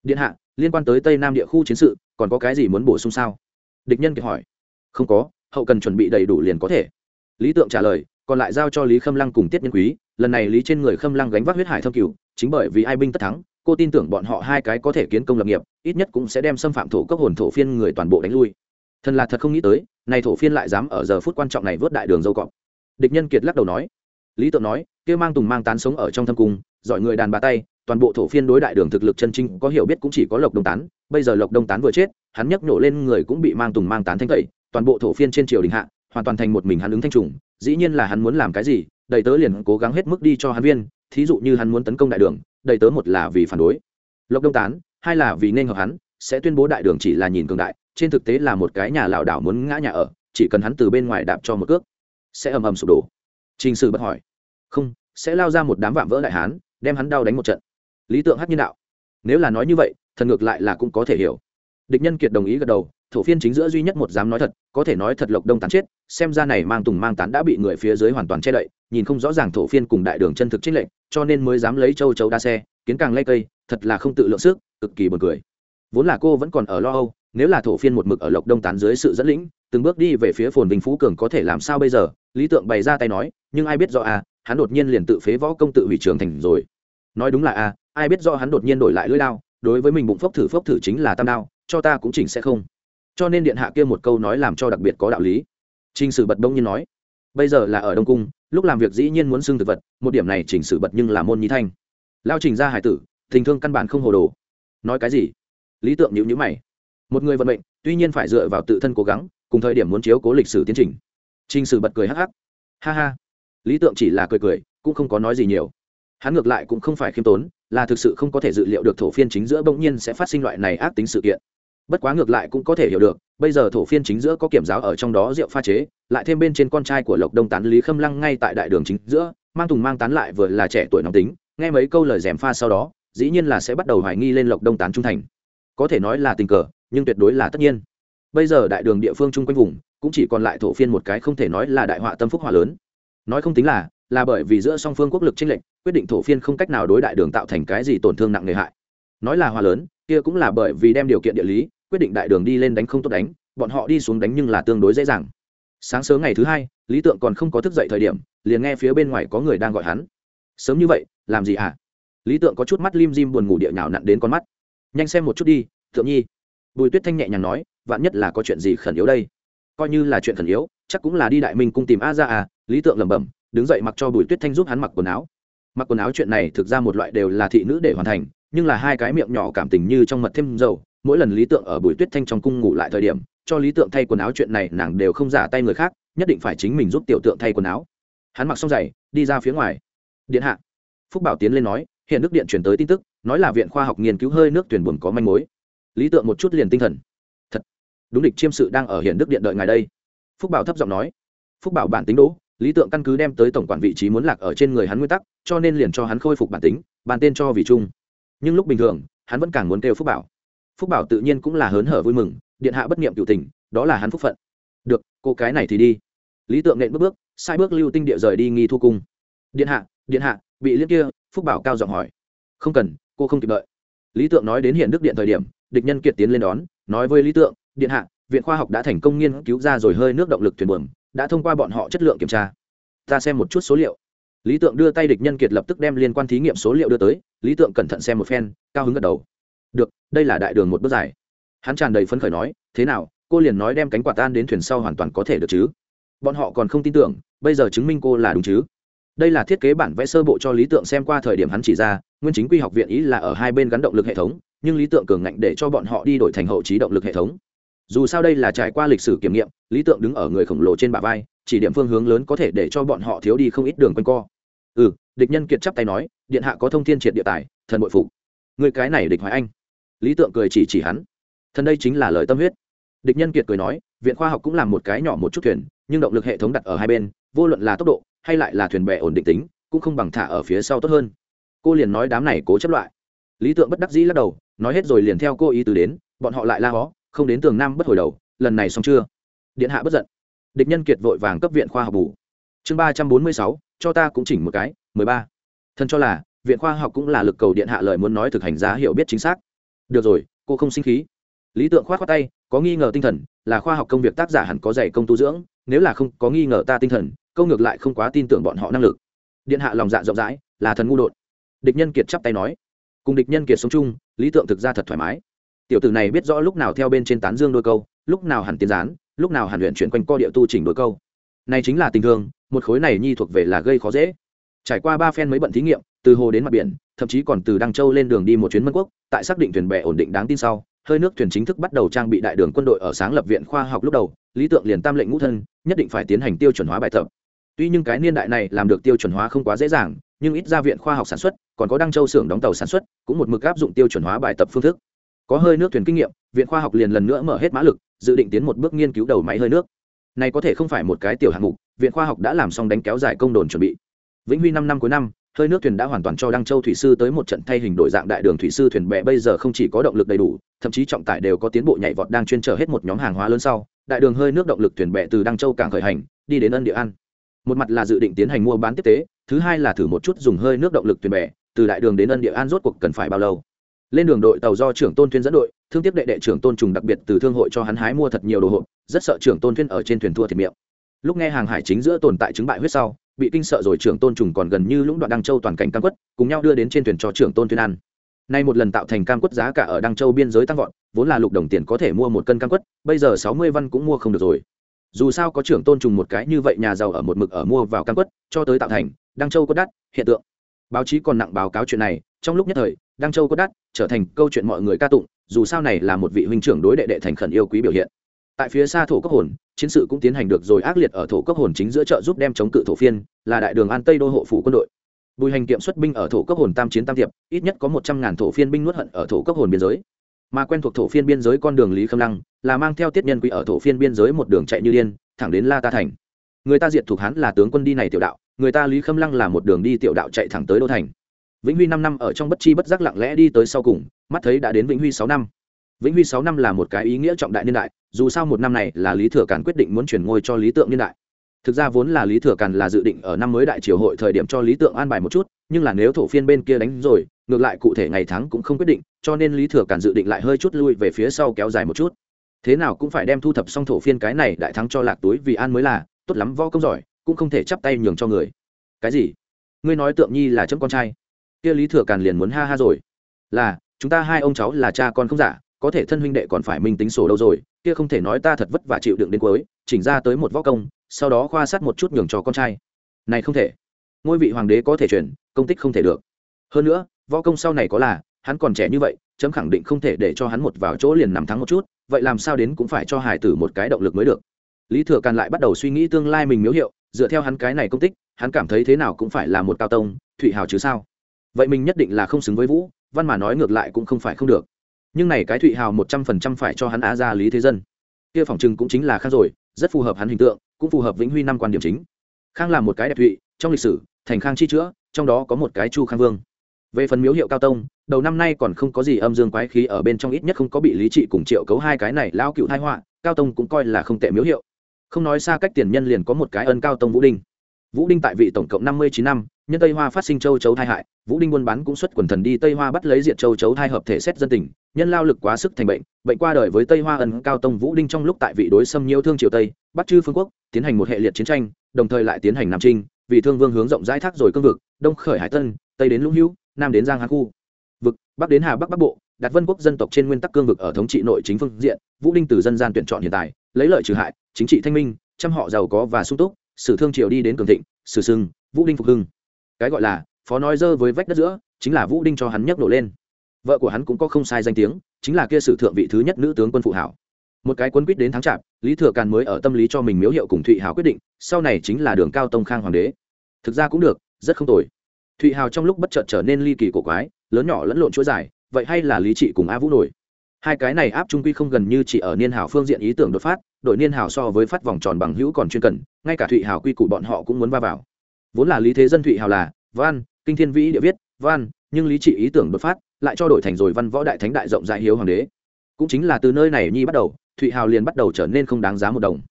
Điện hạ liên quan tới tây nam địa khu chiến sự còn có cái gì muốn bổ sung sao? Địch nhân kiệt hỏi không có, hậu cần chuẩn bị đầy đủ liền có thể. Lý tượng trả lời, còn lại giao cho lý khâm lăng cùng tiết nhân quý, lần này lý trên người khâm lăng gánh vác huyết hải thâm cửu, chính bởi vì ai binh tất thắng, cô tin tưởng bọn họ hai cái có thể kiến công lập nghiệp, ít nhất cũng sẽ đem xâm phạm thổ cốc hồn thổ phiên người toàn bộ đánh lui. Thần là thật không nghĩ tới này thổ phiên lại dám ở giờ phút quan trọng này vớt đại đường dâu cọp. Địch nhân kiệt lắc đầu nói. Lý tượng nói, kia mang tùng mang tán sống ở trong thâm cung, giỏi người đàn bà tay, toàn bộ thổ phiên đối đại đường thực lực chân chính, có hiểu biết cũng chỉ có lộc đông tán, bây giờ lộc đông tán vừa chết, hắn nhấc nổ lên người cũng bị mang tùng mang tán thanh tẩy toàn bộ thổ phiên trên triều đình hạ, hoàn toàn thành một mình hắn ứng thanh trùng, dĩ nhiên là hắn muốn làm cái gì, đầy tớ liền cố gắng hết mức đi cho hắn viên, thí dụ như hắn muốn tấn công đại đường, đầy tớ một là vì phản đối. Lộc đông tán, hai là vì nên hợp hắn, sẽ tuyên bố đại đường chỉ là nhìn cường đại, trên thực tế là một cái nhà lảo đảo muốn ngã nhà ở, chỉ cần hắn từ bên ngoài đạp cho một cước, sẽ ầm ầm sụp đổ. Trình sử bất hỏi. Không, sẽ lao ra một đám vạm vỡ đại hán, đem hắn đau đánh một trận. Lý tượng hát nhân đạo. Nếu là nói như vậy, thần ngược lại là cũng có thể hiểu. Địch nhân kiệt đồng ý gật đầu thổ phiên chính giữa duy nhất một dám nói thật, có thể nói thật lộc đông tán chết, xem ra này mang tùng mang tán đã bị người phía dưới hoàn toàn che đậy, nhìn không rõ ràng thổ phiên cùng đại đường chân thực trích lệnh cho nên mới dám lấy châu chấu đa xe, kiến càng lây cây, thật là không tự lượng sức, cực kỳ buồn cười. Vốn là cô vẫn còn ở lo âu, nếu là thổ phiên một mực ở lộc đông tán dưới sự dẫn lĩnh, từng bước đi về phía phồn vinh phú cường có thể làm sao bây giờ? Lý tượng bày ra tay nói, nhưng ai biết rõ à hắn đột nhiên liền tự phế võ công tự hủy trường thành rồi. Nói đúng là à ai biết rõ hắn đột nhiên đổi lại lưỡi đao, đối với mình bụng phốc thử phốc thử chính là tam đao, cho ta cũng chỉnh sẽ không cho nên điện hạ kia một câu nói làm cho đặc biệt có đạo lý. Trình Sử bật đông nhiên nói, bây giờ là ở Đông cung, lúc làm việc dĩ nhiên muốn xưng thực vật một điểm này chỉnh sử bật nhưng là môn nhí thanh. Lao trình ra hải tử tình thương căn bản không hồ đồ. Nói cái gì? Lý tượng nhữ nhữ mày. Một người vận mệnh tuy nhiên phải dựa vào tự thân cố gắng cùng thời điểm muốn chiếu cố lịch sử tiến trình. Trình sử bật cười hắc hắc. Ha ha. Lý tượng chỉ là cười cười cũng không có nói gì nhiều. Hắn ngược lại cũng không phải khiêm tốn là thực sự không có thể dự liệu được thổ phiên chính giữa bỗng nhiên sẽ phát sinh loại này ác tính sự kiện bất quá ngược lại cũng có thể hiểu được, bây giờ thổ phiên chính giữa có kiểm giáo ở trong đó rượu pha chế, lại thêm bên trên con trai của lộc đông tán lý khâm lăng ngay tại đại đường chính giữa, mang tùng mang tán lại vừa là trẻ tuổi nóng tính, nghe mấy câu lời dèm pha sau đó, dĩ nhiên là sẽ bắt đầu hoài nghi lên lộc đông tán trung thành. Có thể nói là tình cờ, nhưng tuyệt đối là tất nhiên. Bây giờ đại đường địa phương chung quanh vùng, cũng chỉ còn lại thổ phiên một cái không thể nói là đại họa tâm phúc họa lớn. Nói không tính là là bởi vì giữa song phương quốc lực tranh lệch, quyết định thổ phiên không cách nào đối đại đường tạo thành cái gì tổn thương nặng nề hại nói là hòa lớn, kia cũng là bởi vì đem điều kiện địa lý, quyết định đại đường đi lên đánh không tốt đánh, bọn họ đi xuống đánh nhưng là tương đối dễ dàng. Sáng sớm ngày thứ hai, lý tượng còn không có thức dậy thời điểm, liền nghe phía bên ngoài có người đang gọi hắn. Sớm như vậy, làm gì hả? À? lý tượng có chút mắt lim dim buồn ngủ địa nhào nặn đến con mắt. Nhanh xem một chút đi, thượng nhi. Bùi tuyết thanh nhẹ nhàng nói, vạn nhất là có chuyện gì khẩn yếu đây? Coi như là chuyện khẩn yếu, chắc cũng là đi đại minh cung tìm a ra à lý tượng lẩm bẩm, đứng dậy mặc cho bùi tuyết thanh giúp hắn mặc quần áo. Mặc quần áo chuyện này thực ra một loại đều là thị nữ để hoàn thành nhưng là hai cái miệng nhỏ cảm tình như trong mật thêm dầu, mỗi lần lý tượng ở bùi tuyết thanh trong cung ngủ lại thời điểm, cho lý tượng thay quần áo chuyện này nàng đều không giả tay người khác, nhất định phải chính mình giúp tiểu tượng thay quần áo. Hắn mặc xong giày, đi ra phía ngoài. Điện hạ. Phúc bảo tiến lên nói, hiện đức điện chuyển tới tin tức, nói là viện khoa học nghiên cứu hơi nước tuyển buồn có manh mối. Lý tượng một chút liền tinh thần. Thật. Đúng địch chiêm sự đang ở hiện đức điện đợi ngài đây. Phúc bảo thấp giọng nói. Phúc bảo bản tính đỗ lý tượng căn cứ đem tới tổng quản vị trí muốn lạc ở trên người hắn nguyên tắc, cho nên liền cho hắn khôi phục bản tính, bàn tên cho vì trung nhưng lúc bình thường, hắn vẫn càng muốn kêu phúc bảo. Phúc bảo tự nhiên cũng là hớn hở vui mừng, điện hạ bất niệm cựu tình, đó là hắn phúc phận. Được, cô cái này thì đi. Lý tượng nện bước bước, sai bước lưu tinh địa rời đi nghi thu cung. Điện hạ điện hạ, bị liên kia, phúc bảo cao giọng hỏi. Không cần, cô không kịp đợi. Lý tượng nói đến hiện đức điện thời điểm, địch nhân kiệt tiến lên đón, nói với lý tượng, điện hạ, viện khoa học đã thành công nghiên cứu ra rồi hơi nước động lực thuyền buồm, đã thông qua bọn họ chất lượng kiểm tra. Ta xem một chút số liệu lý tượng đưa tay địch nhân kiệt lập tức đem liên quan thí nghiệm số liệu đưa tới, lý tượng cẩn thận xem một phen, cao hứng gật đầu. Được, đây là đại đường một bước dài. Hắn tràn đầy phấn khởi nói, thế nào, cô liền nói đem cánh quạt tan đến thuyền sau hoàn toàn có thể được chứ? Bọn họ còn không tin tưởng, bây giờ chứng minh cô là đúng chứ? Đây là thiết kế bản vẽ sơ bộ cho lý tượng xem qua thời điểm hắn chỉ ra, nguyên chính quy học viện ý là ở hai bên gắn động lực hệ thống, nhưng lý tượng cường ngạnh để cho bọn họ đi đổi thành hậu trí động lực hệ thống. Dù sao đây là trải qua lịch sử kiểm nghiệm, lý tượng đứng ở người khổng lồ trên bả vai chỉ điểm phương hướng lớn có thể để cho bọn họ thiếu đi không ít đường quanh co. Ừ địch nhân kiệt chắp tay nói, điện hạ có thông thiên triệt địa tài, thần bội phục. Người cái này địch hoài anh. Lý tượng cười chỉ chỉ hắn. Thần đây chính là lời tâm huyết. Địch nhân kiệt cười nói, viện khoa học cũng làm một cái nhỏ một chút thuyền, nhưng động lực hệ thống đặt ở hai bên, vô luận là tốc độ, hay lại là thuyền bè ổn định tính, cũng không bằng thả ở phía sau tốt hơn. Cô liền nói đám này cố chấp loại. Lý tượng bất đắc dĩ lắc đầu, nói hết rồi liền theo cô ý từ đến, bọn họ lại la hó, không đến tường nam bất hồi đầu, lần này xong chưa? Điện hạ bất giận địch nhân kiệt vội vàng cấp viện khoa học bù. Chương ba trăm bốn mươi sáu, cho ta cũng chỉnh một cái, mười ba. Thân cho là, viện khoa học cũng là lực cầu điện hạ lời muốn nói thực hành giá hiểu biết chính xác. Được rồi, cô không sinh khí. Lý tượng khoát khoát tay, có nghi ngờ tinh thần, là khoa học công việc tác giả hẳn có dạy công tu dưỡng, nếu là không có nghi ngờ ta tinh thần, câu ngược lại không quá tin tưởng bọn họ năng lực. Điện hạ lòng dạ rộng rãi, là thần ngu đột. Địch nhân kiệt chắp tay nói. Cùng địch nhân kiệt sống chung, lý tượng thực ra thật thoải mái. Tiểu tử này biết rõ lúc nào theo bên trên tán dương đôi câu, lúc nào hẳn tiến gián lúc nào hàn luyện chuyển quanh co địa tu chỉnh đôi câu. Này chính là tình thương, một khối này nhi thuộc về là gây khó dễ. Trải qua ba phen mấy bận thí nghiệm, từ hồ đến mặt biển, thậm chí còn từ đăng châu lên đường đi một chuyến mân quốc, tại xác định thuyền bè ổn định đáng tin sau, hơi nước thuyền chính thức bắt đầu trang bị đại đường quân đội ở sáng lập viện khoa học lúc đầu, lý tượng liền tam lệnh ngũ thân, nhất định phải tiến hành tiêu chuẩn hóa bài tập. Tuy nhưng cái niên đại này làm được tiêu chuẩn hóa không quá dễ dàng, nhưng ít ra viện khoa học sản xuất, còn có đăng châu xưởng đóng tàu sản xuất, cũng một mực áp dụng tiêu chuẩn hóa bài tập phương thức có hơi nước thuyền kinh nghiệm, viện khoa học liền lần nữa mở hết mã lực, dự định tiến một bước nghiên cứu đầu máy hơi nước. Này có thể không phải một cái tiểu hạng mục, viện khoa học đã làm xong đánh kéo dài công đồn chuẩn bị. Vĩnh huy năm năm cuối năm, hơi nước thuyền đã hoàn toàn cho đăng châu thủy sư tới một trận thay hình đổi dạng đại đường thủy sư thuyền bè bây giờ không chỉ có động lực đầy đủ, thậm chí trọng tải đều có tiến bộ nhảy vọt đang chuyên trở hết một nhóm hàng hóa lớn sau, đại đường hơi nước động lực thuyền bè từ đăng châu cảng khởi hành, đi đến ân địa an. Một mặt là dự định tiến hành mua bán tiếp tế, thứ hai là thử một chút dùng hơi nước động lực thuyền bè, từ đại đường đến ân địa an rốt cuộc cần phải bao lâu lên đường đội tàu do trưởng tôn thuyên dẫn đội, thương tiếp đệ đệ trưởng tôn trùng đặc biệt từ thương hội cho hắn hái mua thật nhiều đồ hộp, rất sợ trưởng tôn thuyên ở trên thuyền thua thiệt miệng. Lúc nghe hàng hải chính giữa tồn tại chứng bại huyết sau, bị kinh sợ rồi trưởng tôn trùng còn gần như lũng đoạn đăng châu toàn cảnh cam quất, cùng nhau đưa đến trên thuyền cho trưởng tôn thuyên ăn. Nay một lần tạo thành cam quất giá cả ở đăng châu biên giới tăng vọt, vốn là lục đồng tiền có thể mua một cân cam quất, bây giờ sáu mươi văn cũng mua không được rồi. Dù sao có trưởng tôn trùng một cái như vậy, nhà giàu ở một mực ở mua vào cam quất, cho tới tạo thành đăng châu có đắt, hiện tượng. Báo chí còn nặng báo cáo chuyện này trong lúc nhất thời, đăng châu có đắt trở thành câu chuyện mọi người ca tụng, dù sao này là một vị huynh trưởng đối đệ đệ thành khẩn yêu quý biểu hiện. Tại phía xa thổ cốc hồn, chiến sự cũng tiến hành được rồi ác liệt ở thổ cốc hồn chính giữa chợ giúp đem chống cự thổ phiên, là đại đường an tây đô hộ phủ quân đội. Bùi hành kiệm xuất binh ở thổ cốc hồn tam chiến tam tiệp ít nhất có một trăm ngàn thổ phiên binh nuốt hận ở thổ cốc hồn biên giới. Mà quen thuộc thổ phiên biên giới con đường lý khâm lăng, là mang theo tiết nhân quỹ ở thổ phiên biên giới một đường chạy như điên, thẳng đến la ta thành. Người ta diệt thuộc hắn là tướng quân đi này tiểu đạo, người ta lý khâm lăng là một đường đi tiểu đạo chạy thẳng tới đô thành vĩnh huy năm năm ở trong bất chi bất giác lặng lẽ đi tới sau cùng, mắt thấy đã đến vĩnh huy sáu năm. Vĩnh huy sáu năm là một cái ý nghĩa trọng đại niên đại, dù sao một năm này là lý thừa càn quyết định muốn chuyển ngôi cho lý tượng niên đại. Thực ra vốn là lý thừa càn là dự định ở năm mới đại triều hội thời điểm cho lý tượng an bài một chút, nhưng là nếu thổ phiên bên kia đánh rồi, ngược lại cụ thể ngày tháng cũng không quyết định, cho nên lý thừa càn dự định lại hơi chút lui về phía sau kéo dài một chút. Thế nào cũng phải đem thu thập xong thổ phiên cái này đại thắng cho lạc túi vì an mới là, tốt lắm võ công giỏi, cũng không thể chắp tay nhường cho người. Cái gì? Ngươi nói tượng nhi là chấm con trai kia lý thừa càn liền muốn ha ha rồi. Là, chúng ta hai ông cháu là cha con không giả, có thể thân huynh đệ còn phải minh tính sổ đâu rồi, kia không thể nói ta thật vất vả chịu đựng đến cuối, chỉnh ra tới một võ công, sau đó khoa sát một chút nhường cho con trai. Này không thể. Ngôi vị hoàng đế có thể chuyển, công tích không thể được. Hơn nữa, võ công sau này có là, hắn còn trẻ như vậy, chấm khẳng định không thể để cho hắn một vào chỗ liền nằm thắng một chút, vậy làm sao đến cũng phải cho hải tử một cái động lực mới được. Lý thừa càn lại bắt đầu suy nghĩ tương lai mình miếu hiệu, dựa theo hắn cái này công tích, hắn cảm thấy thế nào cũng phải là một cao tông, thụy hào chứ sao? Vậy mình nhất định là không xứng với vũ, văn mà nói ngược lại cũng không phải không được. Nhưng này cái thụy hào một trăm phần trăm phải cho hắn á ra lý thế dân. Kia phỏng chừng cũng chính là khang rồi, rất phù hợp hắn hình tượng, cũng phù hợp vĩnh huy năm quan điểm chính. Khang là một cái đẹp thụy, trong lịch sử, thành khang chi chữa, trong đó có một cái chu khang vương. Về phần miếu hiệu cao tông, đầu năm nay còn không có gì âm dương quái khí ở bên trong ít nhất không có bị lý trị cùng triệu cấu hai cái này lao cựu thái họa, cao tông cũng coi là không tệ miếu hiệu. Không nói xa cách tiền nhân liền có một cái ân cao tông vũ đinh vũ đinh tại vị tổng cộng năm mươi chín năm, nhân tây hoa phát sinh châu chấu thai hại, vũ đinh buôn bán cũng xuất quần thần đi tây hoa bắt lấy diệt châu chấu thai hợp thể xét dân tình, nhân lao lực quá sức thành bệnh bệnh qua đời với tây hoa ẩn cao tông vũ đinh trong lúc tại vị đối xâm nhiễu thương triều tây, bắt chư phương quốc, tiến hành một hệ liệt chiến tranh, đồng thời lại tiến hành nam trinh vì thương vương hướng rộng rãi thác rồi cương vực, đông khởi hải tân, tây đến lũng hữu, nam đến giang hà khu. Vực, bắc đến hà bắc bắc bộ, đặt vân quốc dân tộc trên nguyên tắc cương vực ở thống trị nội chính phương diện, vũ đinh từ dân gian tuyển chọn hiện tại, lấy lợi trừ hại, chính trị thanh minh chăm họ giàu có và sung túc sử thương triều đi đến cường thịnh, sử sưng, vũ đinh phục hưng. Cái gọi là, phó nói dơ với vách đất giữa, chính là vũ đinh cho hắn nhấc nổ lên. Vợ của hắn cũng có không sai danh tiếng, chính là kia sử thượng vị thứ nhất nữ tướng quân phụ hảo. Một cái quân quyết đến tháng chạp lý thừa càn mới ở tâm lý cho mình miếu hiệu cùng thụy hảo quyết định, sau này chính là đường cao tông khang hoàng đế. Thực ra cũng được, rất không tồi. Thụy hào trong lúc bất chợt trở nên ly kỳ cổ quái, lớn nhỏ lẫn lộn chuỗi dài, vậy hay là lý trị cùng a vũ nổi? Hai cái này áp trung quy không gần như chỉ ở niên hào phương diện ý tưởng đột phát, đội niên hào so với phát vòng tròn bằng hữu còn chuyên cần ngay cả thụy hào quy củ bọn họ cũng muốn va vào. Vốn là lý thế dân thụy hào là, văn, kinh thiên vĩ địa viết, văn, nhưng lý trị ý tưởng đột phát, lại cho đổi thành rồi văn võ đại thánh đại rộng rãi hiếu hoàng đế. Cũng chính là từ nơi này nhi bắt đầu, thụy hào liền bắt đầu trở nên không đáng giá một đồng.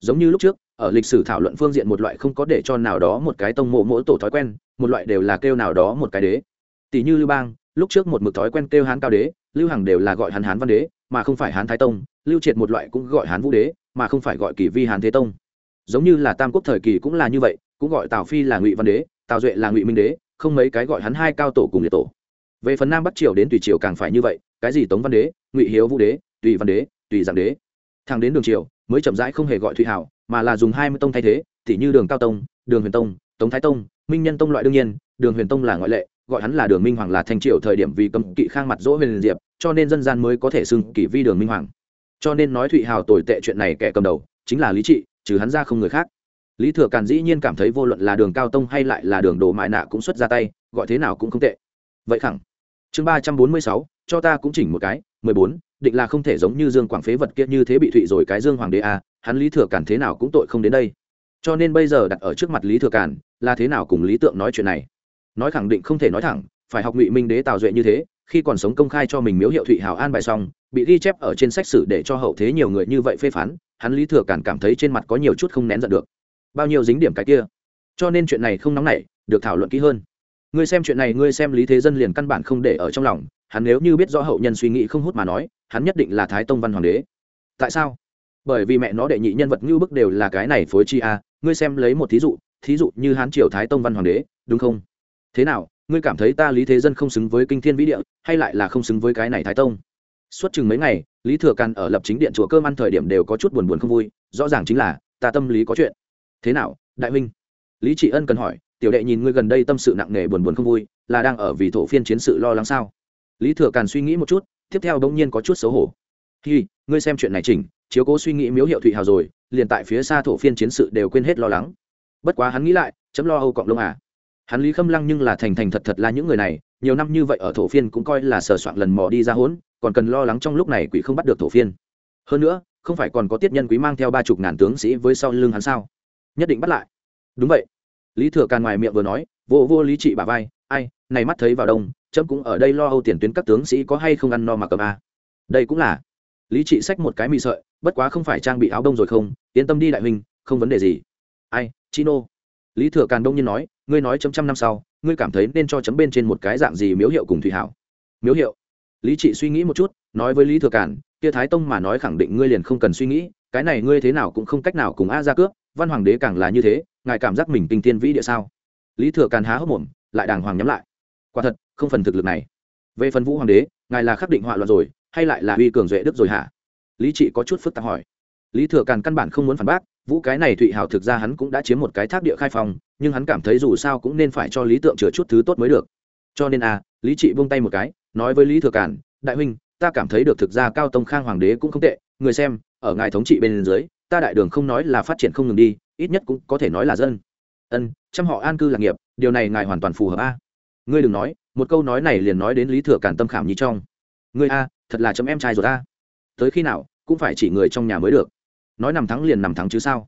Giống như lúc trước, ở lịch sử thảo luận phương diện một loại không có để cho nào đó một cái tông mộ mỗi tổ thói quen, một loại đều là kêu nào đó một cái đế. Tỷ như lưu bang, lúc trước một mực thói quen kêu hán cao đế, lưu hằng đều là gọi hán hán văn đế, mà không phải hán thái tông, lưu triệt một loại cũng gọi hán vũ đế, mà không phải gọi kỳ vi hán thế tông giống như là tam quốc thời kỳ cũng là như vậy, cũng gọi tào phi là ngụy văn đế, tào duệ là ngụy minh đế, không mấy cái gọi hắn hai cao tổ cùng liệt tổ. Về phần nam bắc triều đến tùy triều càng phải như vậy, cái gì tống văn đế, ngụy hiếu vũ đế, tùy văn đế, tùy giảng đế. Thằng đến đường triều, mới chậm rãi không hề gọi thụy hảo, mà là dùng hai mươi tông thay thế tỷ như đường cao tông, đường huyền tông, tống thái tông, minh nhân tông loại đương nhiên, đường huyền tông là ngoại lệ, gọi hắn là đường minh hoàng là thanh triều thời điểm vì cầm kỵ khang mặt dỗ huyền diệp, cho nên dân gian mới có thể xưng kỷ vi đường minh hoàng. Cho nên nói thụy hào tồi tệ chuyện này kẻ cầm đầu, chính là lý trị trừ hắn ra không người khác. Lý thừa càn dĩ nhiên cảm thấy vô luận là đường cao tông hay lại là đường đồ mại nạ cũng xuất ra tay gọi thế nào cũng không tệ. Vậy khẳng. Chương ba trăm bốn mươi sáu cho ta cũng chỉnh một cái mười bốn định là không thể giống như dương quảng phế vật kia như thế bị thụy rồi cái dương hoàng đế a à, hắn lý thừa càn thế nào cũng tội không đến đây. Cho nên bây giờ đặt ở trước mặt lý thừa càn là thế nào cùng lý tượng nói chuyện này? Nói khẳng định không thể nói thẳng phải học ngụy minh đế tào duệ như thế khi còn sống công khai cho mình miếu hiệu thụy hào an bài xong, bị ghi chép ở trên sách sử để cho hậu thế nhiều người như vậy phê phán, hắn lý thừa càn cảm thấy trên mặt có nhiều chút không nén giận được. Bao nhiêu dính điểm cái kia. Cho nên chuyện này không nóng nảy, được thảo luận kỹ hơn. Ngươi xem chuyện này, ngươi xem lý thế dân liền căn bản không để ở trong lòng, hắn nếu như biết rõ hậu nhân suy nghĩ không hút mà nói, hắn nhất định là thái tông văn hoàng đế. Tại sao? Bởi vì mẹ nó đệ nhị nhân vật như bức đều là cái này phối chi a, ngươi xem lấy một thí dụ thí dụ như hán triều thái tông văn hoàng đế, đúng không? Thế nào? Ngươi cảm thấy ta lý thế dân không xứng với kinh thiên vĩ địa, hay lại là không xứng với cái này thái tông? Suốt chừng mấy ngày, lý thừa càn ở lập chính điện chùa cơm ăn thời điểm đều có chút buồn buồn không vui, rõ ràng chính là, ta tâm lý có chuyện. Thế nào, đại huynh? Lý trị ân cần hỏi, tiểu đệ nhìn ngươi gần đây tâm sự nặng nề buồn buồn không vui, là đang ở vì thổ phiên chiến sự lo lắng sao? Lý thừa càn suy nghĩ một chút, tiếp theo bỗng nhiên có chút xấu hổ. Hi, ngươi xem chuyện này chỉnh, chiếu cố suy nghĩ miếu hiệu thụy hào rồi, liền tại phía xa thổ phiên chiến sự đều quên hết lo lắng. Bất quá hắn nghĩ lại, chấm lo âu cọng lông à hắn lý khâm lăng nhưng là thành thành thật thật là những người này, nhiều năm như vậy ở thổ phiên cũng coi là sờ soạn lần mò đi ra hỗn còn cần lo lắng trong lúc này quỷ không bắt được thổ phiên. Hơn nữa, không phải còn có tiết nhân quý mang theo ba chục ngàn tướng sĩ với sau lưng hắn sao? Nhất định bắt lại. Đúng vậy. Lý thừa càn ngoài miệng vừa nói, vô vô lý trị bà vai, ai, này mắt thấy vào đông trẫm cũng ở đây lo âu tiền tuyến các tướng sĩ có hay không ăn no mà cầm a à. đây cũng là. Lý trị xách một cái mì sợi, bất quá không phải trang bị áo đông rồi không, yên tâm đi đại huynh, không vấn đề gì. Ai, chino? Lý thừa càn đông nhiên nói ngươi nói chấm trăm năm sau ngươi cảm thấy nên cho chấm bên trên một cái dạng gì miếu hiệu cùng thủy hảo? Miếu hiệu? Lý trị suy nghĩ một chút nói với lý thừa cản, kia thái tông mà nói khẳng định ngươi liền không cần suy nghĩ cái này ngươi thế nào cũng không cách nào cùng a ra cướp văn hoàng đế càng là như thế ngài cảm giác mình kinh tiên vĩ địa sao? Lý thừa càn há hốc mồm lại đàng hoàng nhắm lại. Quả thật không phần thực lực này. Về phần vũ hoàng đế ngài là khắc định họa loạn rồi hay lại là uy cường duệ đức rồi hả? Lý trị có chút phức tạp hỏi. Lý thừa càn căn bản không muốn phản bác vũ cái này thụy hào thực ra hắn cũng đã chiếm một cái tháp địa khai phòng nhưng hắn cảm thấy dù sao cũng nên phải cho lý tượng chừa chút thứ tốt mới được. Cho nên à lý trị buông tay một cái, nói với lý thừa Cản đại huynh, ta cảm thấy được thực ra cao tông khang hoàng đế cũng không tệ, người xem, ở ngài thống trị bên dưới, ta đại đường không nói là phát triển không ngừng đi, ít nhất cũng có thể nói là dân. Ân chăm họ an cư lạc nghiệp, điều này ngài hoàn toàn phù hợp a. Ngươi đừng nói, một câu nói này liền nói đến lý thừa cản tâm khảm như trong. Ngươi a, thật là chấm em trai rồi ta tới khi nào, cũng phải chỉ người trong nhà mới được. Nói nằm thắng liền nằm thắng chứ sao?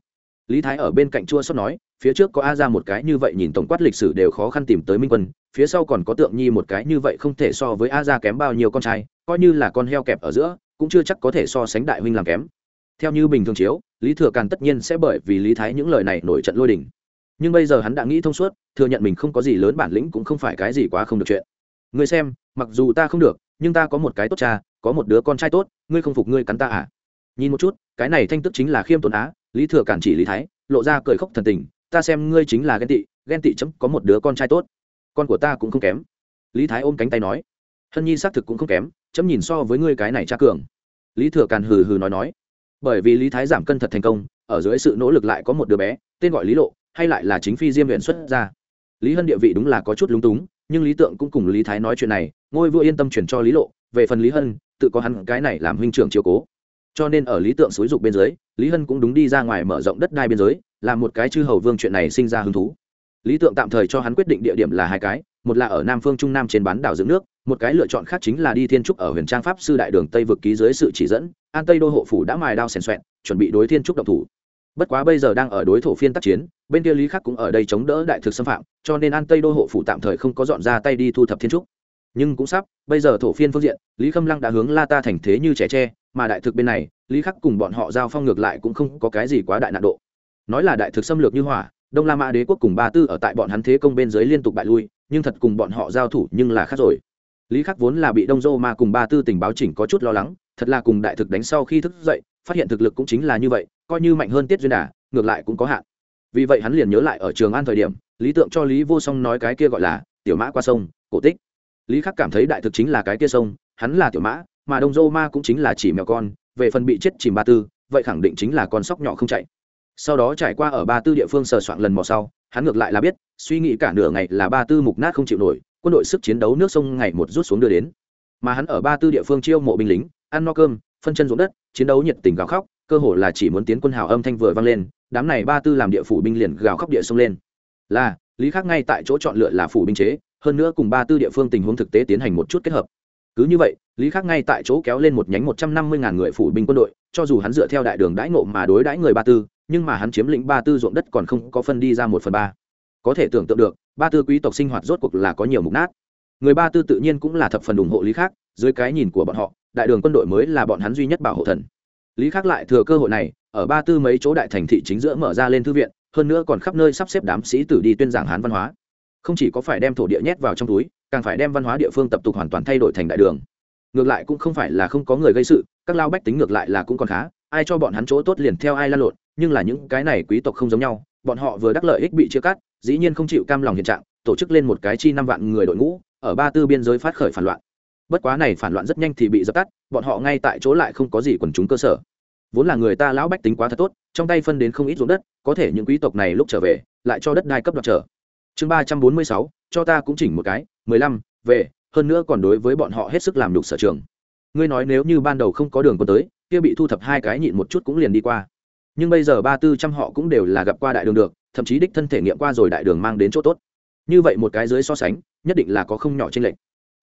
Lý thái ở bên cạnh chua xót nói, phía trước có a ra một cái như vậy nhìn tổng quát lịch sử đều khó khăn tìm tới minh quân, phía sau còn có tượng nhi một cái như vậy không thể so với a ra kém bao nhiêu con trai, coi như là con heo kẹp ở giữa, cũng chưa chắc có thể so sánh đại huynh làm kém. Theo như bình thường chiếu, lý thừa càn tất nhiên sẽ bởi vì lý thái những lời này nổi trận lôi đình. Nhưng bây giờ hắn đã nghĩ thông suốt, thừa nhận mình không có gì lớn bản lĩnh cũng không phải cái gì quá không được chuyện. Ngươi xem, mặc dù ta không được, nhưng ta có một cái tốt cha, có một đứa con trai tốt, ngươi không phục ngươi cắn ta à? Nhìn một chút, cái này thanh tức chính là khiêm tốn á lý thừa cản chỉ lý thái, lộ ra cười khóc thần tình, ta xem ngươi chính là ghen tị ghen tị chấm, có một đứa con trai tốt. Con của ta cũng không kém. Lý thái ôm cánh tay nói, hân nhi xác thực cũng không kém, chấm nhìn so với ngươi cái này cha cường. Lý thừa càn hừ hừ nói nói, bởi vì lý thái giảm cân thật thành công, ở dưới sự nỗ lực lại có một đứa bé, tên gọi lý lộ, hay lại là chính phi diêm huyện xuất ra. Lý hân địa vị đúng là có chút lúng túng, nhưng lý tượng cũng cùng lý thái nói chuyện này, ngôi vua yên tâm chuyển cho lý lộ, về phần lý hân, tự có hắn cái này làm huynh trưởng chiều cố cho nên ở lý tượng xúi dục bên dưới, lý hân cũng đúng đi ra ngoài mở rộng đất đai biên giới làm một cái chư hầu vương chuyện này sinh ra hứng thú. Lý tượng tạm thời cho hắn quyết định địa điểm là hai cái một là ở nam phương trung nam trên bán đảo dưỡng nước một cái lựa chọn khác chính là đi thiên trúc ở huyền trang pháp sư đại đường tây vực ký dưới sự chỉ dẫn an tây đô hộ phủ đã mài đao xèn xoẹn chuẩn bị đối thiên trúc độc thủ. Bất quá bây giờ đang ở đối thổ phiên tác chiến bên kia lý khắc cũng ở đây chống đỡ đại thực xâm phạm cho nên an tây đô hộ phủ tạm thời không có dọn ra tay đi thu thập thiên trúc. Nhưng cũng sắp bây giờ thổ phiên phương diện lý khâm lăng đã hướng la ta thành thế như trẻ tre mà đại thực bên này, lý khắc cùng bọn họ giao phong ngược lại cũng không có cái gì quá đại nạn độ. Nói là đại thực xâm lược như hỏa, đông la mã đế quốc cùng ba tư ở tại bọn hắn thế công bên dưới liên tục bại lui, nhưng thật cùng bọn họ giao thủ nhưng là khác rồi. Lý khắc vốn là bị đông dô mà cùng ba tư tình báo chỉnh có chút lo lắng, thật là cùng đại thực đánh sau khi thức dậy, phát hiện thực lực cũng chính là như vậy, coi như mạnh hơn tiết duyên đà, ngược lại cũng có hạn. Vì vậy hắn liền nhớ lại ở trường an thời điểm, lý tượng cho lý vô song nói cái kia gọi là, tiểu mã qua sông, cổ tích. Lý khắc cảm thấy đại thực chính là cái kia sông, hắn là tiểu mã mà đông dô ma cũng chính là chỉ mèo con, về phần bị chết chìm ba tư, vậy khẳng định chính là con sóc nhỏ không chạy. Sau đó trải qua ở ba tư địa phương sờ soạn lần mò sau, hắn ngược lại là biết, suy nghĩ cả nửa ngày là ba tư mục nát không chịu nổi, quân đội sức chiến đấu nước sông ngày một rút xuống đưa đến. Mà hắn ở ba tư địa phương chiêu mộ binh lính, ăn no cơm, phân chân ruộng đất, chiến đấu nhiệt tình gào khóc, cơ hồ là chỉ muốn tiến quân hào âm thanh vừa vang lên, đám này ba tư làm địa phủ binh liền gào khóc địa sông lên. Là, lý khắc ngay tại chỗ chọn lựa là phủ binh chế, hơn nữa cùng ba tư địa phương tình huống thực tế tiến hành một chút kết hợp cứ như vậy, lý khắc ngay tại chỗ kéo lên một nhánh một trăm năm mươi ngàn người phủ binh quân đội, cho dù hắn dựa theo đại đường đãi ngộ mà đối đãi người ba tư, nhưng mà hắn chiếm lĩnh ba tư ruộng đất còn không có phân đi ra một phần ba. Có thể tưởng tượng được, ba tư quý tộc sinh hoạt rốt cuộc là có nhiều mục nát. Người ba tư tự nhiên cũng là thập phần ủng hộ lý khắc. dưới cái nhìn của bọn họ, đại đường quân đội mới là bọn hắn duy nhất bảo hộ thần. Lý khắc lại thừa cơ hội này, ở ba tư mấy chỗ đại thành thị chính giữa mở ra lên thư viện, hơn nữa còn khắp nơi sắp xếp đám sĩ tử đi tuyên giảng hán văn hóa. Không chỉ có phải đem thổ địa nhét vào trong túi càng phải đem văn hóa địa phương tập tục hoàn toàn thay đổi thành đại đường. Ngược lại cũng không phải là không có người gây sự, các lao bách tính ngược lại là cũng còn khá, ai cho bọn hắn chỗ tốt liền theo ai la lộn, nhưng là những cái này quý tộc không giống nhau, bọn họ vừa đắc lợi ích bị chia cắt, dĩ nhiên không chịu cam lòng hiện trạng, tổ chức lên một cái chi năm vạn người đội ngũ, ở ba tư biên giới phát khởi phản loạn. Bất quá này phản loạn rất nhanh thì bị dập tắt, bọn họ ngay tại chỗ lại không có gì quần chúng cơ sở. Vốn là người ta lão bách tính quá thật tốt, trong tay phân đến không ít ruộng đất, có thể những quý tộc này lúc trở về, lại cho đất đai cấp đoạt trở. Chương ba trăm bốn mươi sáu, cho ta cũng chỉnh một cái mười lăm, về, hơn nữa còn đối với bọn họ hết sức làm nhục sở trường. Ngươi nói nếu như ban đầu không có đường có tới, kia bị thu thập hai cái nhịn một chút cũng liền đi qua. Nhưng bây giờ ba tư trăm họ cũng đều là gặp qua đại đường được, thậm chí đích thân thể nghiệm qua rồi đại đường mang đến chỗ tốt. Như vậy một cái dưới so sánh, nhất định là có không nhỏ trên lệnh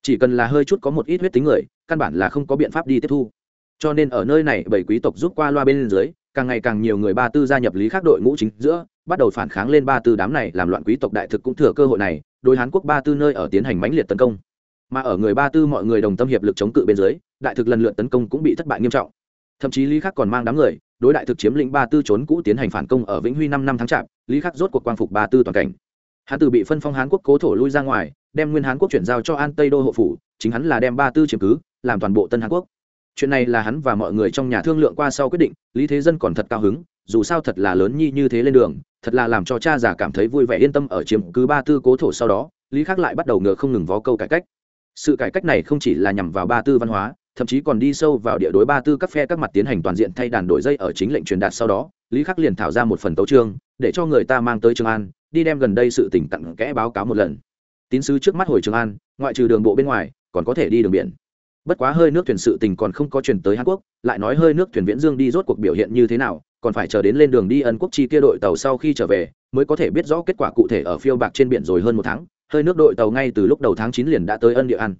chỉ cần là hơi chút có một ít huyết tính người, căn bản là không có biện pháp đi tiếp thu. Cho nên ở nơi này, bảy quý tộc giúp qua loa bên dưới càng ngày càng nhiều người ba tư gia nhập lý khác đội ngũ chính giữa, bắt đầu phản kháng lên ba tư đám này làm loạn quý tộc đại thực cũng thừa cơ hội này, đối hán quốc ba tư nơi ở tiến hành mãnh liệt tấn công. Mà ở người ba tư mọi người đồng tâm hiệp lực chống cự bên dưới, đại thực lần lượt tấn công cũng bị thất bại nghiêm trọng. Thậm chí lý khắc còn mang đám người, đối đại thực chiếm lĩnh ba tư trốn cũ tiến hành phản công ở vĩnh huy năm năm tháng chạp, lý khắc rốt cuộc quang phục ba tư toàn cảnh. Hán tử bị phân phong hán quốc cố thổ lui ra ngoài, đem nguyên hán quốc chuyển giao cho an tây đô hộ phủ, chính hắn là đem ba tư chiếm cứ, làm toàn bộ tân hán quốc chuyện này là hắn và mọi người trong nhà thương lượng qua sau quyết định, lý thế dân còn thật cao hứng, dù sao thật là lớn nhi như thế lên đường, thật là làm cho cha già cảm thấy vui vẻ yên tâm ở chiếm cứ ba tư cố thổ sau đó, lý khắc lại bắt đầu ngựa không ngừng vó câu cải cách. Sự cải cách này không chỉ là nhằm vào ba tư văn hóa, thậm chí còn đi sâu vào địa đối ba tư các phe các mặt tiến hành toàn diện thay đàn đổi dây ở chính lệnh truyền đạt sau đó, lý khắc liền thảo ra một phần tấu trương để cho người ta mang tới trường an, đi đem gần đây sự tỉnh tặng kẽ báo cáo một lần. Tín sứ trước mắt hồi trường an, ngoại trừ đường bộ bên ngoài, còn có thể đi đường biển bất quá hơi nước thuyền sự tình còn không có truyền tới hàn quốc, lại nói hơi nước thuyền viễn dương đi rốt cuộc biểu hiện như thế nào, còn phải chờ đến lên đường đi ân quốc chi kia đội tàu sau khi trở về, mới có thể biết rõ kết quả cụ thể ở phiêu bạc trên biển rồi hơn một tháng, hơi nước đội tàu ngay từ lúc đầu tháng chín liền đã tới ân địa ăn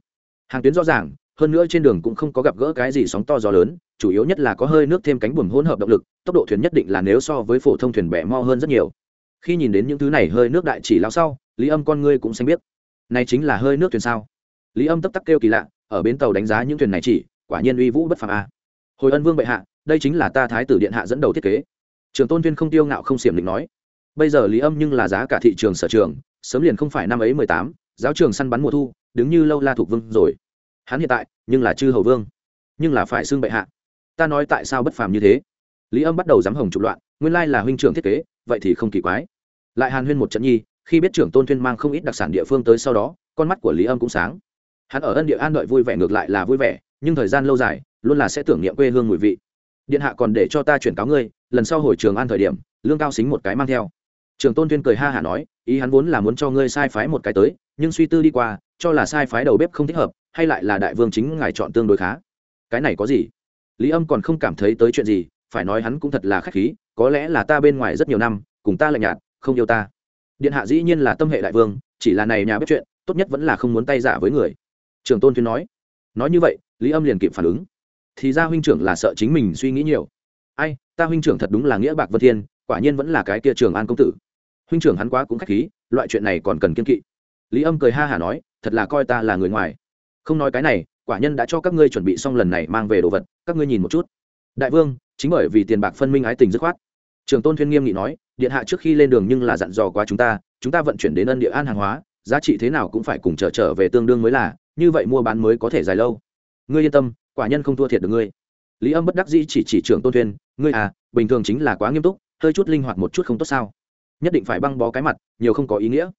hàng tuyến rõ ràng, hơn nữa trên đường cũng không có gặp gỡ cái gì sóng to gió lớn, chủ yếu nhất là có hơi nước thêm cánh buồm hỗn hợp động lực, tốc độ thuyền nhất định là nếu so với phổ thông thuyền bẻ mo hơn rất nhiều. Khi nhìn đến những thứ này hơi nước đại chỉ lao sau, lý âm con ngươi cũng xanh biết này chính là hơi nước thuyền sao? Lý âm tấp tắc kêu kỳ lạ ở bến tàu đánh giá những thuyền này chỉ, quả nhiên uy vũ bất phàm a. Hồi ân vương bệ hạ, đây chính là ta thái tử điện hạ dẫn đầu thiết kế. Trường tôn viên không tiêu ngạo không xiểm định nói. Bây giờ lý âm nhưng là giá cả thị trường sở trường, sớm liền không phải năm ấy mười tám, giáo trường săn bắn mùa thu, đứng như lâu la thuộc vương rồi. Hắn hiện tại, nhưng là chư hầu vương, nhưng là phải xưng bệ hạ. Ta nói tại sao bất phàm như thế? Lý âm bắt đầu dám hồng trục loạn, nguyên lai là huynh trưởng thiết kế, vậy thì không kỳ quái. Lại hàn huyên một trận nhi, khi biết trưởng tôn thuyên mang không ít đặc sản địa phương tới sau đó, con mắt của lý âm cũng sáng hắn ở ân địa an đợi vui vẻ ngược lại là vui vẻ, nhưng thời gian lâu dài, luôn là sẽ tưởng niệm quê hương mùi vị. Điện hạ còn để cho ta chuyển cáo ngươi, lần sau hồi trường an thời điểm, lương cao xính một cái mang theo. Trường tôn tuyên cười ha hả nói, ý hắn vốn là muốn cho ngươi sai phái một cái tới, nhưng suy tư đi qua, cho là sai phái đầu bếp không thích hợp, hay lại là đại vương chính ngài chọn tương đối khá. Cái này có gì? Lý âm còn không cảm thấy tới chuyện gì, phải nói hắn cũng thật là khách khí, có lẽ là ta bên ngoài rất nhiều năm, cùng ta lạnh nhạt, không yêu ta. Điện hạ dĩ nhiên là tâm hệ đại vương, chỉ là này nhà bếp chuyện, tốt nhất vẫn là không muốn tay giả với người trường tôn tuyên nói. Nói như vậy, lý âm liền kịp phản ứng. Thì ra huynh trưởng là sợ chính mình suy nghĩ nhiều. Ai, ta huynh trưởng thật đúng là nghĩa bạc vân thiên, quả nhiên vẫn là cái kia trường an công tử. Huynh trưởng hắn quá cũng khách khí, loại chuyện này còn cần kiên kỵ. Lý âm cười ha hả nói, thật là coi ta là người ngoài. Không nói cái này, quả nhân đã cho các ngươi chuẩn bị xong lần này mang về đồ vật, các ngươi nhìn một chút. Đại vương, chính bởi vì tiền bạc phân minh ái tình dứt khoát. Trường tôn thuyên nghiêm nghị nói, điện hạ trước khi lên đường nhưng là dặn dò quá chúng ta chúng ta vận chuyển đến ân địa an hàng hóa, giá trị thế nào cũng phải cùng trở trở về tương đương mới là như vậy mua bán mới có thể dài lâu. Ngươi yên tâm, quả nhân không thua thiệt được ngươi. Lý âm bất đắc dĩ chỉ chỉ trưởng tôn thuyên ngươi à bình thường chính là quá nghiêm túc, hơi chút linh hoạt một chút không tốt sao? Nhất định phải băng bó cái mặt, nhiều không có ý nghĩa.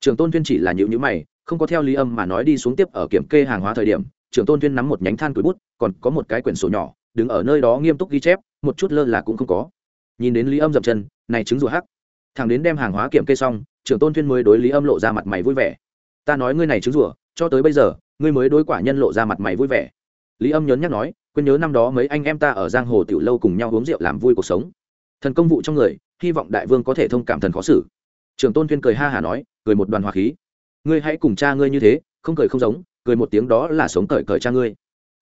Trưởng tôn thuyên chỉ là nhịu nhữ mày, không có theo lý âm mà nói đi xuống tiếp ở kiểm kê hàng hóa thời điểm, trưởng tôn thuyên nắm một nhánh than tuổi bút, còn có một cái quyển sổ nhỏ, đứng ở nơi đó nghiêm túc ghi chép, một chút lơ là cũng không có. Nhìn đến lý âm dậm chân, này chứng rùa hắc. Thằng đến đem hàng hóa kiểm kê xong, trưởng tôn thuyên mới đối lý âm lộ ra mặt mày vui vẻ. Ta nói ngươi này chứng rùa, cho tới bây giờ ngươi mới đối quả nhân lộ ra mặt mày vui vẻ. Lý âm nhớn nhắc nói, quên nhớ năm đó mấy anh em ta ở giang hồ tiểu lâu cùng nhau uống rượu làm vui cuộc sống. Thần công vụ trong người, hy vọng đại vương có thể thông cảm thần khó xử. Trường tôn Thiên cười ha hả nói, cười một đoàn hòa khí. Ngươi hãy cùng cha ngươi như thế, không cười không giống, cười một tiếng đó là sống cởi cởi cha ngươi.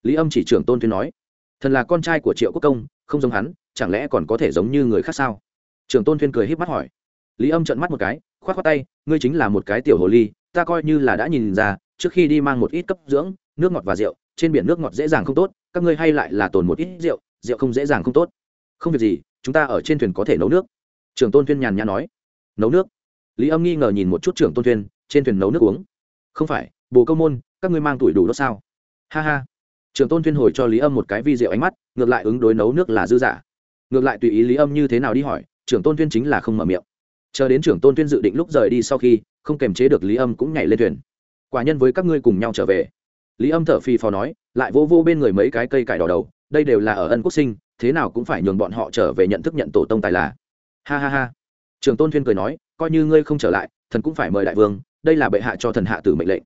Lý âm chỉ trưởng tôn Thiên nói, thần là con trai của triệu quốc công, không giống hắn, chẳng lẽ còn có thể giống như người khác sao? Trường tôn Thiên cười híp mắt hỏi. Lý âm trợn mắt một cái k h o á t k h o á tay, ngươi chính là một cái tiểu hồ ly, ta coi như là đã nhìn ra trước khi đi mang một ít cấp dưỡng, nước ngọt và rượu, trên biển nước ngọt dễ dàng không tốt, các ngươi hay lại là tồn một ít rượu rượu không dễ dàng không tốt. Không việc gì, chúng ta ở trên thuyền có thể nấu nước. Trưởng tôn thuyên nhàn nhã nói. Nấu nước? Lý âm nghi ngờ nhìn một chút trưởng tôn thuyên, trên thuyền nấu nước uống. Không phải, bồ câu môn, các ngươi mang tuổi đủ đốt sao? Ha ha. Trưởng tôn thuyên hồi cho lý âm một cái vi rượu ánh mắt, ngược lại ứng đối nấu nước là dư giả ngược lại tùy ý lý âm như thế nào đi hỏi, trưởng tôn thuyên chính là không mở miệng. Chờ đến trưởng tôn thuyên dự định lúc rời đi sau khi, không kềm chế được lý âm cũng nhảy lên thuyền quả nhân với các ngươi cùng nhau trở về. Lý âm thở phì phò nói, lại vô vô bên người mấy cái cây cải đỏ đầu, đây đều là ở ân quốc sinh, thế nào cũng phải nhường bọn họ trở về nhận thức nhận tổ tông tài là. Ha ha ha. Trường tôn thuyên cười nói, coi như ngươi không trở lại, thần cũng phải mời đại vương, đây là bệ hạ cho thần hạ tử mệnh lệnh.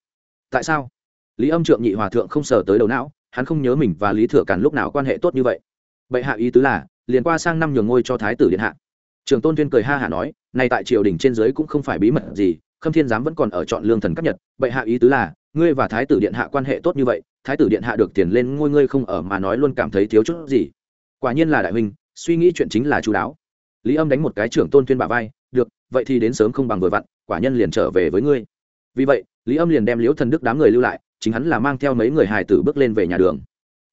Tại sao? Lý âm trượng nhị hòa thượng không sờ tới đầu não, hắn không nhớ mình và lý thừa càn lúc nào quan hệ tốt như vậy. Bệ hạ ý tứ là, liền qua sang năm nhường ngôi cho thái tử điện hạ. Trường tôn tuyên cười ha hả nói, nay tại triều đình trên dưới cũng không phải bí mật gì khâm thiên giám vẫn còn ở chọn lương thần cấp nhật, bệ hạ ý tứ là, ngươi và thái tử điện hạ quan hệ tốt như vậy, thái tử điện hạ được tiền lên ngôi ngươi không ở mà nói luôn cảm thấy thiếu chút gì. Quả nhiên là đại huynh, suy nghĩ chuyện chính là chú đáo. Lý âm đánh một cái trưởng tôn tuyên bà vai, được, vậy thì đến sớm không bằng vừa vặn, quả nhân liền trở về với ngươi. Vì vậy, lý âm liền đem liễu thần đức đám người lưu lại, chính hắn là mang theo mấy người hài tử bước lên về nhà đường.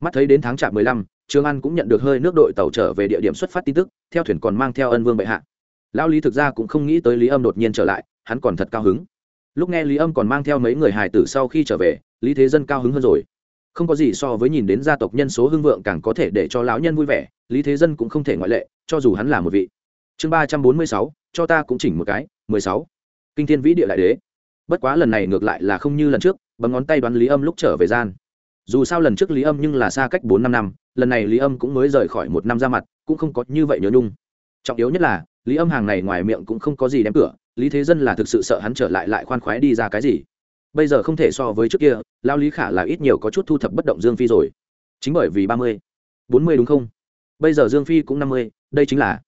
Mắt thấy đến tháng chạp mười lăm, trương an cũng nhận được hơi nước đội tàu trở về địa điểm xuất phát tin tức, theo thuyền còn mang theo ân vương bệ hạ lão lý thực ra cũng không nghĩ tới lý âm đột nhiên trở lại, hắn còn thật cao hứng. Lúc nghe lý âm còn mang theo mấy người hài tử sau khi trở về, lý thế dân cao hứng hơn rồi. Không có gì so với nhìn đến gia tộc nhân số hưng vượng càng có thể để cho lão nhân vui vẻ, lý thế dân cũng không thể ngoại lệ, cho dù hắn là một vị. Chương ba trăm bốn mươi sáu, cho ta cũng chỉnh một cái, mười sáu. Kinh thiên vĩ địa đại đế. Bất quá lần này ngược lại là không như lần trước, bấm ngón tay đoán lý âm lúc trở về gian. Dù sao lần trước lý âm nhưng là xa cách bốn năm năm, lần này lý âm cũng mới rời khỏi một năm ra mặt, cũng không có như vậy nhớ nhung. Trọng yếu nhất là lý âm hàng này ngoài miệng cũng không có gì đem cửa, lý thế dân là thực sự sợ hắn trở lại lại khoan khoái đi ra cái gì. Bây giờ không thể so với trước kia, lao lý khả là ít nhiều có chút thu thập bất động dương phi rồi. Chính bởi vì ba mươi, bốn mươi đúng không? Bây giờ dương phi cũng năm mươi, đây chính là,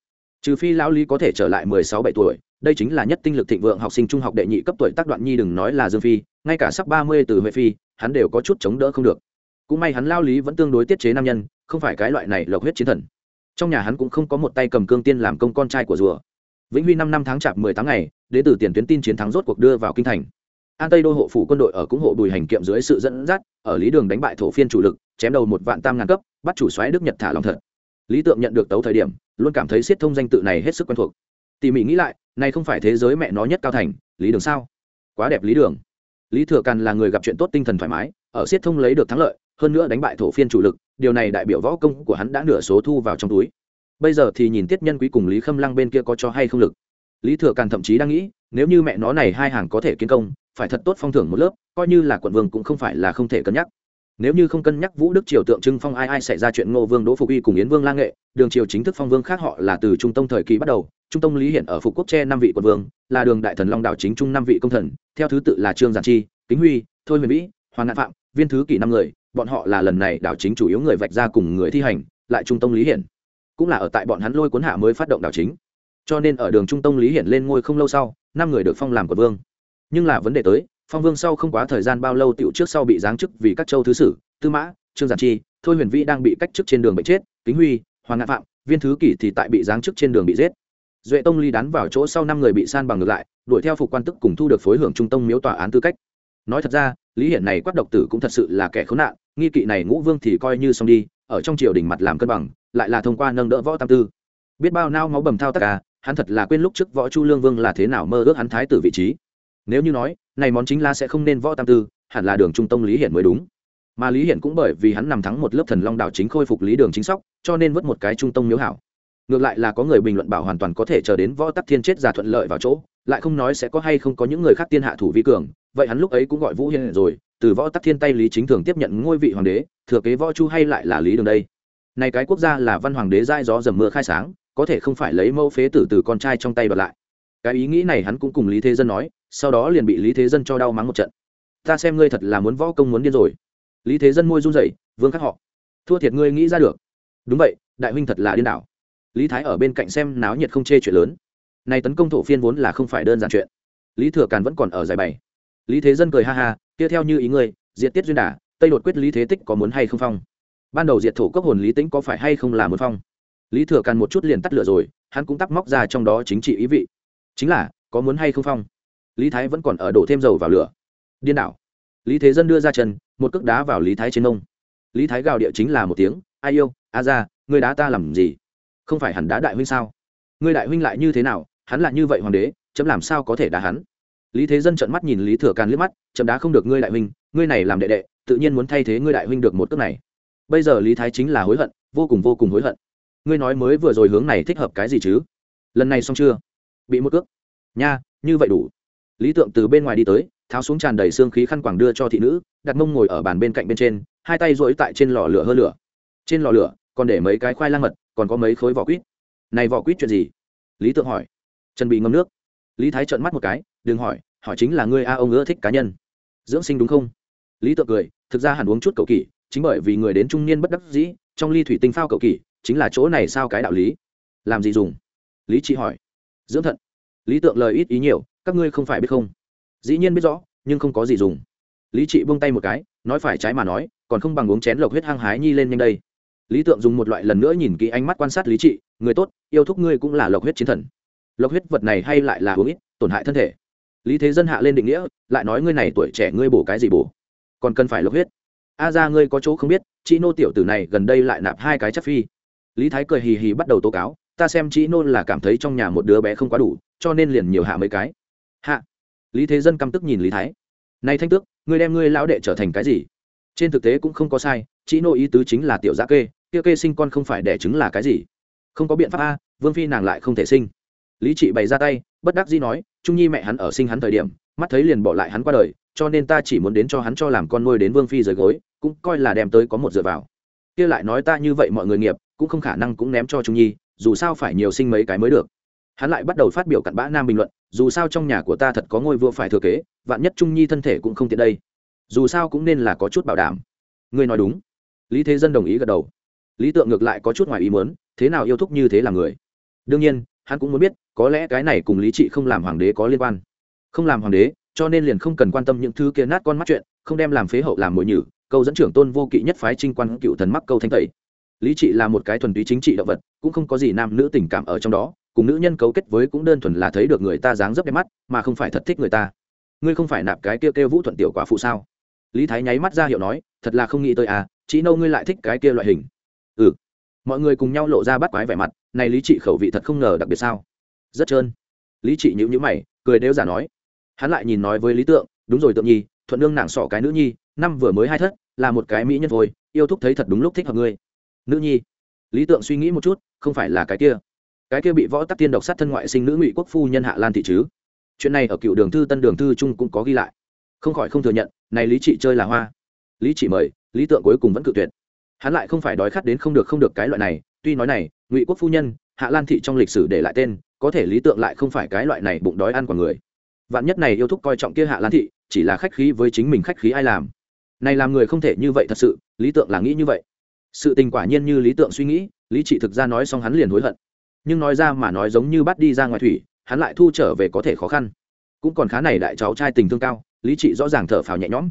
trừ phi lão lý có thể trở lại mười sáu bảy tuổi, đây chính là nhất tinh lực thịnh vượng học sinh trung học đệ nhị cấp tuổi tác đoạn nhi đừng nói là dương phi, ngay cả sắp ba mươi từ huệ phi, hắn đều có chút chống đỡ không được. Cũng may hắn lao lý vẫn tương đối tiết chế nam nhân, không phải cái loại này lộc huyết chiến thần trong nhà hắn cũng không có một tay cầm cương tiên làm công con trai của rùa. Vĩnh huy năm năm tháng chạp mười tháng ngày, đến từ tiền tuyến tin chiến thắng rốt cuộc đưa vào kinh thành. An tây đô hộ phủ quân đội ở cũng hộ bùi hành kiệm dưới sự dẫn dắt, ở lý đường đánh bại thổ phiên chủ lực, chém đầu một vạn tam ngàn cấp, bắt chủ xoáy đức nhật thả lòng thật. Lý tượng nhận được tấu thời điểm, luôn cảm thấy siết thông danh tự này hết sức quen thuộc. Tỉ mỉ nghĩ lại, này không phải thế giới mẹ nó nhất cao thành, lý đường sao? Quá đẹp lý đường. Lý thừa càn là người gặp chuyện tốt tinh thần thoải mái, ở siết thông lấy được thắng lợi hơn nữa đánh bại thổ phiên chủ lực, điều này đại biểu võ công của hắn đã nửa số thu vào trong túi. Bây giờ thì nhìn tiết nhân quý cùng lý khâm lăng bên kia có cho hay không lực. Lý thừa càn thậm chí đang nghĩ, nếu như mẹ nó này hai hàng có thể kiến công, phải thật tốt phong thưởng một lớp, coi như là quận vương cũng không phải là không thể cân nhắc. Nếu như không cân nhắc vũ đức triều tượng trưng phong ai ai xảy ra chuyện ngô vương đỗ phục uy cùng yến vương la nghệ, đường triều chính thức phong vương khác họ là từ trung tông thời kỳ bắt đầu, trung tông lý hiện ở phục quốc tre năm vị quận vương, là đường đại thần long đạo chính trung năm vị công thần, theo thứ tự là trương giản chi, kính huy, thôi huyền vĩ, hoàng ngạn phạm, viên thứ kỷ năm người bọn họ là lần này đảo chính chủ yếu người vạch ra cùng người thi hành, lại trung tông lý hiển. Cũng là ở tại bọn hắn lôi cuốn hạ mới phát động đảo chính. Cho nên ở đường trung tông lý hiển lên ngôi không lâu sau, năm người được phong làm quận vương. Nhưng là vấn đề tới, phong vương sau không quá thời gian bao lâu tựu trước sau bị giáng chức vì các châu thứ sử, tư mã, trương giản chi, thôi huyền vĩ đang bị cách chức trên đường bệnh chết, kính huy, hoàng ngạn phạm, viên thứ kỷ thì tại bị giáng chức trên đường bị giết. Duệ tông ly đán vào chỗ sau năm người bị san bằng ngược lại, đuổi theo phục quan tức cùng thu được phối hưởng trung tông miếu tòa án tư cách nói thật ra, lý hiển này quát độc tử cũng thật sự là kẻ khốn nạn, nghi kỵ này ngũ vương thì coi như xong đi, ở trong triều đình mặt làm cân bằng, lại là thông qua nâng đỡ võ tam tư. Biết bao nao máu bầm thao tất cả à, hắn thật là quên lúc trước võ chu lương vương là thế nào mơ ước hắn thái tử vị trí. Nếu như nói, này món chính la sẽ không nên võ tam tư, hẳn là đường trung tông lý hiển mới đúng. Mà lý hiển cũng bởi vì hắn nằm thắng một lớp thần long đảo chính khôi phục lý đường chính sóc, cho nên vớt một cái trung tông miếu hảo. Ngược lại là có người bình luận bảo hoàn toàn có thể chờ đến võ tắc thiên chết ra thuận lợi vào chỗ lại không nói sẽ có hay không có những người khác tiên hạ thủ vi cường, vậy hắn lúc ấy cũng gọi vũ hiên rồi, từ võ tắc thiên tay lý chính thường tiếp nhận ngôi vị hoàng đế, thừa kế võ chu hay lại là lý đường đây? Này cái quốc gia là văn hoàng đế dai gió dầm mưa khai sáng, có thể không phải lấy mẫu phế tử từ con trai trong tay bật lại. Cái ý nghĩ này hắn cũng cùng lý thế dân nói, sau đó liền bị lý thế dân cho đau mắng một trận. Ta xem ngươi thật là muốn võ công muốn điên rồi. Lý thế dân môi run rẩy, vương khắc họ. Thua thiệt ngươi nghĩ ra được. Đúng vậy, đại huynh thật là điên đảo. Lý thái ở bên cạnh xem náo nhiệt không chê chuyện lớn nay tấn công thổ phiên vốn là không phải đơn giản chuyện. Lý thừa càn vẫn còn ở giải bày. Lý thế dân cười ha ha, kia theo như ý ngươi, diệt tiết duyên đả, tây đột quyết lý thế tích có muốn hay không phong? Ban đầu diệt thổ cốc hồn lý tĩnh có phải hay không là muốn phong? Lý thừa càn một chút liền tắt lửa rồi, hắn cũng tắc móc ra trong đó chính trị ý vị. Chính là, có muốn hay không phong? Lý thái vẫn còn ở đổ thêm dầu vào lửa. Điên đảo. Lý thế dân đưa ra chân, một cước đá vào lý thái trên nông lý thái gào địa chính là một tiếng, ai yêu, a ra người đá ta làm gì? Không phải hẳn đá đại huynh sao? Ngươi đại huynh lại như thế nào hắn là như vậy hoàng đế, chấm làm sao có thể đá hắn? Lý thế dân trợn mắt nhìn lý thừa càn liếc mắt, chấm đá không được ngươi đại huynh, ngươi này làm đệ đệ, tự nhiên muốn thay thế ngươi đại huynh được một cước này. Bây giờ lý thái chính là hối hận, vô cùng vô cùng hối hận. Ngươi nói mới vừa rồi hướng này thích hợp cái gì chứ? Lần này xong chưa? Bị một cước. Nha, như vậy đủ. Lý tượng từ bên ngoài đi tới, tháo xuống tràn đầy xương khí khăn quàng đưa cho thị nữ, đặt mông ngồi ở bàn bên cạnh bên trên, hai tay rỗi tại trên lò lửa hơ lửa. Trên lò lửa, còn để mấy cái khoai lang mật, còn có mấy khối vỏ quýt. Này vỏ quýt chuyện gì? Lý tượng hỏi chân bị ngâm nước. Lý thái trợn mắt một cái, đừng hỏi hỏi chính là ngươi a ông ưa thích cá nhân. Dưỡng sinh đúng không? Lý tượng cười, thực ra hẳn uống chút cầu kỳ, chính bởi vì người đến trung niên bất đắc dĩ, trong ly thủy tinh phao cầu kỳ, chính là chỗ này sao cái đạo lý? Làm gì dùng? Lý trị hỏi. Dưỡng thận. Lý tượng lời ít ý nhiều, các ngươi không phải biết không? Dĩ nhiên biết rõ, nhưng không có gì dùng. Lý trị buông tay một cái, nói phải trái mà nói, còn không bằng uống chén lộc huyết hăng hái nhi lên nhanh đây. Lý tượng dùng một loại lần nữa nhìn kỹ ánh mắt quan sát lý trị, người tốt, yêu thúc ngươi cũng là lộc huyết chiến thần lộc huyết vật này hay lại là uống ít, tổn hại thân thể. Lý thế dân hạ lên định nghĩa, lại nói ngươi này tuổi trẻ ngươi bổ cái gì bổ? Còn cần phải lộc huyết. A ra ngươi có chỗ không biết chị nô tiểu tử này gần đây lại nạp hai cái chất phi. Lý thái cười hì hì bắt đầu tố cáo, ta xem chị nô là cảm thấy trong nhà một đứa bé không quá đủ, cho nên liền nhiều hạ mấy cái. Hạ. Lý thế dân căm tức nhìn lý thái. Này thanh tước, ngươi đem ngươi lão đệ trở thành cái gì? Trên thực tế cũng không có sai chị nô ý tứ chính là tiểu gia kê, kia kê sinh con không phải đẻ trứng là cái gì? Không có biện pháp a, vương phi nàng lại không thể sinh lý trị bày ra tay, bất đắc dĩ nói, trung nhi mẹ hắn ở sinh hắn thời điểm, mắt thấy liền bỏ lại hắn qua đời, cho nên ta chỉ muốn đến cho hắn cho làm con nuôi đến vương phi dưới gối, cũng coi là đem tới có một dựa vào. Kia lại nói ta như vậy mọi người nghiệp, cũng không khả năng cũng ném cho trung nhi, dù sao phải nhiều sinh mấy cái mới được. Hắn lại bắt đầu phát biểu cặn bã nam bình luận, dù sao trong nhà của ta thật có ngôi vua phải thừa kế, vạn nhất trung nhi thân thể cũng không tiện đây. Dù sao cũng nên là có chút bảo đảm. Ngươi nói đúng. Lý thế dân đồng ý gật đầu. Lý tượng ngược lại có chút ngoài ý muốn, thế nào yêu thúc như thế là người? Đương nhiên hắn cũng muốn biết, có lẽ cái này cùng lý trị không làm hoàng đế có liên quan. Không làm hoàng đế, cho nên liền không cần quan tâm những thứ kia nát con mắt chuyện, không đem làm phế hậu làm mồi nhử, câu dẫn trưởng tôn vô kỵ nhất phái trinh quan cựu thần mắc câu thanh tẩy. Lý trị là một cái thuần túy chính trị động vật, cũng không có gì nam nữ tình cảm ở trong đó, cùng nữ nhân cấu kết với cũng đơn thuần là thấy được người ta dáng dấp đẹp mắt, mà không phải thật thích người ta. Ngươi không phải nạp cái kia kêu vũ thuận tiểu quả phụ sao? Lý thái nháy mắt ra hiệu nói, thật là không nghĩ tới à chỉ nâu ngươi lại thích cái kia loại hình mọi người cùng nhau lộ ra bắt quái vẻ mặt, này lý trị khẩu vị thật không ngờ đặc biệt sao? Rất trơn. Lý trị nhữ nhữ mày, cười đếu giả nói. Hắn lại nhìn nói với lý tượng, đúng rồi tượng nhi, thuận nương nàng sỏ cái nữ nhi, năm vừa mới hai thất, là một cái mỹ nhân thôi, yêu thúc thấy thật đúng lúc thích hợp ngươi. Nữ nhi? Lý tượng suy nghĩ một chút, không phải là cái kia. Cái kia bị võ tắc tiên độc sát thân ngoại sinh nữ ngụy quốc phu nhân hạ lan thị chứ? Chuyện này ở cựu đường thư, tân đường thư trung cũng có ghi lại. Không khỏi không thừa nhận, này lý trị chơi là hoa. Lý trị mời, lý tượng cuối cùng vẫn cự tuyệt hắn lại không phải đói khát đến không được không được cái loại này, tuy nói này, ngụy quốc phu nhân, hạ lan thị trong lịch sử để lại tên, có thể lý tượng lại không phải cái loại này bụng đói ăn của người. Vạn nhất này yêu thúc coi trọng kia hạ lan thị, chỉ là khách khí với chính mình khách khí ai làm. Này làm người không thể như vậy thật sự, lý tượng là nghĩ như vậy. Sự tình quả nhiên như lý tượng suy nghĩ, lý trị thực ra nói xong hắn liền hối hận. Nhưng nói ra mà nói giống như bắt đi ra ngoài thủy, hắn lại thu trở về có thể khó khăn. Cũng còn khá này đại cháu trai tình thương cao, lý trị rõ ràng thở phào nhẹ nhõm.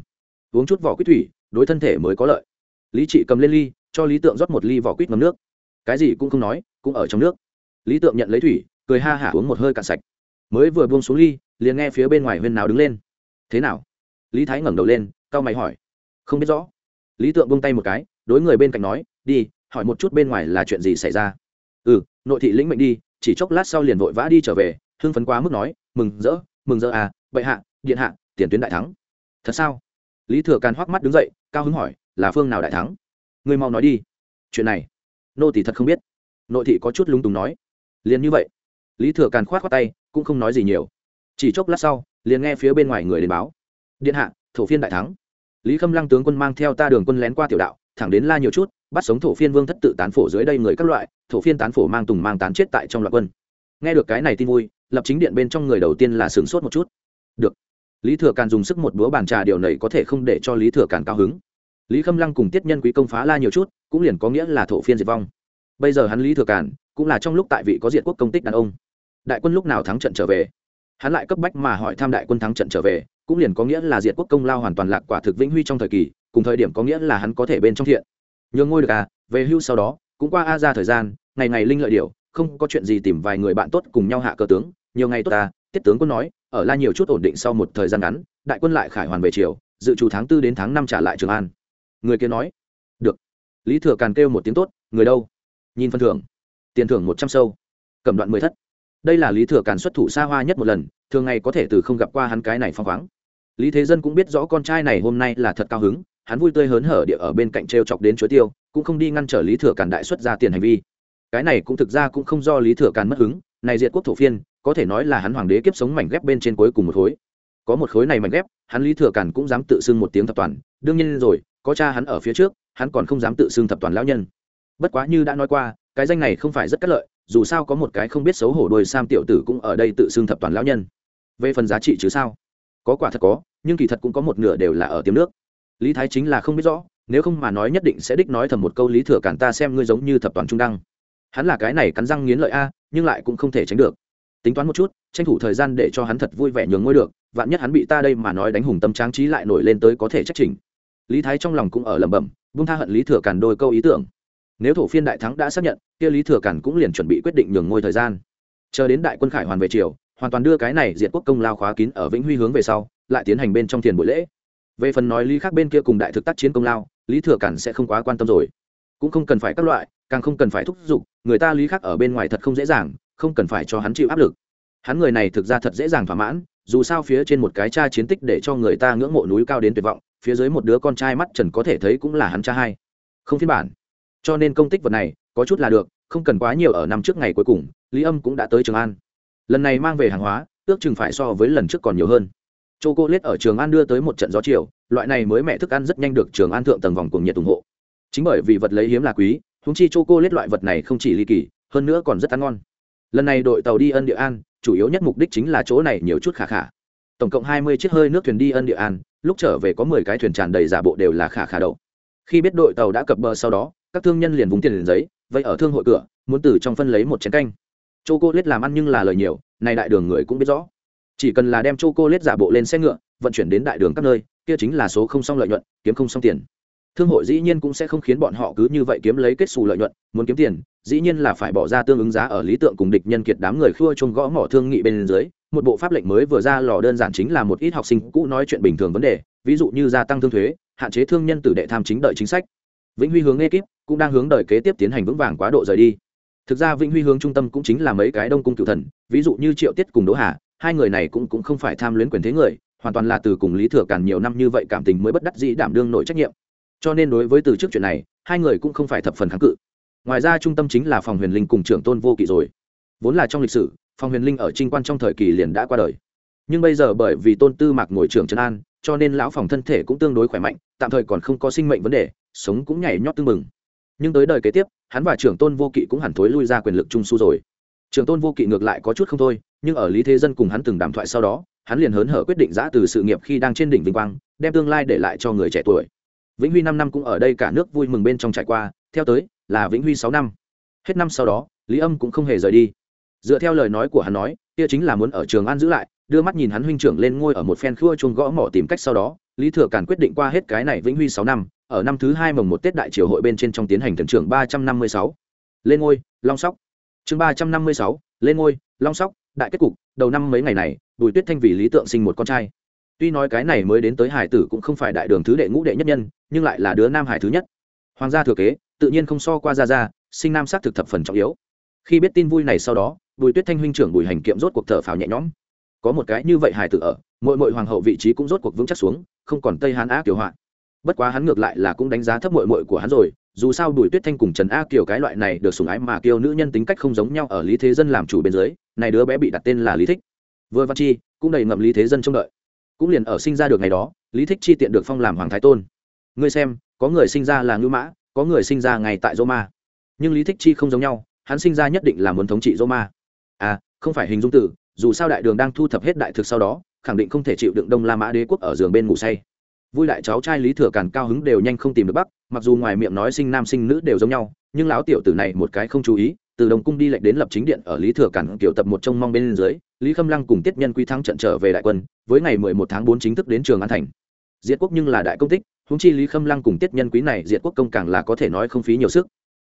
Uống chút vỏ quýt thủy, đối thân thể mới có lợi lý trị cầm lên ly, cho lý tượng rót một ly vỏ quýt ngấm nước. Cái gì cũng không nói, cũng ở trong nước. Lý tượng nhận lấy thủy, cười ha hả uống một hơi cạn sạch. Mới vừa buông xuống ly, liền nghe phía bên ngoài huyên nào đứng lên. Thế nào? Lý thái ngẩng đầu lên cau mày hỏi. Không biết rõ. Lý tượng buông tay một cái, đối người bên cạnh nói, đi, hỏi một chút bên ngoài là chuyện gì xảy ra? Ừ nội thị lĩnh mệnh đi, chỉ chốc lát sau liền vội vã đi trở về, hưng phấn quá mức nói, mừng rỡ mừng rỡ à bệ hạ, điện hạ, tiền tuyến đại thắng. Thật sao? Lý thừa càn hoắc mắt đứng dậy, cao hứng hỏi, là phương nào đại thắng? Ngươi mau nói đi. Chuyện này, nô tỷ thật không biết. Nội thị có chút lúng túng nói. Liền như vậy. Lý thừa càn khoát khoát tay, cũng không nói gì nhiều. Chỉ chốc lát sau, liền nghe phía bên ngoài người đến báo. Điện hạ, thổ phiên đại thắng. Lý khâm lăng tướng quân mang theo ta đường quân lén qua tiểu đạo, thẳng đến la nhiều chút, bắt sống thổ phiên vương thất tự tán phổ dưới đây người các loại, thổ phiên tán phổ mang tùng mang tán chết tại trong loạt quân. Nghe được cái này tin vui, lập chính điện bên trong người đầu tiên là sửng sốt một chút. Được lý thừa càn dùng sức một búa bàn trà điều này có thể không để cho lý thừa càn cao hứng. Lý khâm lăng cùng tiết nhân quý công phá la nhiều chút, cũng liền có nghĩa là thổ phiên diệt vong. Bây giờ hắn lý thừa càn, cũng là trong lúc tại vị có diện quốc công tích đàn ông. Đại quân lúc nào thắng trận trở về? Hắn lại cấp bách mà hỏi tham đại quân thắng trận trở về, cũng liền có nghĩa là diệt quốc công lao hoàn toàn lạc quả thực vĩnh huy trong thời kỳ, cùng thời điểm có nghĩa là hắn có thể bên trong thiện. Nhường ngôi được à về hưu sau đó, cũng qua a ra thời gian, ngày ngày linh lợi điều không có chuyện gì tìm vài người bạn tốt cùng nhau hạ cơ tướng, nhiều ngày tốt ta tiết tướng quân nói ở la nhiều chút ổn định sau một thời gian ngắn đại quân lại khải hoàn về triều, dự trù tháng tư đến tháng năm trả lại trường an. Người kia nói được. Lý thừa càn kêu một tiếng tốt người đâu? Nhìn phân thưởng. Tiền thưởng một trăm sâu. Cầm đoạn mười thất. Đây là lý thừa càn xuất thủ xa hoa nhất một lần thường ngày có thể từ không gặp qua hắn cái này phong khoáng. Lý thế dân cũng biết rõ con trai này hôm nay là thật cao hứng hắn vui tươi hớn hở địa ở bên cạnh t r e o chọc đến chuối tiêu cũng không đi ngăn trở lý thừa càn đại xuất ra tiền hành vi. Cái này cũng thực ra cũng không do lý thừa càn mất hứng này diệt quốc thổ phiên có thể nói là hắn hoàng đế kiếp sống mảnh ghép bên trên cuối cùng một khối. Có một khối này mảnh ghép, hắn lý thừa càn cũng dám tự xưng một tiếng thập toàn. Đương nhiên rồi, có cha hắn ở phía trước, hắn còn không dám tự xưng thập toàn lão nhân. Bất quá như đã nói qua, cái danh này không phải rất cắt lợi, dù sao có một cái không biết xấu hổ đôi sam tiểu tử cũng ở đây tự xưng thập toàn lão nhân. Về phần giá trị chứ sao? Có quả thật có, nhưng kỳ thật cũng có một nửa đều là ở tiềm nước. Lý thái chính là không biết rõ, nếu không mà nói nhất định sẽ đích nói thầm một câu lý thừa cản ta xem ngươi giống như thập toàn trung đăng. Hắn là cái này cắn răng nghiến lợi a, nhưng lại cũng không thể tránh được tính toán một chút tranh thủ thời gian để cho hắn thật vui vẻ nhường ngôi được vạn nhất hắn bị ta đây mà nói đánh hùng tâm tráng trí lại nổi lên tới có thể trách trình lý thái trong lòng cũng ở lẩm bẩm bung tha hận lý thừa cản đôi câu ý tưởng. Nếu thổ phiên đại thắng đã xác nhận kia lý thừa cản cũng liền chuẩn bị quyết định nhường ngôi thời gian. Chờ đến đại quân khải hoàn về triều, hoàn toàn đưa cái này diện quốc công lao khóa kín ở vĩnh huy hướng về sau lại tiến hành bên trong thiền buổi lễ. Về phần nói lý khác bên kia cùng đại thực tác chiến công lao lý thừa cản sẽ không quá quan tâm rồi. Cũng không cần phải các loại càng không cần phải thúc giục người ta lý khác ở bên ngoài thật không dễ dàng không cần phải cho hắn chịu áp lực. Hắn người này thực ra thật dễ dàng thỏa mãn, dù sao phía trên một cái cha chiến tích để cho người ta ngưỡng mộ núi cao đến tuyệt vọng, phía dưới một đứa con trai mắt trần có thể thấy cũng là hắn cha hai. Không phiên bản. Cho nên công tích vật này, có chút là được, không cần quá nhiều ở năm trước ngày cuối cùng, lý âm cũng đã tới trường an. Lần này mang về hàng hóa, ước chừng phải so với lần trước còn nhiều hơn. Châu cô lết ở trường an đưa tới một trận gió chiều, loại này mới mẹ thức ăn rất nhanh được trường an thượng tầng vòng cùng nhiệt ủng hộ. Chính bởi vì vật lấy hiếm là quý húng chi Châu cô lết loại vật này không chỉ ly kỳ, hơn nữa còn rất ăn ngon lần này đội tàu đi ân địa an, chủ yếu nhất mục đích chính là chỗ này nhiều chút khả khả. Tổng cộng hai mươi chiếc hơi nước thuyền đi ân địa an, lúc trở về có mười cái thuyền tràn đầy giả bộ đều là khả khả đậu. Khi biết đội tàu đã cập bờ sau đó, các thương nhân liền vúng tiền liền giấy vậy ở thương hội cửa, muốn từ trong phân lấy một chén canh. Chô cô lết làm ăn nhưng là lời nhiều này đại đường người cũng biết rõ. Chỉ cần là đem chô cô lết giả bộ lên xe ngựa, vận chuyển đến đại đường các nơi, kia chính là số không xong lợi nhuận, kiếm không xong tiền thương hội dĩ nhiên cũng sẽ không khiến bọn họ cứ như vậy kiếm lấy kết xù lợi nhuận, muốn kiếm tiền, dĩ nhiên là phải bỏ ra tương ứng giá ở lý tượng cùng địch nhân kiệt đám người khua chung gõ mỏ thương nghị bên dưới. Một bộ pháp lệnh mới vừa ra lò đơn giản chính là một ít học sinh cũ nói chuyện bình thường vấn đề, ví dụ như gia tăng thương thuế, hạn chế thương nhân tử đệ tham chính đợi chính sách. Vĩnh huy hướng ekip cũng đang hướng đời kế tiếp tiến hành vững vàng quá độ rời đi. Thực ra vĩnh huy hướng trung tâm cũng chính là mấy cái đông cung cựu thần, ví dụ như triệu tiết cùng đỗ hà, hai người này cũng cũng không phải tham luyến quyền thế người, hoàn toàn là từ cùng lý thừa càn nhiều năm như vậy cảm tình mới bất đắc dĩ đảm đương nội trách nhiệm cho nên đối với từ trước chuyện này, hai người cũng không phải thập phần kháng cự. Ngoài ra trung tâm chính là phòng huyền linh cùng trưởng tôn vô kỵ rồi. Vốn là trong lịch sử, phòng huyền linh ở trinh quan trong thời kỳ liền đã qua đời. Nhưng bây giờ bởi vì tôn tư mạc ngồi trưởng trấn an, cho nên lão phòng thân thể cũng tương đối khỏe mạnh, tạm thời còn không có sinh mệnh vấn đề, sống cũng nhảy nhót tương mừng nhưng tới đời kế tiếp, hắn và trưởng tôn vô kỵ cũng hẳn thối lui ra quyền lực trung su rồi. Trưởng tôn vô kỵ ngược lại có chút không thôi, nhưng ở lý thế dân cùng hắn từng đàm thoại sau đó, hắn liền hớn hở quyết định giã từ sự nghiệp khi đang trên đỉnh vinh quang, đem tương lai để lại cho người trẻ tuổi vĩnh huy năm năm cũng ở đây cả nước vui mừng bên trong trải qua, theo tới là vĩnh huy sáu năm. Hết năm sau đó, lý âm cũng không hề rời đi. Dựa theo lời nói của hắn nói, kia chính là muốn ở trường an giữ lại, đưa mắt nhìn hắn huynh trưởng lên ngôi ở một phen khua chuông gõ mỏ tìm cách sau đó, lý thừa càn quyết định qua hết cái này vĩnh huy sáu năm, ở năm thứ hai mồng một tết đại triều hội bên trên trong tiến hành thần trưởng ba trăm năm mươi sáu. Lên ngôi, long sóc. Chương ba trăm năm mươi sáu, lên ngôi, long sóc, đại kết cục, đầu năm mấy ngày này, bùi tuyết thanh vì lý tượng sinh một con trai tuy nói cái này mới đến tới hải tử cũng không phải đại đường thứ đệ ngũ đệ nhất nhân, nhưng lại là đứa nam hải thứ nhất. Hoàng gia thừa kế, tự nhiên không so qua ra ra sinh nam xác thực thập phần trọng yếu. Khi biết tin vui này sau đó, bùi tuyết thanh huynh trưởng bùi hành kiệm rốt cuộc thở phào nhẹ nhõm. Có một cái như vậy hải tử ở mỗi mỗi hoàng hậu vị trí cũng rốt cuộc vững chắc xuống, không còn tây hán á kiểu hoạn. Bất quá hắn ngược lại là cũng đánh giá thấp mội mội của hắn rồi, dù sao bùi tuyết thanh cùng trần a kiều cái loại này được sùng ái mà kiều nữ nhân tính cách không giống nhau ở lý thế dân làm chủ bên dưới, này đứa bé bị đặt tên là lý thích. Vừa văn chi, cũng đầy ngậm lý thế dân trông đợi cũng liền ở sinh ra được ngày đó, lý thích chi tiện được phong làm hoàng thái tôn. Ngươi xem, có người sinh ra là ngưu mã, có người sinh ra ngày tại roma. Nhưng lý thích chi không giống nhau, hắn sinh ra nhất định là muốn thống trị roma. À không phải hình dung tử, dù sao đại đường đang thu thập hết đại thực sau đó, khẳng định không thể chịu đựng đông la mã đế quốc ở giường bên ngủ say. Vui đại cháu trai lý thừa càn cao hứng đều nhanh không tìm được bắc, mặc dù ngoài miệng nói sinh nam sinh nữ đều giống nhau nhưng lão tiểu tử này một cái không chú ý từ đồng cung đi lệnh đến lập chính điện ở lý thừa Cản, kiểu tập một trông mong bên dưới lý khâm lăng cùng tiết nhân quý thắng trận trở về đại quân với ngày mười một tháng bốn chính thức đến trường an thành. Diệt quốc nhưng là đại công tích húng chi lý khâm lăng cùng tiết nhân quý này diệt quốc công càng là có thể nói không phí nhiều sức.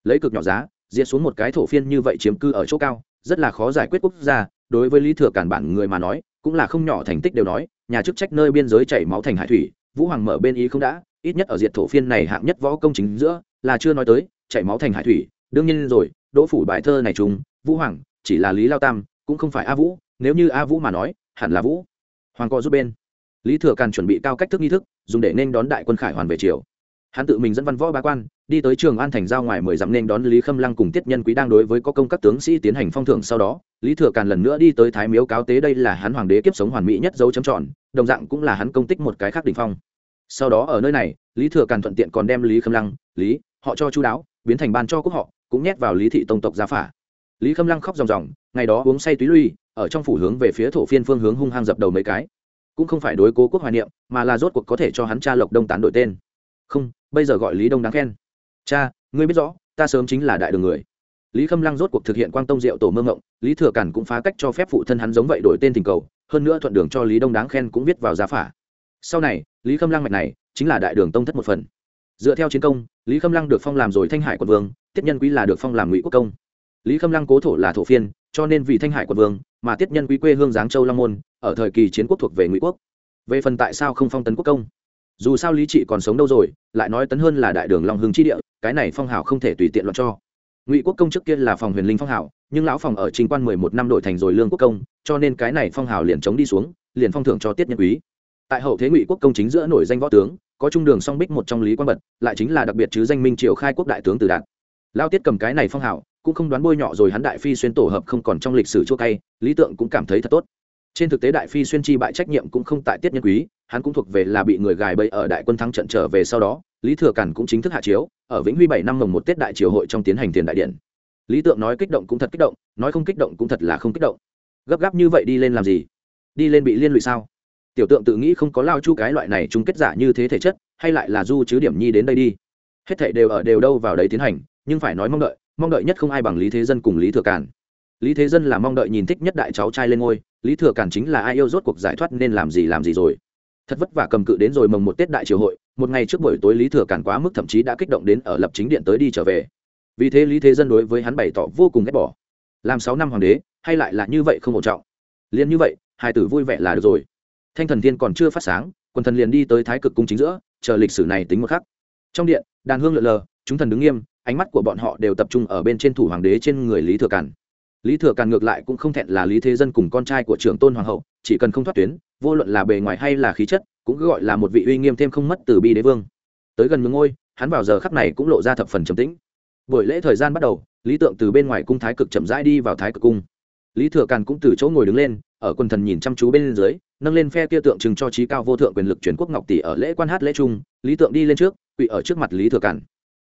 Lấy cực nhỏ giá diệt xuống một cái thổ phiên như vậy chiếm cư ở chỗ cao rất là khó giải quyết quốc gia đối với lý thừa cản bản người mà nói cũng là không nhỏ thành tích đều nói nhà chức trách nơi biên giới chảy máu thành hải thủy vũ hoàng mở bên ý không đã ít nhất ở diệt thổ phiên này hạng nhất võ công chính giữa là chưa nói tới chảy máu thành hải thủy, đương nhiên rồi, đỗ phủ bài thơ này chúng vũ hoàng, chỉ là lý lao tam, cũng không phải a vũ, nếu như a vũ mà nói, hẳn là vũ. Hoàng co giúp bên. Lý thừa càn chuẩn bị cao cách thức nghi thức, dùng để nên đón đại quân khải hoàn về triều. Hắn tự mình dẫn văn võ ba quan, đi tới trường an thành giao ngoài mười dặm nên đón lý khâm lăng cùng tiết nhân quý đang đối với có công các tướng sĩ tiến hành phong thưởng sau đó, lý thừa càn lần nữa đi tới thái miếu cáo tế đây là hắn hoàng đế kiếp sống hoàn mỹ nhất dấu chấm tròn, đồng dạng cũng là hắn công tích một cái khác đ ỉ n h phong. Sau đó ở nơi này, lý thừa càn thuận tiện còn đem lý khâm lăng, lý, họ cho chú đáo biến thành ban cho quốc họ, cũng nhét vào lý thị tông tộc gia phả. Lý khâm lăng khóc ròng ròng, ngày đó uống say túy lui, ở trong phủ hướng về phía thổ phiên phương hướng hung hăng dập đầu mấy cái. Cũng không phải đối cố quốc hoài niệm, mà là rốt cuộc có thể cho hắn cha lộc đông tán đổi tên. Không, bây giờ gọi lý đông đáng khen. Cha, ngươi biết rõ, ta sớm chính là đại đường người. Lý khâm lăng rốt cuộc thực hiện quang tông diệu tổ mơ ngộng lý thừa cản cũng phá cách cho phép phụ thân hắn giống vậy đổi tên tình cầu, hơn nữa thuận đường cho lý đông đáng khen cũng viết vào giá phả. Sau này, lý khâm lăng mạch này chính là đại đường tông thất một phần. Dựa theo chiến công lý khâm lăng được phong làm rồi thanh hải quận vương, tiết nhân quý là được phong làm ngụy quốc công. Lý khâm lăng cố thổ là thổ phiên, cho nên vì thanh hải quận vương mà tiết nhân quý quê hương giáng châu long môn, ở thời kỳ chiến quốc thuộc về ngụy quốc. Về phần tại sao không phong tấn quốc công? Dù sao lý trị còn sống đâu rồi, lại nói tấn hơn là đại đường long hưng chi địa, cái này phong hào không thể tùy tiện loạn cho. Ngụy quốc công trước kia là phòng huyền linh phong hào, nhưng lão phòng ở trình quan mười một năm đổi thành rồi lương quốc công, cho nên cái này phong hào liền chống đi xuống, liền phong thưởng cho tiết nhân quý. Tại hậu thế ngụy quốc công chính giữa nổi danh võ tướng có trung đường song bích một trong lý quan bật, lại chính là đặc biệt chứ danh minh triều khai quốc đại tướng từ đạt. Lao tiết cầm cái này phong hào, cũng không đoán bôi nhọ rồi hắn đại phi xuyên tổ hợp không còn trong lịch sử chua cay, lý tượng cũng cảm thấy thật tốt. Trên thực tế đại phi xuyên chi bại trách nhiệm cũng không tại tiết nhân quý, hắn cũng thuộc về là bị người gài bẫy ở đại quân thắng trận trở về sau đó, lý thừa cản cũng chính thức hạ chiếu, ở vĩnh huy bảy năm mồng một tết đại triều hội trong tiến hành tiền đại điện. Lý tượng nói kích động cũng thật kích động, nói không kích động cũng thật là không kích động. Gấp gáp như vậy đi lên làm gì? Đi lên bị liên lụy sao? Tiểu tượng tự nghĩ không có lao chu cái loại này chung kết giả như thế thể chất, hay lại là du chứ điểm nhi đến đây đi. Hết thảy đều ở đều đâu vào đấy tiến hành, nhưng phải nói mong đợi mong đợi nhất không ai bằng lý thế dân cùng lý thừa cản lý thế dân là mong đợi nhìn thích nhất đại cháu trai lên ngôi, lý thừa cản chính là ai yêu rốt cuộc giải thoát nên làm gì làm gì rồi. Thật vất vả cầm cự đến rồi mồng một tết đại triều hội, một ngày trước buổi tối lý thừa cản quá mức thậm chí đã kích động đến ở lập chính điện tới đi trở về. Vì thế lý thế dân đối với hắn bày tỏ vô cùng ghét bỏ. Làm sáu năm hoàng đế, hay lại là như vậy không ổn trọng. Liền như vậy, hai tử vui vẻ là được rồi thanh thần thiên còn chưa phát sáng, quần thần liền đi tới thái cực cung chính giữa, chờ lịch sử này tính một khắc. Trong điện, đàn hương lượn lờ, chúng thần đứng nghiêm, ánh mắt của bọn họ đều tập trung ở bên trên thủ hoàng đế trên người lý thừa càn. Lý thừa càn ngược lại cũng không thẹn là lý thế dân cùng con trai của trưởng tôn hoàng hậu, chỉ cần không thoát tuyến, vô luận là bề ngoài hay là khí chất, cũng gọi là một vị uy nghiêm thêm không mất từ bi đế vương. Tới gần ngưỡng ngôi, hắn vào giờ khắc này cũng lộ ra thập phần trầm tĩnh. Buổi lễ thời gian bắt đầu, lý tượng từ bên ngoài cung thái cực chậm rãi đi vào thái cực cung. Lý thừa càn cũng từ chỗ ngồi đứng lên ở quần thần nhìn chăm chú bên dưới, nâng lên phe kia tượng trưng cho trí cao vô thượng quyền lực truyền quốc ngọc tỷ ở lễ quan hát lễ trung, lý tượng đi lên trước quỵ ở trước mặt lý thừa càn.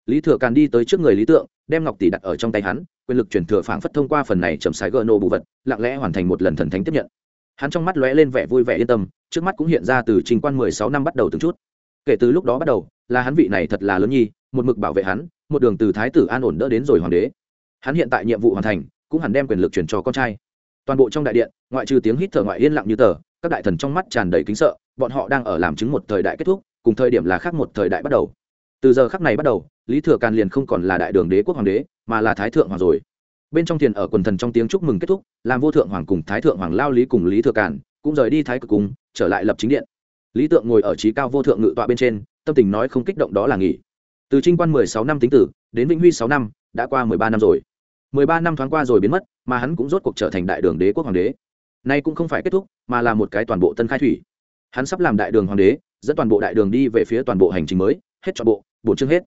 Lý thừa càn đi tới trước người lý tượng, đem ngọc tỷ đặt ở trong tay hắn, quyền lực truyền thừa phảng phất thông qua phần này chậm sái gỡ nô bù vật, lặng lẽ hoàn thành một lần thần thánh tiếp nhận. Hắn trong mắt lóe lên vẻ vui vẻ yên tâm, trước mắt cũng hiện ra từ trình quan mười sáu năm bắt đầu từng chút. Kể từ lúc đó bắt đầu, là hắn vị này thật là lớn nhi, một mực bảo vệ hắn, một đường từ thái tử an ổn đỡ đến rồi hoàng đế. Hắn hiện tại nhiệm vụ hoàn thành, cũng hẳn đem quyền lực truyền cho con trai toàn bộ trong đại điện, ngoại trừ tiếng hít thở ngoại yên lặng như tờ, các đại thần trong mắt tràn đầy kính sợ, bọn họ đang ở làm chứng một thời đại kết thúc, cùng thời điểm là khác một thời đại bắt đầu. Từ giờ khắc này bắt đầu, lý thừa càn liền không còn là đại đường đế quốc hoàng đế, mà là thái thượng hoàng rồi. Bên trong tiền ở quần thần trong tiếng chúc mừng kết thúc, làm vô thượng hoàng cùng thái thượng hoàng lao lý cùng lý thừa càn, cũng rời đi thái cực cung, trở lại lập chính điện. Lý tượng ngồi ở trí cao vô thượng ngự tọa bên trên, tâm tình nói không kích động đó là nghỉ. Từ trinh quan mười sáu năm tính tử, đến vĩnh huy sáu năm, đã qua mười ba năm rồi mười ba năm thoáng qua rồi biến mất, mà hắn cũng rốt cuộc trở thành đại đường đế quốc hoàng đế. Nay cũng không phải kết thúc, mà là một cái toàn bộ tân khai thủy. Hắn sắp làm đại đường hoàng đế, dẫn toàn bộ đại đường đi về phía toàn bộ hành trình mới, hết trọn bộ, bổ chương hết.